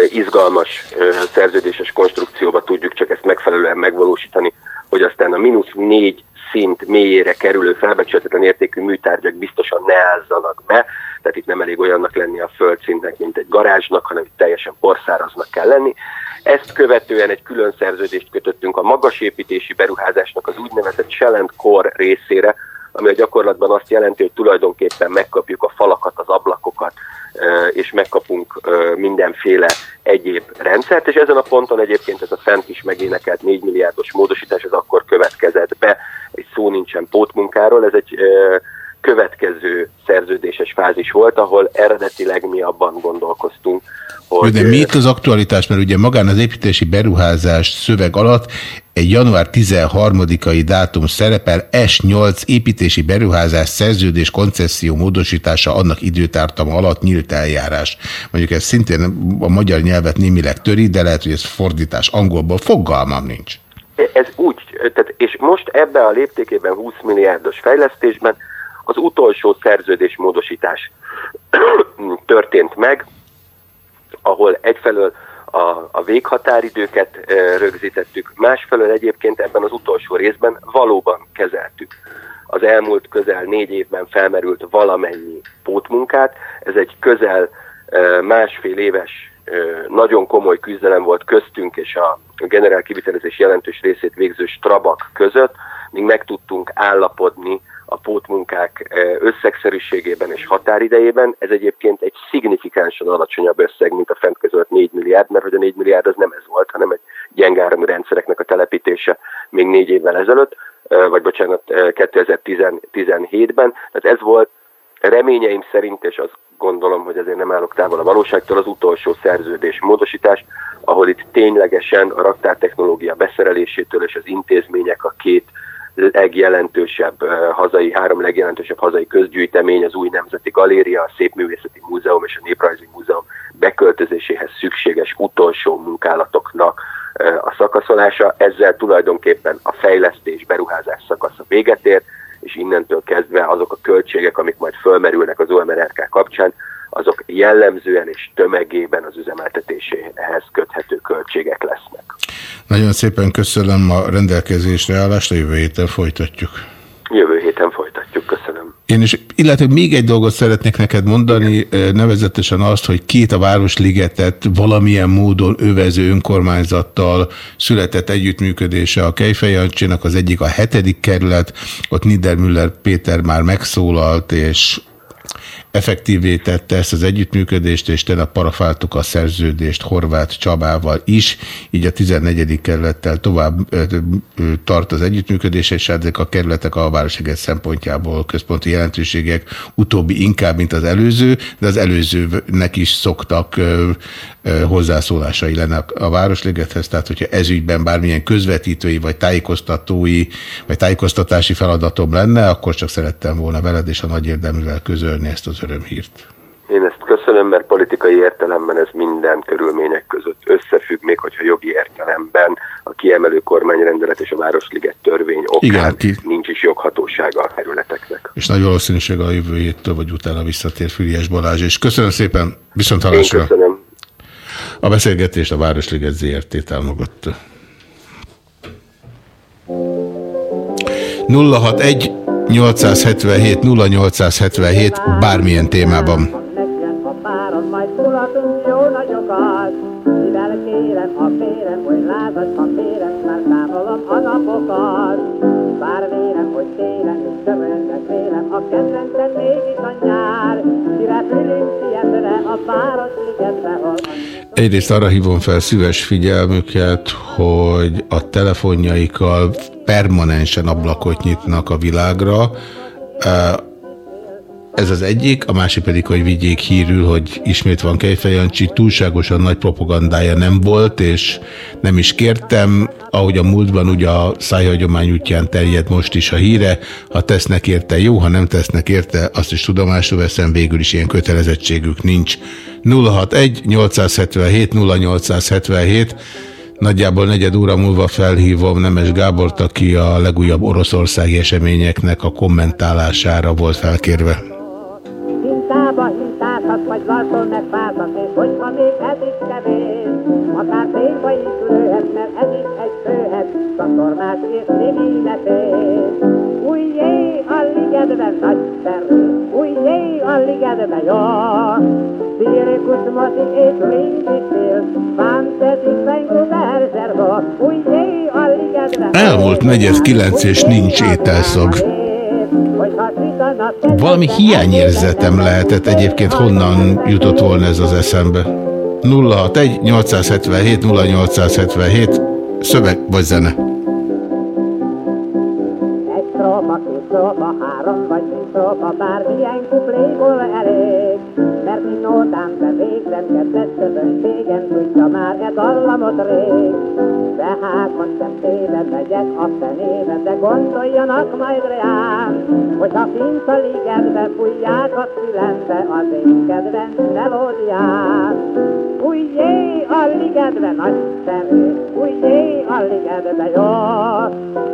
izgalmas szerződéses konstrukcióba tudjuk csak ezt megfelelően megvalósítani, hogy aztán a mínusz négy szint mélyére kerülő felbecsülhetetlen értékű műtárgyak biztosan ne állzanak be, tehát itt nem elég olyannak lenni a földszintnek, mint egy garázsnak, hanem itt teljesen porszáraznak kell lenni. Ezt követően egy külön szerződést kötöttünk a magasépítési beruházásnak az úgynevezett Shell Core részére, ami a gyakorlatban azt jelenti, hogy tulajdonképpen megkapjuk a falakat, az ablakokat, és megkapunk mindenféle egyéb rendszert, és ezen a ponton egyébként ez a fent is megénekelt 4 milliárdos módosítás, ez akkor következett be, egy szó nincsen pótmunkáról, ez egy következő szerződéses fázis volt, ahol eredetileg mi abban gondolkoztunk, hogy... De mi itt az aktualitás, mert ugye magán az építési beruházás szöveg alatt egy január 13-ai dátum szerepel S8 építési beruházás szerződés koncesszió módosítása annak időtártama alatt nyílt eljárás. Mondjuk ez szintén a magyar nyelvet némileg töri, de lehet, hogy ez fordítás angolból fogalmam nincs. Ez úgy, tehát, és most ebben a léptékében 20 milliárdos fejlesztésben az utolsó szerződés módosítás történt meg, ahol egyfelől a, a véghatáridőket e, rögzítettük, másfelől egyébként ebben az utolsó részben valóban kezeltük az elmúlt közel négy évben felmerült valamennyi pótmunkát. Ez egy közel másfél éves nagyon komoly küzdelem volt köztünk és a generál kivitelezés jelentős részét végző Strabak között, míg meg tudtunk állapodni a pótmunkák összegszerűségében és határidejében. Ez egyébként egy szignifikánsan alacsonyabb összeg, mint a fent közölt 4 milliárd, mert hogy a 4 milliárd az nem ez volt, hanem egy gyengáramú rendszereknek a telepítése még négy évvel ezelőtt, vagy bocsánat, 2017-ben. Tehát ez volt reményeim szerint, és azt gondolom, hogy ezért nem állok távol a valóságtól, az utolsó szerződés módosítás, ahol itt ténylegesen a raktártechnológia beszerelésétől és az intézmények a két legjelentősebb hazai, három legjelentősebb hazai közgyűjtemény, az új Nemzeti Galéria, a Szépművészeti Múzeum és a Néprajzi Múzeum beköltözéséhez szükséges utolsó munkálatoknak a szakaszolása. Ezzel tulajdonképpen a fejlesztés, beruházás szakasza véget ér, és innentől kezdve azok a költségek, amik majd fölmerülnek az OMRK kapcsán, azok jellemzően és tömegében az üzemeltetéséhez köthető költségek lesznek. Nagyon szépen köszönöm a rendelkezésre állást, a jövő héten folytatjuk. Jövő héten folytatjuk, köszönöm. Én is, illetve még egy dolgot szeretnék neked mondani, nevezetesen azt, hogy két a Városligetet valamilyen módon övező önkormányzattal született együttműködése a Kejfejancsinak, az egyik a hetedik kerület, ott Niedermüller Péter már megszólalt, és effektívé tette ezt az együttműködést, és tényleg parafáltuk a szerződést Horváth Csabával is, így a 14. kerülettel tovább ö, ö, tart az együttműködés, és ezek a kerületek a Városliget szempontjából központi jelentőségek utóbbi inkább, mint az előző, de az előzőnek is szoktak ö, ö, hozzászólásai lenne a Városligethez, tehát hogyha ezügyben bármilyen közvetítői, vagy tájékoztatói, vagy tájékoztatási feladatom lenne, akkor csak szerettem volna veled és a nagy érdeművel közölni ezt az örömhírt. Én ezt köszönöm, mert politikai értelemben ez minden körülmények között összefügg, még hogyha jogi értelemben a kiemelő kormányrendelet és a Városliget törvény okán Igen, ki- nincs is joghatósága a területeknek. És nagy valószínűség a jövő héttől vagy utána visszatér Füriás Balázs. És köszönöm szépen, viszont Én hallásra. köszönöm. A beszélgetést a Városliget ZRT támogatta. 061 877 0877 bármilyen témában. Kérem a férem, hogy lázasban férem, már számolom a napokat. Bár vérem, hogy kömönnek vélem, a kedvencem mégis a nyár. Mire fülünk sietre a páros ligetbe, Egyrészt arra hívom fel szíves figyelmüket, hogy a telefonjaikkal permanensen ablakot nyitnak a világra. Ez az egyik, a másik pedig, hogy vigyék hírül, hogy ismét van Kejfej Jancsi, túlságosan nagy propagandája nem volt, és nem is kértem, ahogy a múltban ugye a szájhagyomány útján terjed most is a híre, ha tesznek érte jó, ha nem tesznek érte, azt is tudomásul veszem, végül is ilyen kötelezettségük nincs. 061 877 0877 Nagyjából negyed óra múlva felhívom Nemes Gábort, aki a legújabb oroszországi eseményeknek a kommentálására volt felkérve. Hintába hintázhat, vagy vartól megfázhat, és hogyha még ez is kevés, akár tényba is lőhet, mert ez is csatornás és némi metés. Újjé a ligetben nagy szerű, újjé a ligetben jó. Cirkus mozi és fél, fantasy fengő verzergo, újjé a ligetben. Elmúlt negyed kilenc, és nincs ételszag. Valami hiányérzetem lehetett, egyébként honnan jutott volna ez az eszembe? 061 877 0877 szöveg vagy zene. Strófa, három vagy négy strófa, bármilyen kupléból elég. De kedves közönségem, tudja már e dallamot rég. Tehát most sem téved megyek a fenébe, de gondoljanak majd rám, hogyha kint a ligetbe fújják a szülembe az én kedvenc melódiát. Fújjé a ligetbe nagy szemű, fújjé a ligetbe jó.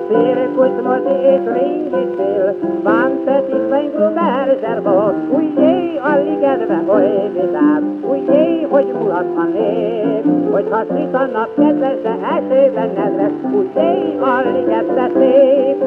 Cirkus, mozi és ringi szél, fantasy fengő berzserbo, fújjé a ligetbe, oly vidád, fújjé, hogy mulat a nép, hogyha szitanak kedves, de esőben nedves, fújjé a ligetbe szép.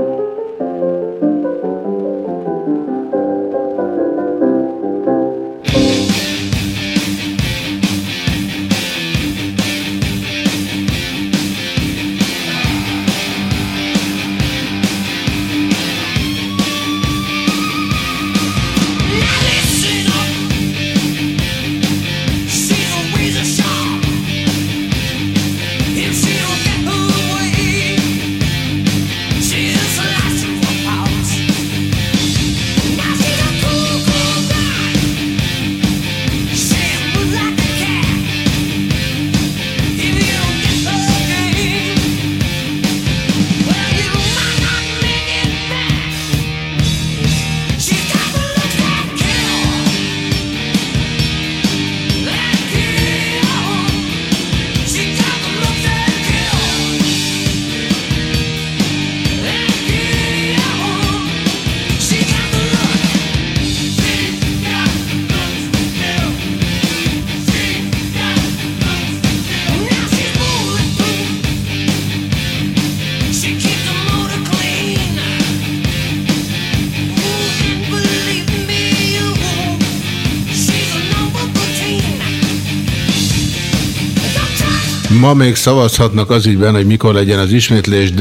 Ma még szavazhatnak az ügyben, hogy mikor legyen az ismétlés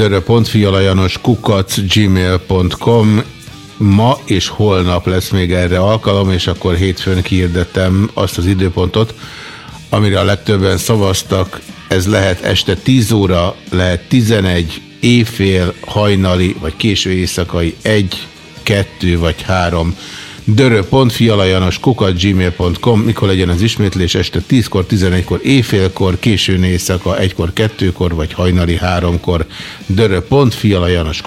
gmail.com ma és holnap lesz még erre alkalom, és akkor hétfőn kihirdettem azt az időpontot, amire a legtöbben szavaztak. Ez lehet este 10 óra, lehet 11, éjfél, hajnali, vagy késő éjszakai 1, 2 vagy 3 dörö.fialajanos kukat gmail.com mikor legyen az ismétlés este 10-kor, 11-kor, éjfélkor, késő éjszaka, 1-kor, 2-kor vagy hajnali 3-kor dörö.fialajanos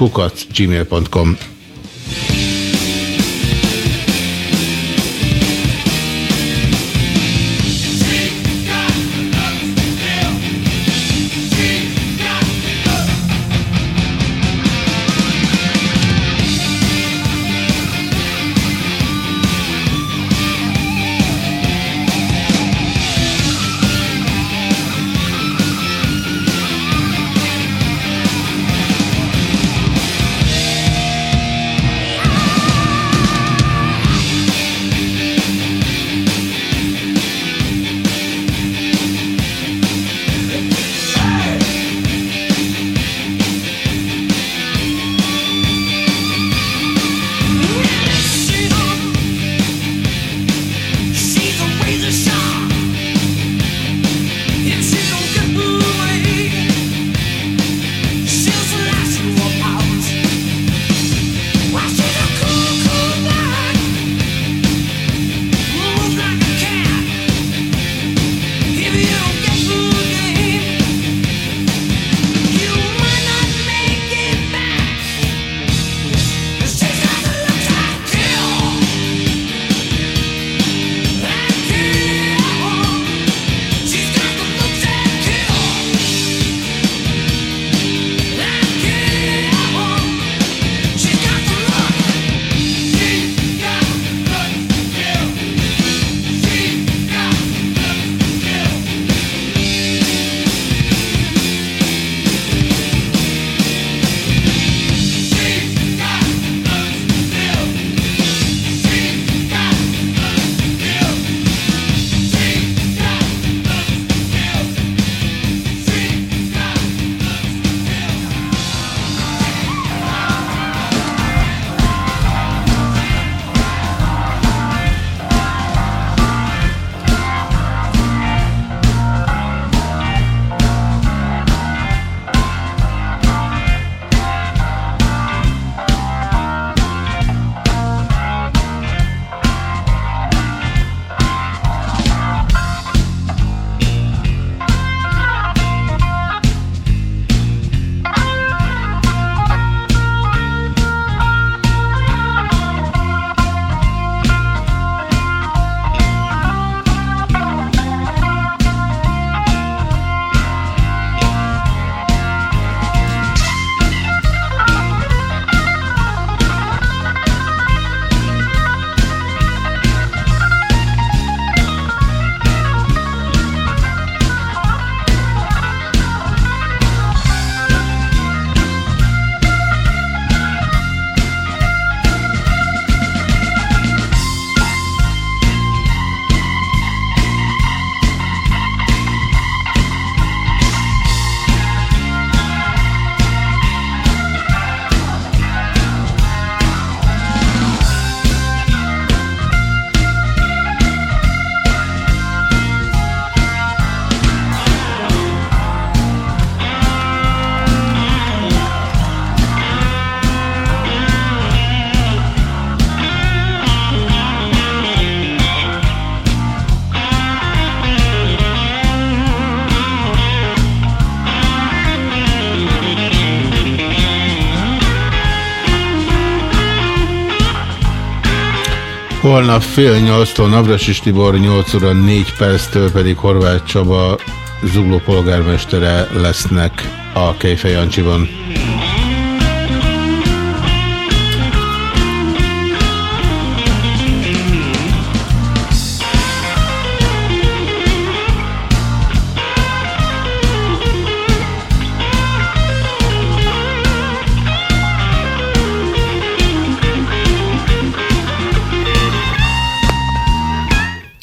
Holnap fél nyolctól Navrasis Tibor 8 óra 4 perctől pedig Horváth Csaba zugló polgármestere lesznek a Kejfej Jancsiban.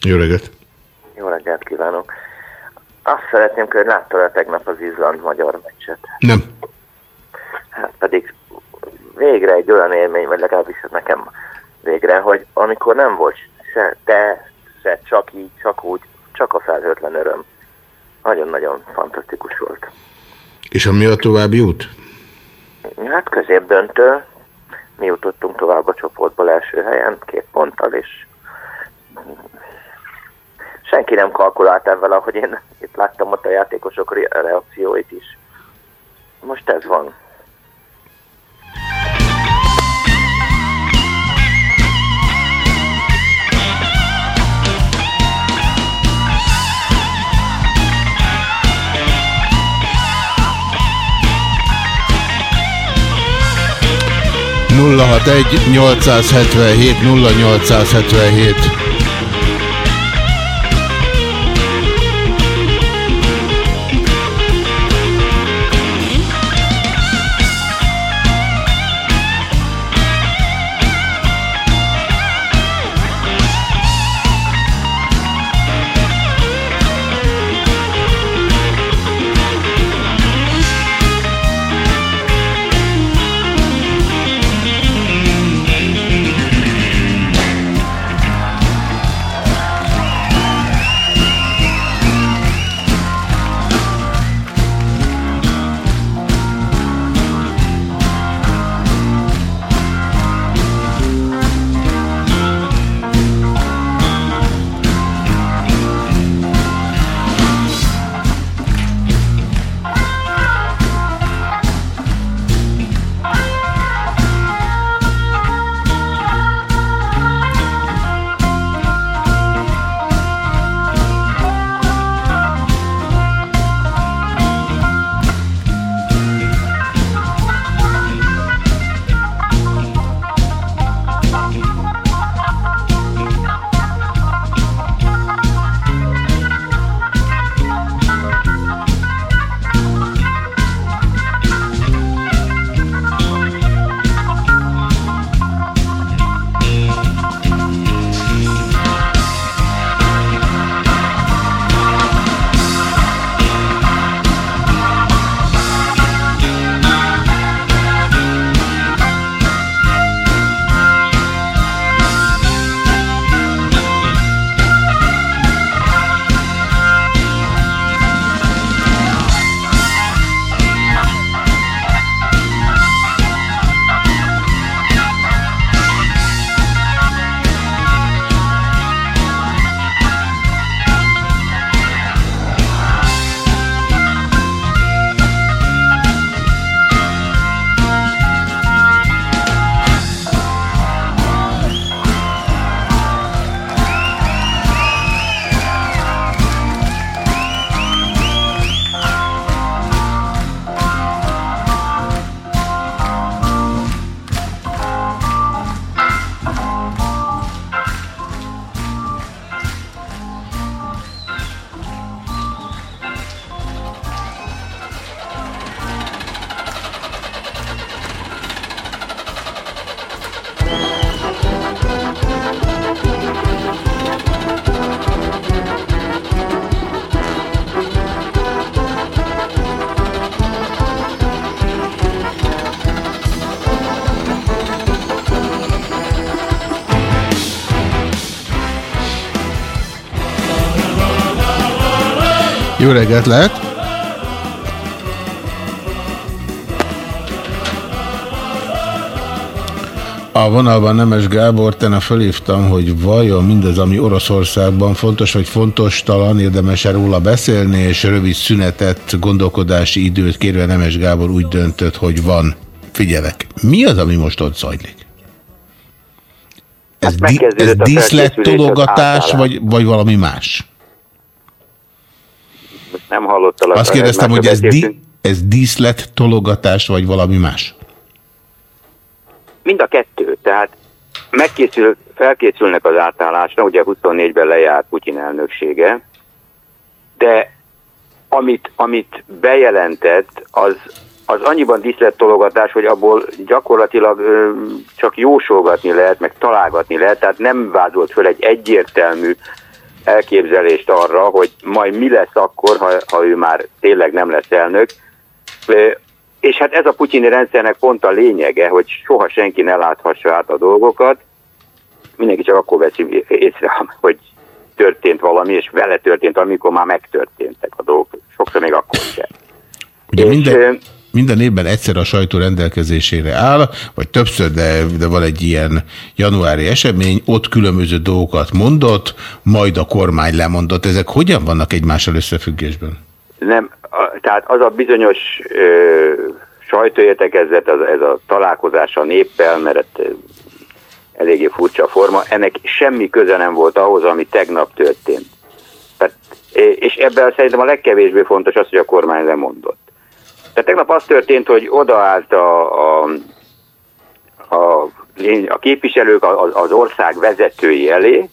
Jó reggelt! Jó reggelt kívánok! Azt szeretném, hogy látta -e tegnap az Izland-magyar meccset? Nem. Hát pedig végre egy olyan élmény, vagy legalábbis nekem végre, hogy amikor nem volt se te, se csak így, csak úgy, csak a felhőtlen öröm. Nagyon-nagyon fantasztikus volt. És ami a további út? Hát középdöntő, mi jutottunk tovább a csoportból első helyen, két ponttal, és senki nem kalkulált ezzel, ahogy én itt láttam ott a játékosok reakcióit is. Most ez van. nulla hat egy 877 0877 Lehet! A vonalban Nemes Gábor, tenne fölhívtam, hogy vajon mindaz, ami Oroszországban fontos, vagy fontos, talán érdemes -e róla beszélni, és rövid szünetet, gondolkodási időt kérve Nemes Gábor úgy döntött, hogy van. Figyelek, mi az, ami most ott zajlik? Ez, hát di ez díszlettologatás, vagy, vagy valami más? Hallottalak. Azt kérdeztem, hogy ez, di ez díszlet, tologatás, vagy valami más? Mind a kettő. Tehát megkészül, felkészülnek az átállásra, ugye 24-ben lejárt Putyin elnöksége, de amit, amit bejelentett, az, az annyiban díszlettologatás, hogy abból gyakorlatilag ö, csak jósolgatni lehet, meg találgatni lehet, tehát nem vázolt föl egy egyértelmű elképzelést arra, hogy majd mi lesz akkor, ha, ha ő már tényleg nem lesz elnök. és hát ez a putyini rendszernek pont a lényege, hogy soha senki ne láthassa át a dolgokat, mindenki csak akkor veszi észre, hogy történt valami, és vele történt, amikor már megtörténtek a dolgok. Sokszor még akkor sem. Ugye minden, minden évben egyszer a sajtó rendelkezésére áll, vagy többször, de, de van egy ilyen januári esemény, ott különböző dolgokat mondott, majd a kormány lemondott. Ezek hogyan vannak egymással összefüggésben? Nem, a, tehát az a bizonyos ö, sajtóértekezett, az, ez a találkozás a néppel, mert eléggé furcsa forma, ennek semmi köze nem volt ahhoz, ami tegnap történt. Tehát, és ebben szerintem a legkevésbé fontos az, hogy a kormány lemondott. Tehát tegnap az történt, hogy odaállt a, a, a, a képviselők az ország vezetői elé,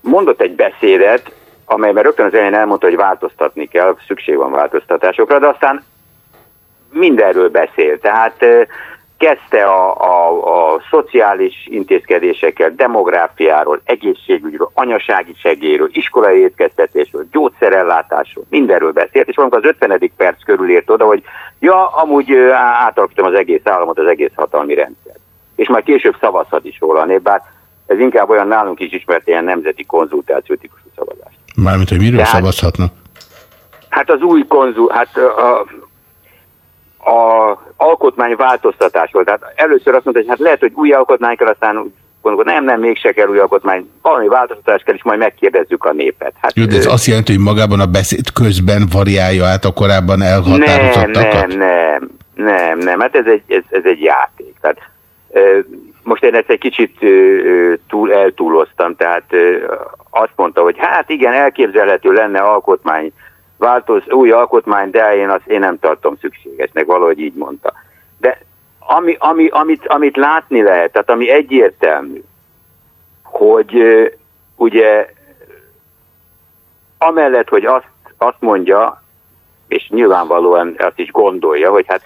mondott egy beszédet, amelyben rögtön az elején elmondta, hogy változtatni kell, szükség van változtatásokra, de aztán mindenről beszél. Tehát kezdte a, a, a szociális intézkedésekkel, demográfiáról, egészségügyről, anyasági segélyről, iskolai étkeztetésről, gyógyszerellátásról, mindenről beszélt, és valamikor az 50. perc körül ért oda, hogy ja, amúgy átalakítom az egész államot, az egész hatalmi rendszer. És majd később szavazhat is róla a nép, bár ez inkább olyan nálunk is ismert ilyen nemzeti konzultáció típusú szavazás. Mármint, hogy miről Tehát, szavazhatnak? Hát az új konzul, hát a, a alkotmány változtatásról. Tehát először azt mondta, hogy hát lehet, hogy új alkotmány kell, aztán gondolom, nem, nem, mégse kell új alkotmány, valami változtatás kell, és majd megkérdezzük a népet. Hát, Jó, de ez ö... azt jelenti, hogy magában a beszéd közben variálja át a korábban elhatározottakat? Nem, nem, nem, nem, nem, hát ez egy, ez, ez egy játék. Tehát, most én ezt egy kicsit túl eltúloztam, tehát azt mondta, hogy hát igen, elképzelhető lenne alkotmány változ, új alkotmány, de én azt én nem tartom szükségesnek, valahogy így mondta. De ami, ami, amit, amit látni lehet, tehát ami egyértelmű, hogy ugye amellett, hogy azt, azt mondja, és nyilvánvalóan azt is gondolja, hogy hát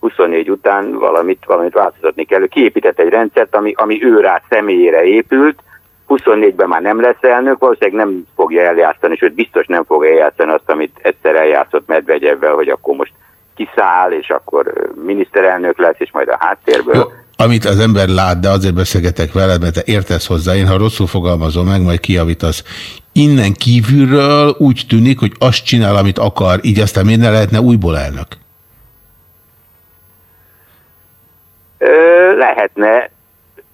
24 után valamit, valamit változtatni kell. Kiépített egy rendszert, ami, ami ő rá személyére épült, 24-ben már nem lesz elnök, valószínűleg nem fogja eljátszani, sőt biztos nem fogja eljátszani azt, amit egyszer eljátszott Medvegyevvel, hogy akkor most kiszáll, és akkor miniszterelnök lesz, és majd a háttérből. Jó, amit az ember lát, de azért beszélgetek veled, mert te értesz hozzá, én ha rosszul fogalmazom meg, majd kiavítasz. Innen kívülről úgy tűnik, hogy azt csinál, amit akar, így aztán miért ne lehetne újból elnök? Ö, lehetne,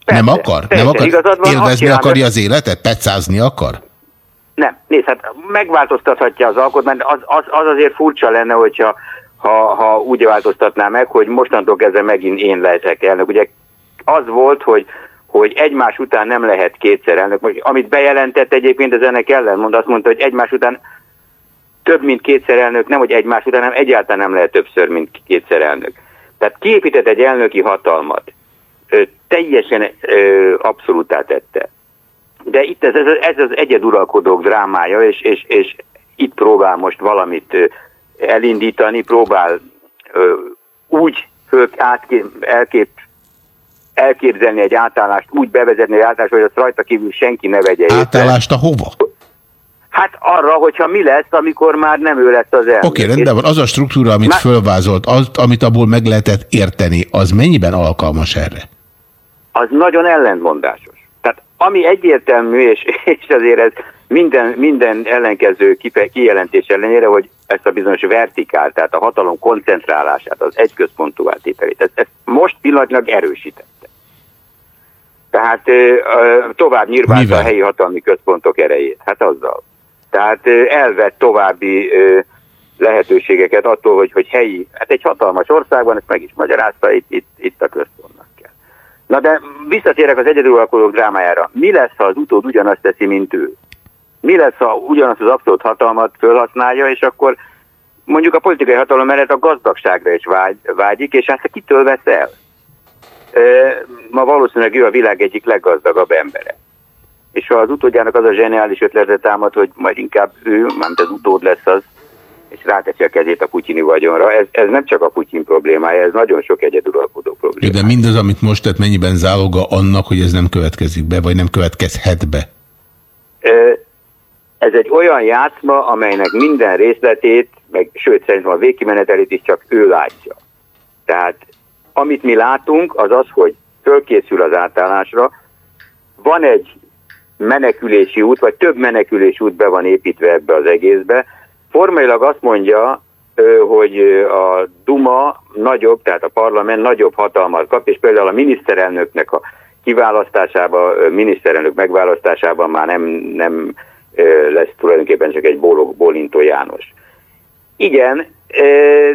Persze, nem akar? Nem akar? Van, Élvezni akarja az életet? Pecázni akar? Nem. Nézd, hát megváltoztathatja az alkotmányt. Az, az, az azért furcsa lenne, hogyha ha, ha úgy változtatná meg, hogy mostantól kezdve megint én lehetek elnök. Ugye az volt, hogy hogy egymás után nem lehet kétszer elnök. Most, amit bejelentett egyébként, ez ennek ellenmond, azt mondta, hogy egymás után több, mint kétszer elnök, nem hogy egymás után, hanem egyáltalán nem lehet többször, mint kétszer elnök. Tehát kiépített egy elnöki hatalmat, teljesen abszolútá tette. De itt ez, ez, ez az egyeduralkodók drámája, és, és, és itt próbál most valamit elindítani, próbál úgy föl, átkép, elkép, elképzelni egy átállást, úgy bevezetni egy átállást, hogy azt rajta kívül senki ne vegye Átállást a hova? Hát arra, hogyha mi lesz, amikor már nem ő lesz az elnök. Oké, okay, rendben van. Az a struktúra, amit már... fölvázolt, az, amit abból meg lehetett érteni, az mennyiben alkalmas erre? Az nagyon ellentmondásos. Tehát ami egyértelmű, és, és azért ez minden, minden ellenkező kife, kijelentés ellenére, hogy ezt a bizonyos vertikál, tehát a hatalom koncentrálását, az egyközpontú átételét, ezt, ezt most pillanatnyilag erősítette. Tehát tovább nyírválta a helyi hatalmi központok erejét. Hát azzal. Tehát elvett további lehetőségeket attól, hogy, hogy helyi, hát egy hatalmas országban, ezt meg is magyarázta itt, itt, itt a központnak. Na de visszatérek az egyedülalkodók drámájára. Mi lesz, ha az utód ugyanazt teszi, mint ő? Mi lesz, ha ugyanazt az abszolút hatalmat felhasználja, és akkor mondjuk a politikai hatalom mellett a gazdagságra is vágy, vágyik, és ezt kitől vesz el? Ma valószínűleg ő a világ egyik leggazdagabb embere. És ha az utódjának az a zseniális ötlete támad, hogy majd inkább ő, mármint az utód lesz az, és ráteszi a kezét a putyini vagyonra. Ez, ez nem csak a Putyin problémája, ez nagyon sok egyeduralkodó probléma. De mindaz, amit most tett, mennyiben záloga annak, hogy ez nem következik be, vagy nem következhet be? Ez egy olyan játszma, amelynek minden részletét, meg sőt szerintem a végkimenetelét is csak ő látja. Tehát amit mi látunk, az az, hogy fölkészül az átállásra, van egy menekülési út, vagy több menekülési út be van építve ebbe az egészbe. Formailag azt mondja, hogy a Duma nagyobb, tehát a parlament nagyobb hatalmat kap, és például a miniszterelnöknek a kiválasztásában, miniszterelnök megválasztásában már nem, nem lesz tulajdonképpen csak egy bólog, bólintó János. Igen,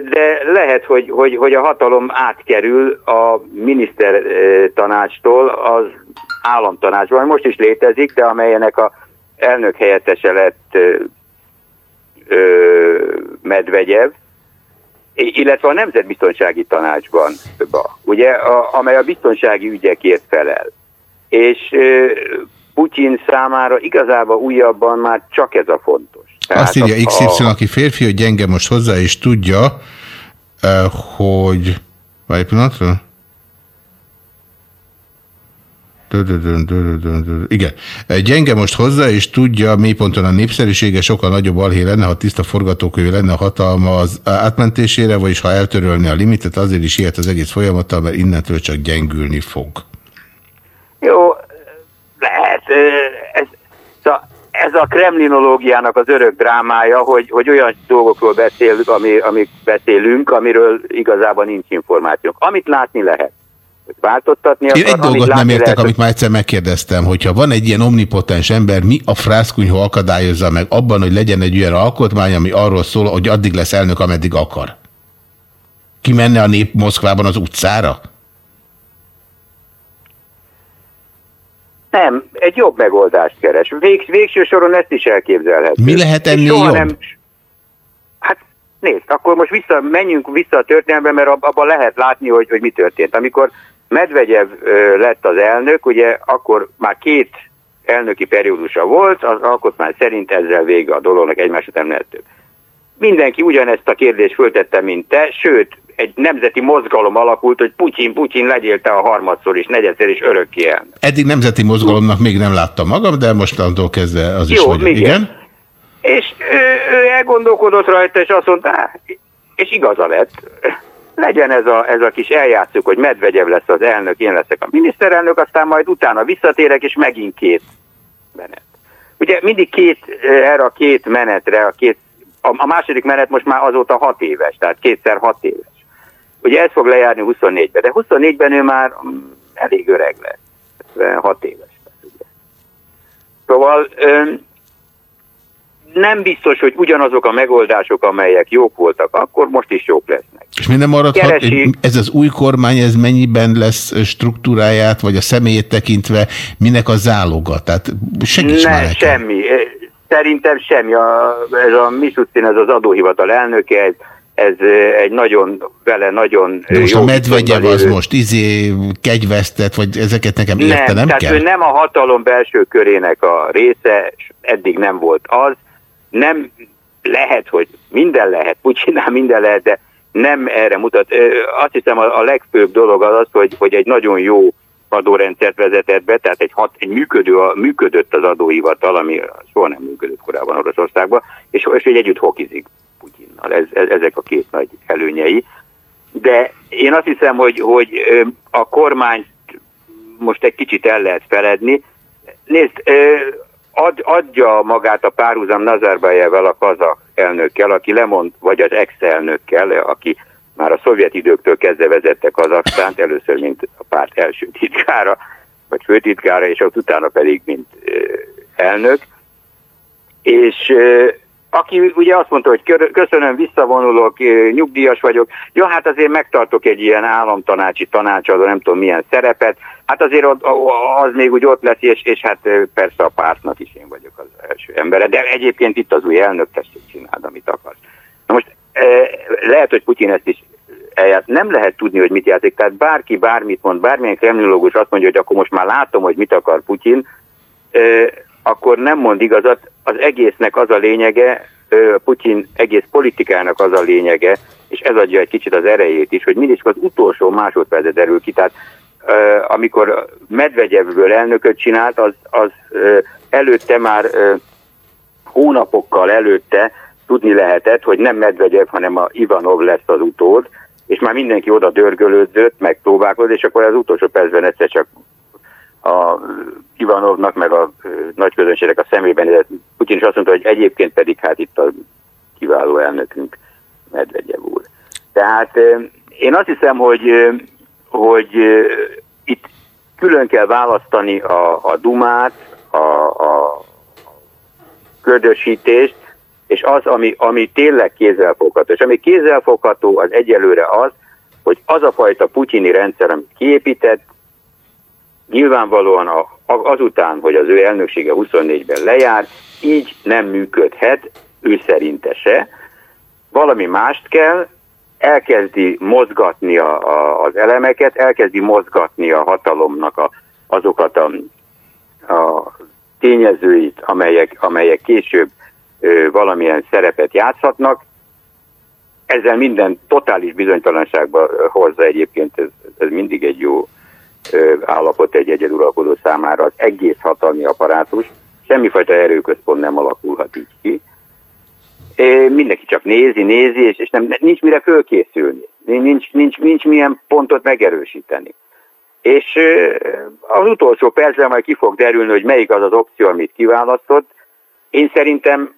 de lehet, hogy, hogy, hogy a hatalom átkerül a miniszter tanácstól az államtanácsban, most is létezik, de amelyenek a elnök helyettese lett Medvegyev, illetve a Nemzetbiztonsági Tanácsban, ugye, a, amely a biztonsági ügyekért felel. És Putyin számára igazából újabban már csak ez a fontos. Tehát Azt írja XY, a... aki férfi, hogy gyenge most hozzá, és tudja, hogy... Várj pillanatra? Igen. Gyenge most hozzá, és tudja, mélyponton a népszerűsége sokkal nagyobb alhé lenne, ha tiszta forgatókönyv lenne a hatalma az átmentésére, vagyis ha eltörölni a limitet, azért is ilyet az egész folyamattal, mert innentől csak gyengülni fog. Jó, lehet. Ez, szóval ez a kremlinológiának az örök drámája, hogy, hogy olyan dolgokról beszélünk, ami, amik beszélünk, amiről igazából nincs információnk. Amit látni lehet változtatni Én egy dolgot nem értek, lehet, amit már egyszer megkérdeztem, hogyha van egy ilyen omnipotens ember, mi a frászkunyhó akadályozza meg abban, hogy legyen egy olyan alkotmány, ami arról szól, hogy addig lesz elnök, ameddig akar? Ki menne a nép Moszkvában az utcára? Nem, egy jobb megoldást keres. Vég, végső soron ezt is elképzelhető. Mi lehet ennél jobb? Nem, hát nézd, akkor most vissza, menjünk vissza a történelembe, mert abban lehet látni, hogy, hogy mi történt. Amikor Medvegyev lett az elnök, ugye akkor már két elnöki periódusa volt, az alkotmány szerint ezzel vége a dolognak egymás után lehet több. Mindenki ugyanezt a kérdést föltette, mint te, sőt, egy nemzeti mozgalom alakult, hogy Putyin, Putyin legyél te a harmadszor is, negyedszer is örökké elnök. Eddig nemzeti mozgalomnak még nem láttam magam, de mostantól kezdve az Jó, is vagy. Igen. És ő, ő elgondolkodott rajta, és azt mondta, és igaza lett legyen ez a, ez a kis eljátszuk, hogy Medvegyev lesz az elnök, én leszek a miniszterelnök, aztán majd utána visszatérek, és megint két menet. Ugye mindig két, eh, erre a két menetre, a, két, a, a második menet most már azóta hat éves, tehát kétszer hat éves. Ugye ez fog lejárni 24-ben, de 24-ben ő már mm, elég öreg lesz, 6 éves. Szóval nem biztos, hogy ugyanazok a megoldások, amelyek jók voltak, akkor most is jók lesznek. És minden maradhat, Keresi... ez az új kormány, ez mennyiben lesz struktúráját, vagy a személyét tekintve, minek a záloga? Tehát segíts ne, semmi. Szerintem semmi. A, ez a Misucin, ez az adóhivatal elnöke, ez, ez egy nagyon, vele nagyon De most jó a medvegyev az most izé kegyvesztett, vagy ezeket nekem értenem nem, tehát kell? ő nem a hatalom belső körének a része, eddig nem volt az, nem lehet, hogy minden lehet, Putyinnál minden lehet, de nem erre mutat. Azt hiszem a, a legfőbb dolog az az, hogy, hogy egy nagyon jó adórendszert vezetett be, tehát egy, hat, egy működő, működött az adóhivatal, ami soha nem működött korábban Oroszországban, és, és hogy együtt hokizik Putyinnal. Ez, ez, ezek a két nagy előnyei. De én azt hiszem, hogy, hogy a kormányt most egy kicsit el lehet feledni. Nézd, ad, adja magát a párhuzam Nazarbayevel a kazak elnökkel, aki lemond, vagy az ex-elnökkel, aki már a szovjet időktől kezdve vezette Kazaksztánt, először mint a párt első titkára, vagy főtitkára, és ott utána pedig mint elnök. És aki ugye azt mondta, hogy köszönöm, visszavonulok, nyugdíjas vagyok, ja, hát azért megtartok egy ilyen államtanácsi tanácsadó, nem tudom milyen szerepet, hát azért az még úgy ott lesz, és, és hát persze a pártnak is én vagyok az első embere, de egyébként itt az új elnök, tessék csináld, amit akarsz. Na most lehet, hogy Putyin ezt is elját. Nem lehet tudni, hogy mit játszik. Tehát bárki bármit mond, bármilyen kremlinológus azt mondja, hogy akkor most már látom, hogy mit akar Putyin, akkor nem mond igazat. Az egésznek az a lényege, Putyin egész politikának az a lényege, és ez adja egy kicsit az erejét is, hogy mindig az utolsó másodpercet derül ki. Tehát amikor Medvegyevből elnököt csinált, az, az előtte már hónapokkal előtte tudni lehetett, hogy nem Medvegyev, hanem a Ivanov lesz az utód, és már mindenki oda dörgölődött, meg próbálkozott, és akkor az utolsó percben egyszer csak a Ivanovnak, meg a nagy közönségnek a szemében, Putyin is azt mondta, hogy egyébként pedig hát itt a kiváló elnökünk Medvegyev úr. Tehát én azt hiszem, hogy, hogy itt külön kell választani a, a dumát, a, a ködösítést, és az, ami, ami tényleg kézzelfogható. És ami kézzelfogható, az egyelőre az, hogy az a fajta putyini rendszer, amit kiépített, nyilvánvalóan a, azután, hogy az ő elnöksége 24-ben lejár, így nem működhet, ő szerinte se. Valami mást kell, elkezdi mozgatni a, a, az elemeket, elkezdi mozgatni a hatalomnak a, azokat a, a tényezőit, amelyek, amelyek később ö, valamilyen szerepet játszhatnak. Ezzel minden totális bizonytalanságba hozza egyébként, ez, ez mindig egy jó állapot egy egyeduralkodó számára, az egész hatalmi apparátus, semmifajta erőközpont nem alakulhat így ki. Mindenki csak nézi, nézi, és nem, nincs mire fölkészülni, nincs, nincs, nincs milyen pontot megerősíteni. És az utolsó percben majd ki fog derülni, hogy melyik az az opció, amit kiválasztott. Én szerintem,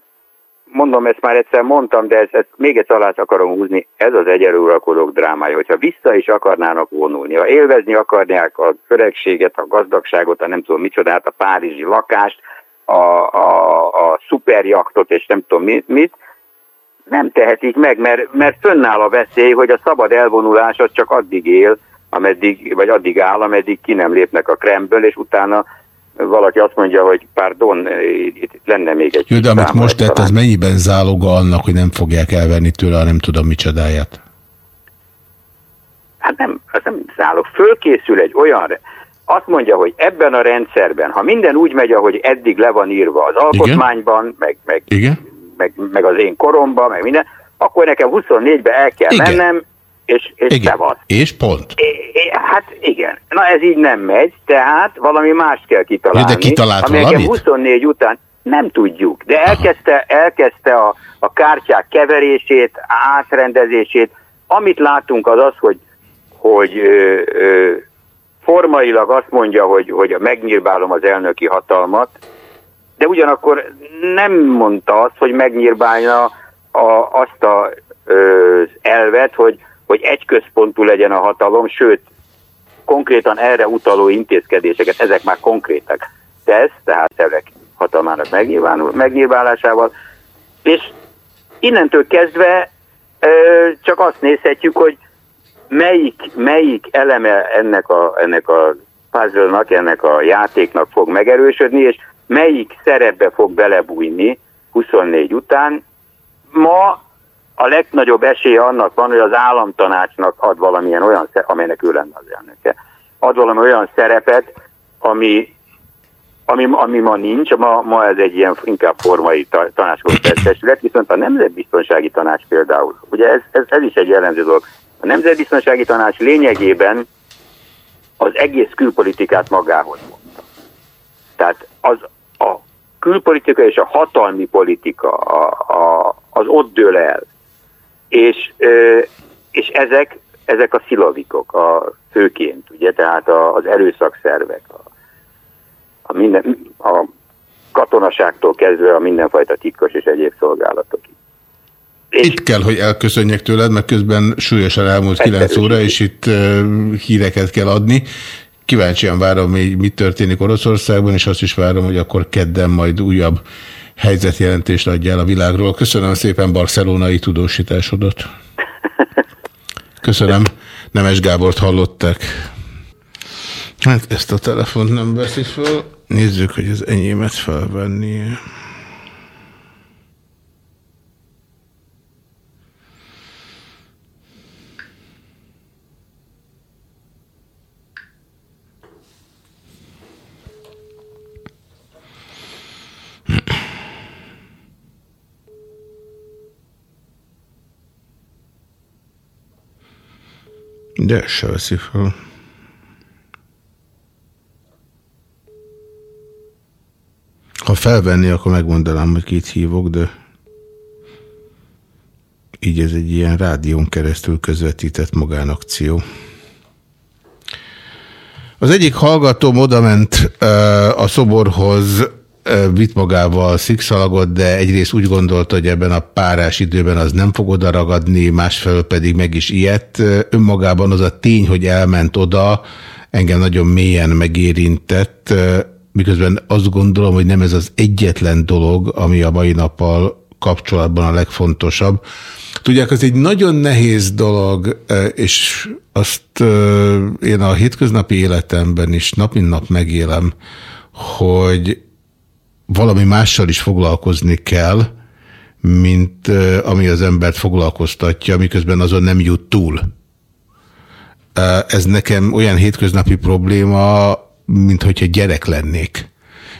mondom, ezt már egyszer mondtam, de ezt, ezt még egyszer alá akarom húzni, ez az egyenlőrakodók drámája. Hogyha vissza is akarnának vonulni, ha élvezni akarnák a öregséget, a gazdagságot, a nem tudom micsodát, a párizsi lakást, a, a, a szuperjaktot, és nem tudom mit, mit, nem tehetik meg, mert, mert fönnáll a veszély, hogy a szabad elvonulás az csak addig él, ameddig, vagy addig áll, ameddig ki nem lépnek a Kremből, és utána valaki azt mondja, hogy pardon, itt lenne még egy... Jó, de amit most tett, az mennyiben záloga annak, hogy nem fogják elvenni tőle a nem tudom micsodáját? Hát nem, az nem zálog. Fölkészül egy olyan... Azt mondja, hogy ebben a rendszerben, ha minden úgy megy, ahogy eddig le van írva az alkotmányban, Igen? Meg, meg, Igen? Meg, meg az én koromban, meg minden, akkor nekem 24-be el kell Igen. mennem, és, és igen. van. És pont. É, hát igen. Na ez így nem megy, tehát valami mást kell kitalálni. De kitalált ami valamit? 24 után nem tudjuk, de elkezdte, elkezdte a, a kártyák keverését, átrendezését. Amit látunk az az, hogy, hogy ö, ö, formailag azt mondja, hogy, hogy megnyírbálom az elnöki hatalmat, de ugyanakkor nem mondta azt, hogy megnyírbálja a, azt a, ö, elvet, hogy hogy egy központú legyen a hatalom, sőt, konkrétan erre utaló intézkedéseket, ezek már konkrétak tesz, tehát ezek hatalmának megnyilvánulásával, és innentől kezdve ö, csak azt nézhetjük, hogy melyik, melyik eleme ennek a, ennek a puzzle ennek a játéknak fog megerősödni, és melyik szerepbe fog belebújni 24 után. Ma a legnagyobb esélye annak van, hogy az államtanácsnak ad valamilyen olyan, amelynek ő lenne az elnöke, ad valami olyan szerepet, ami, ami, ami ma nincs, ma, ma ez egy ilyen inkább formai tanácskozó testület, viszont a Nemzetbiztonsági Tanács például, ugye ez, ez, ez is egy jellemző dolog, a Nemzetbiztonsági Tanács lényegében az egész külpolitikát magához mondta. Tehát az a külpolitika és a hatalmi politika a, a, az ott dől el és, és ezek, ezek a szilavikok a főként, ugye, tehát az erőszakszervek, a, a, minden, a katonaságtól kezdve a mindenfajta titkos és egyéb szolgálatok. És itt kell, hogy elköszönjek tőled, mert közben súlyosan elmúlt 9 óra, és itt uh, híreket kell adni. Kíváncsian várom, hogy mi történik Oroszországban, és azt is várom, hogy akkor kedden majd újabb helyzetjelentést adjál a világról. Köszönöm szépen barcelonai tudósításodat. Köszönöm. Nemes Gábort hallották. Hát ezt a telefont nem veszi föl. Nézzük, hogy az enyémet felvenni. De se veszi fel. Ha felvenni, akkor megmondanám, hogy kit hívok, de így ez egy ilyen rádión keresztül közvetített magánakció. Az egyik hallgatóm odament a szoborhoz, vitt magával szikszalagot, de egyrészt úgy gondolta, hogy ebben a párás időben az nem fog oda másfelől pedig meg is ilyet. Önmagában az a tény, hogy elment oda, engem nagyon mélyen megérintett, miközben azt gondolom, hogy nem ez az egyetlen dolog, ami a mai nappal kapcsolatban a legfontosabb. Tudják, ez egy nagyon nehéz dolog, és azt én a hétköznapi életemben is nap mint nap megélem, hogy valami mással is foglalkozni kell, mint ami az embert foglalkoztatja, miközben azon nem jut túl. Ez nekem olyan hétköznapi probléma, mint hogyha gyerek lennék.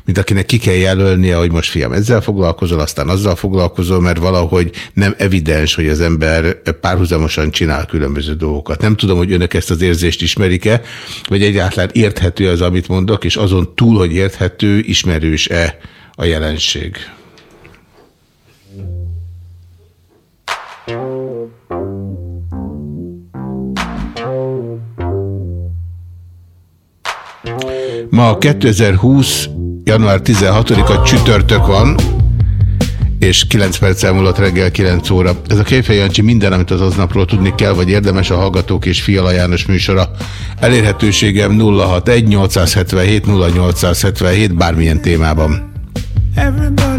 Mint akinek ki kell jelölnie, hogy most fiam ezzel foglalkozol, aztán azzal foglalkozol, mert valahogy nem evidens, hogy az ember párhuzamosan csinál különböző dolgokat. Nem tudom, hogy önök ezt az érzést ismerik-e, vagy egyáltalán érthető az, amit mondok, és azon túl, hogy érthető, ismerős-e a jelenség. Ma 2020. január 16-a csütörtök van, és 9 perc elmúlott reggel 9 óra. Ez a Kéfej Jancsi minden, amit az aznapról tudni kell, vagy érdemes a Hallgatók és Fiala János műsora. Elérhetőségem 061 877 0877 bármilyen témában. Everybody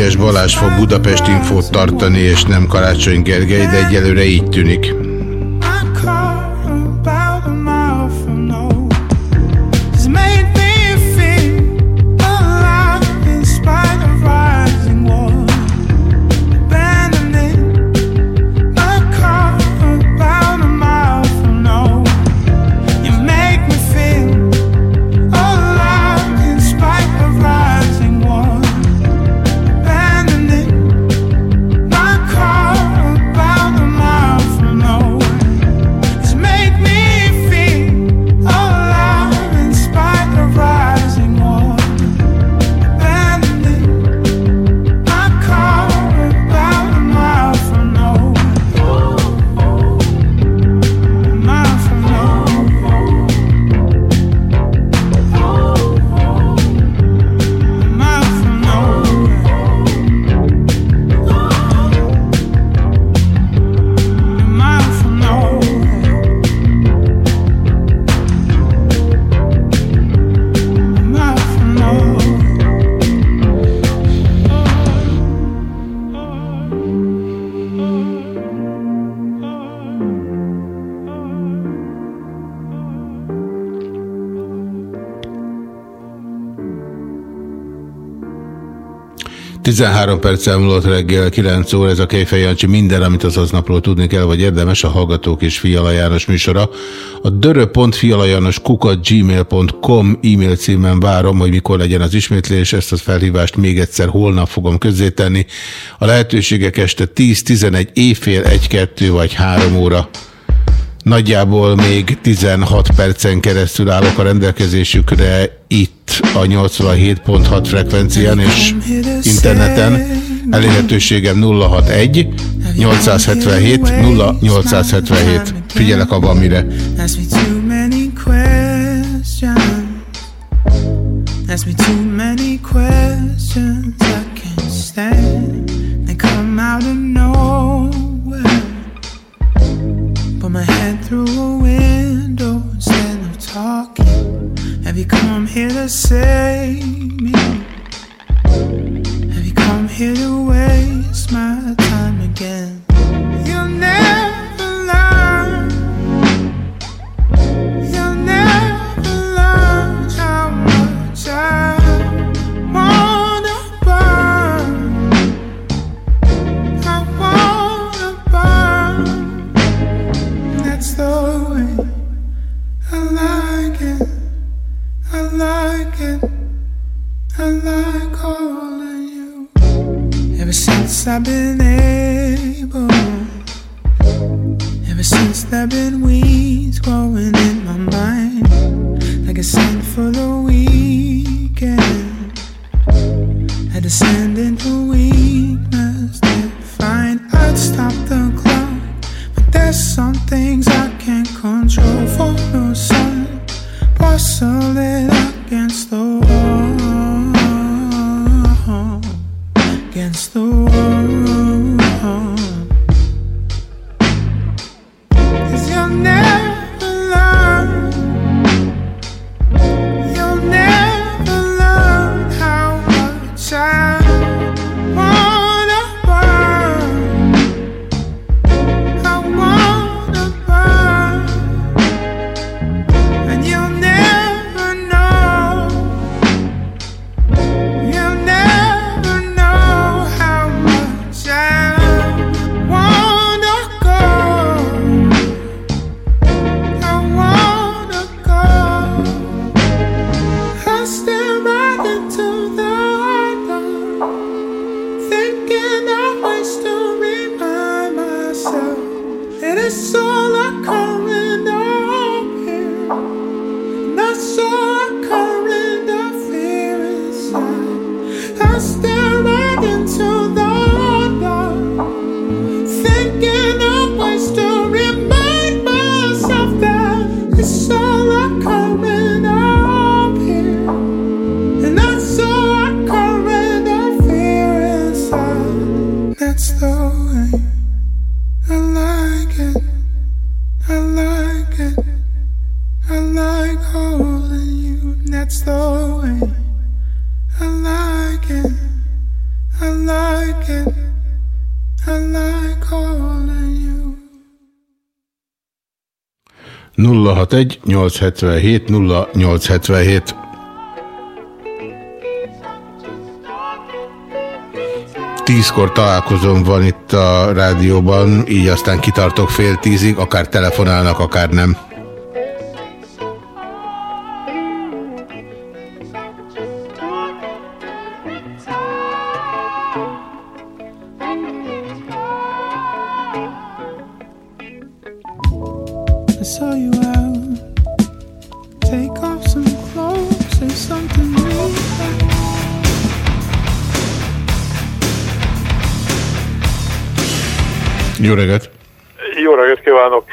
Füriás Balázs fog Budapest infót tartani, és nem Karácsony Gergely, de egyelőre így tűnik. 13 perccel múlott reggel 9 óra, ez a Kejfej Jancsi minden, amit az aznapról tudni kell, vagy érdemes, a Hallgatók és Fiala János műsora. A dörö.fialajános kukat gmail.com e-mail címen várom, hogy mikor legyen az ismétlés, ezt a felhívást még egyszer holnap fogom közzétenni. A lehetőségek este 10-11 éjfél, 1-2 vagy 3 óra. Nagyjából még 16 percen keresztül állok a rendelkezésükre itt a 87.6 frekvencián és interneten. Elérhetőségem 061 877 0877. Figyelek abban mire. Ask me too many questions. I can't stand. Through a window instead of talking. Have you come here to save me? Have you come here to waste my time again? Since I've been able. Ever since there have been weeds growing in my mind, like a scent for the weekend. Had to send into weakness to find I'd stop the clock, but there's some things I can't control. For the sun, bustle it against 061 877 0877 Tízkor találkozom van itt a rádióban, így aztán kitartok fél tízig, akár telefonálnak, akár nem. Jó reggelt! Jó reggelt kívánok!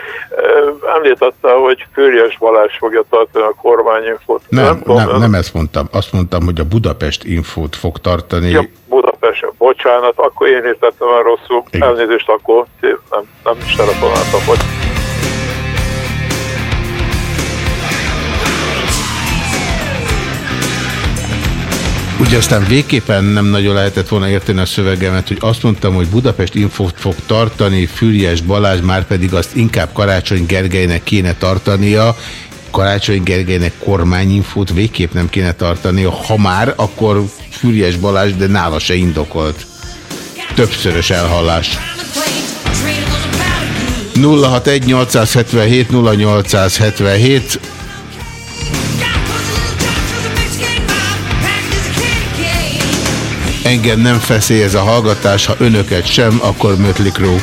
Említette, hogy Főriás Balázs fogja tartani a kormányinfót. Nem, tudom, nem, nem ezt mondtam. Azt mondtam, hogy a Budapest infót fog tartani. Ja, Budapesten, bocsánat, akkor én értettem el rosszul. Igen. Elnézést, akkor nem, nem is telefonáltam, hogy Ugye aztán végképpen nem nagyon lehetett volna érteni a szövegemet, hogy azt mondtam, hogy Budapest infót fog tartani, Füriyes Balázs már pedig azt inkább Karácsony Gergelynek kéne tartania, Karácsony Gergelynek kormányinfót végképp nem kéne tartania, ha már, akkor Füriyes Balázs, de nála se indokolt. Többszörös elhallás. 061 877 0877 Engem nem feszély ez a hallgatás, ha önöket sem, akkor Mötlik Crue.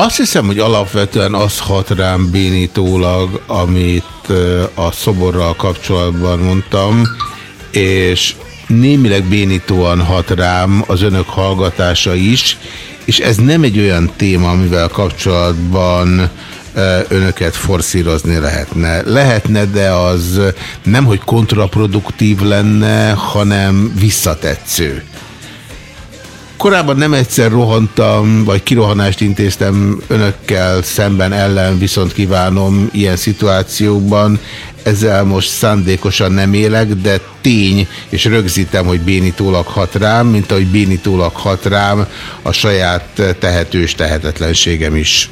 Azt hiszem, hogy alapvetően az hat rám bénítólag, amit a szoborral kapcsolatban mondtam, és némileg bénítóan hat rám az önök hallgatása is, és ez nem egy olyan téma, amivel kapcsolatban önöket forszírozni lehetne. Lehetne, de az nem, hogy kontraproduktív lenne, hanem visszatetsző. Korábban nem egyszer rohantam, vagy kirohanást intéztem önökkel szemben ellen, viszont kívánom ilyen szituációkban. Ezzel most szándékosan nem élek, de tény, és rögzítem, hogy bénítólag hat rám, mint ahogy bénítólag hat rám a saját tehetős tehetetlenségem is.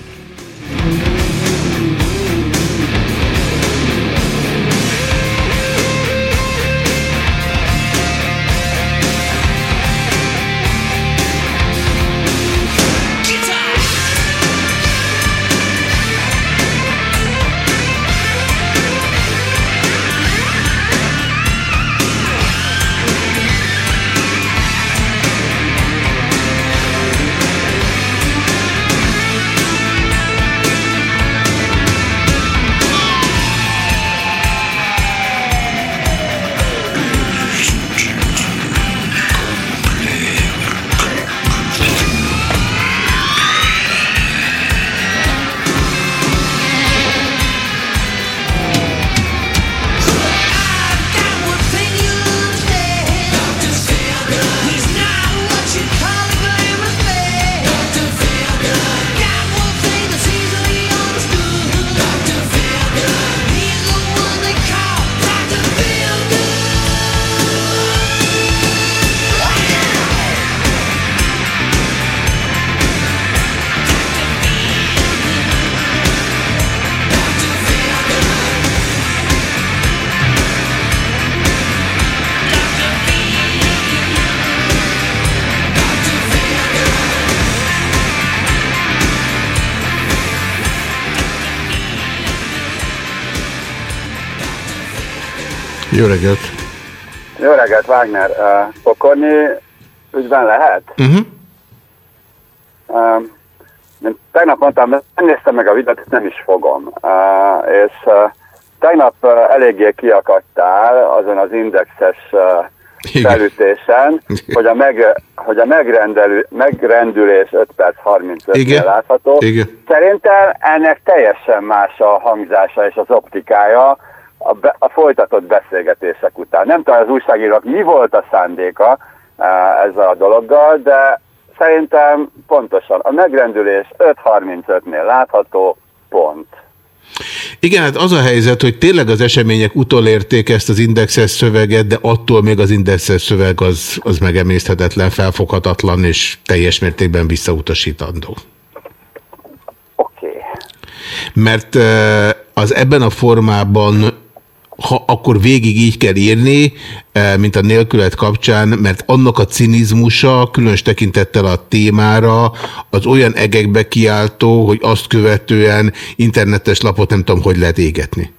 Jó reggelt! Jó reggelt, Wagner. Uh, pokorni ügyben lehet? Uh -huh. uh, én tegnap mondtam, nem néztem meg a videót, nem is fogom. Uh, és uh, tegnap uh, eléggé kiakadtál azon az indexes uh, felütésen, hogy a, meg, hogy a megrendelő, megrendülés 5 perc 35 látható. Igen. Szerintem ennek teljesen más a hangzása és az optikája, a, be, a folytatott beszélgetések után. Nem tudom, az újságírók mi volt a szándéka e, ezzel a dologgal, de szerintem pontosan a megrendülés 5.35-nél látható, pont. Igen, hát az a helyzet, hogy tényleg az események utolérték ezt az indexes szöveget, de attól még az indexes szöveg az, az megemészthetetlen, felfoghatatlan és teljes mértékben visszautasítandó. Oké. Okay. Mert e, az ebben a formában ha akkor végig így kell írni, eh, mint a nélkület kapcsán, mert annak a cinizmusa, különös tekintettel a témára, az olyan egekbe kiáltó, hogy azt követően internetes lapot nem tudom, hogy lehet égetni.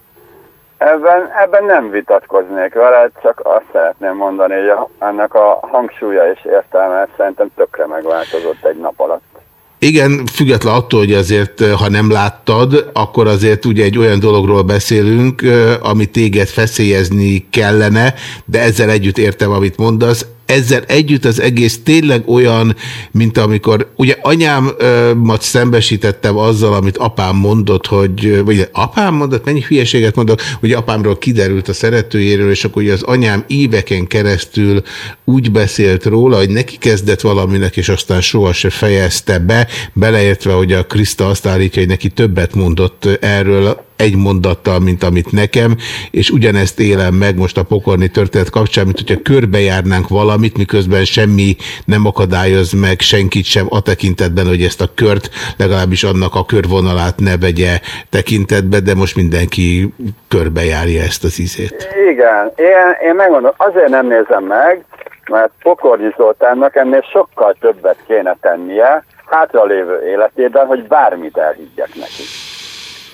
Ebben, ebben nem vitatkoznék vele, csak azt szeretném mondani, hogy ennek a hangsúlya és értelme szerintem tökre megváltozott egy nap alatt. Igen, független attól, hogy azért, ha nem láttad, akkor azért ugye egy olyan dologról beszélünk, ami téged feszélyezni kellene, de ezzel együtt értem, amit mondasz ezzel együtt az egész tényleg olyan, mint amikor, ugye anyámat szembesítettem azzal, amit apám mondott, hogy, vagy apám mondott, mennyi hülyeséget mondott, hogy apámról kiderült a szeretőjéről, és akkor ugye az anyám éveken keresztül úgy beszélt róla, hogy neki kezdett valaminek, és aztán soha se fejezte be, beleértve, hogy a Krista azt állítja, hogy neki többet mondott erről egy mondattal, mint amit nekem, és ugyanezt élem meg most a pokorni történet kapcsán, mint hogyha körbejárnánk valamit, miközben semmi nem akadályoz meg senkit sem a tekintetben, hogy ezt a kört, legalábbis annak a körvonalát ne vegye tekintetbe, de most mindenki körbejárja ezt az izét. Igen, én, én megmondom, azért nem nézem meg, mert Pokornyi Zoltánnak ennél sokkal többet kéne tennie hátralévő életében, hogy bármit elhiggyek neki.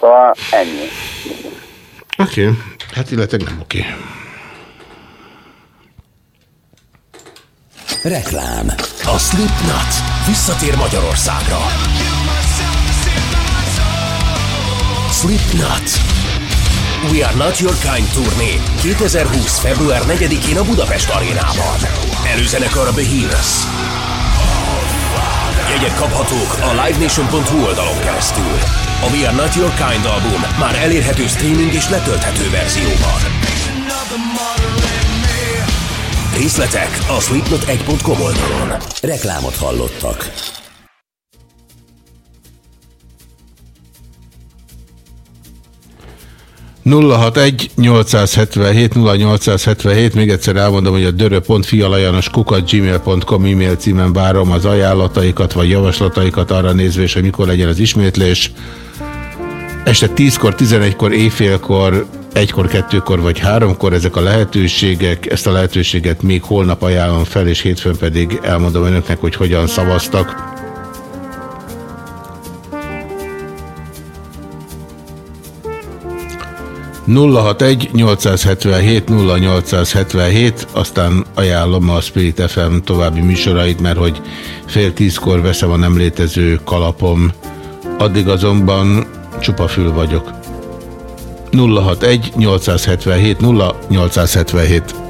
Szóval ennyi. Oké, okay. hát illetve nem oké. Okay. Reklám. A Slipknot visszatér Magyarországra. Slipknot. We Are Not Your Kind turné 2020. február 4-én a Budapest arénában. Előzenekar a Behemoth. Jegyek kaphatók a livenation.hu oldalon keresztül. A We Are Not Your Kind album már elérhető streaming és letölthető verzióban. Részletek a sleepnot1.com oldalon. Reklámot hallottak. egy 877 0877 még egyszer elmondom, hogy a dörö.fialajanos kukat gmail.com e-mail címen várom az ajánlataikat vagy javaslataikat arra nézve, hogy mikor legyen az ismétlés. Este 10-kor, 11-kor, éjfélkor, egykor, kettőkor vagy háromkor ezek a lehetőségek, ezt a lehetőséget még holnap ajánlom fel, és hétfőn pedig elmondom önöknek, hogy hogyan szavaztak. 061 877 0877, aztán ajánlom a Spirit FM további műsorait, mert hogy fél tízkor veszem a nem létező kalapom. Addig azonban csupa fül vagyok. 061 877 0877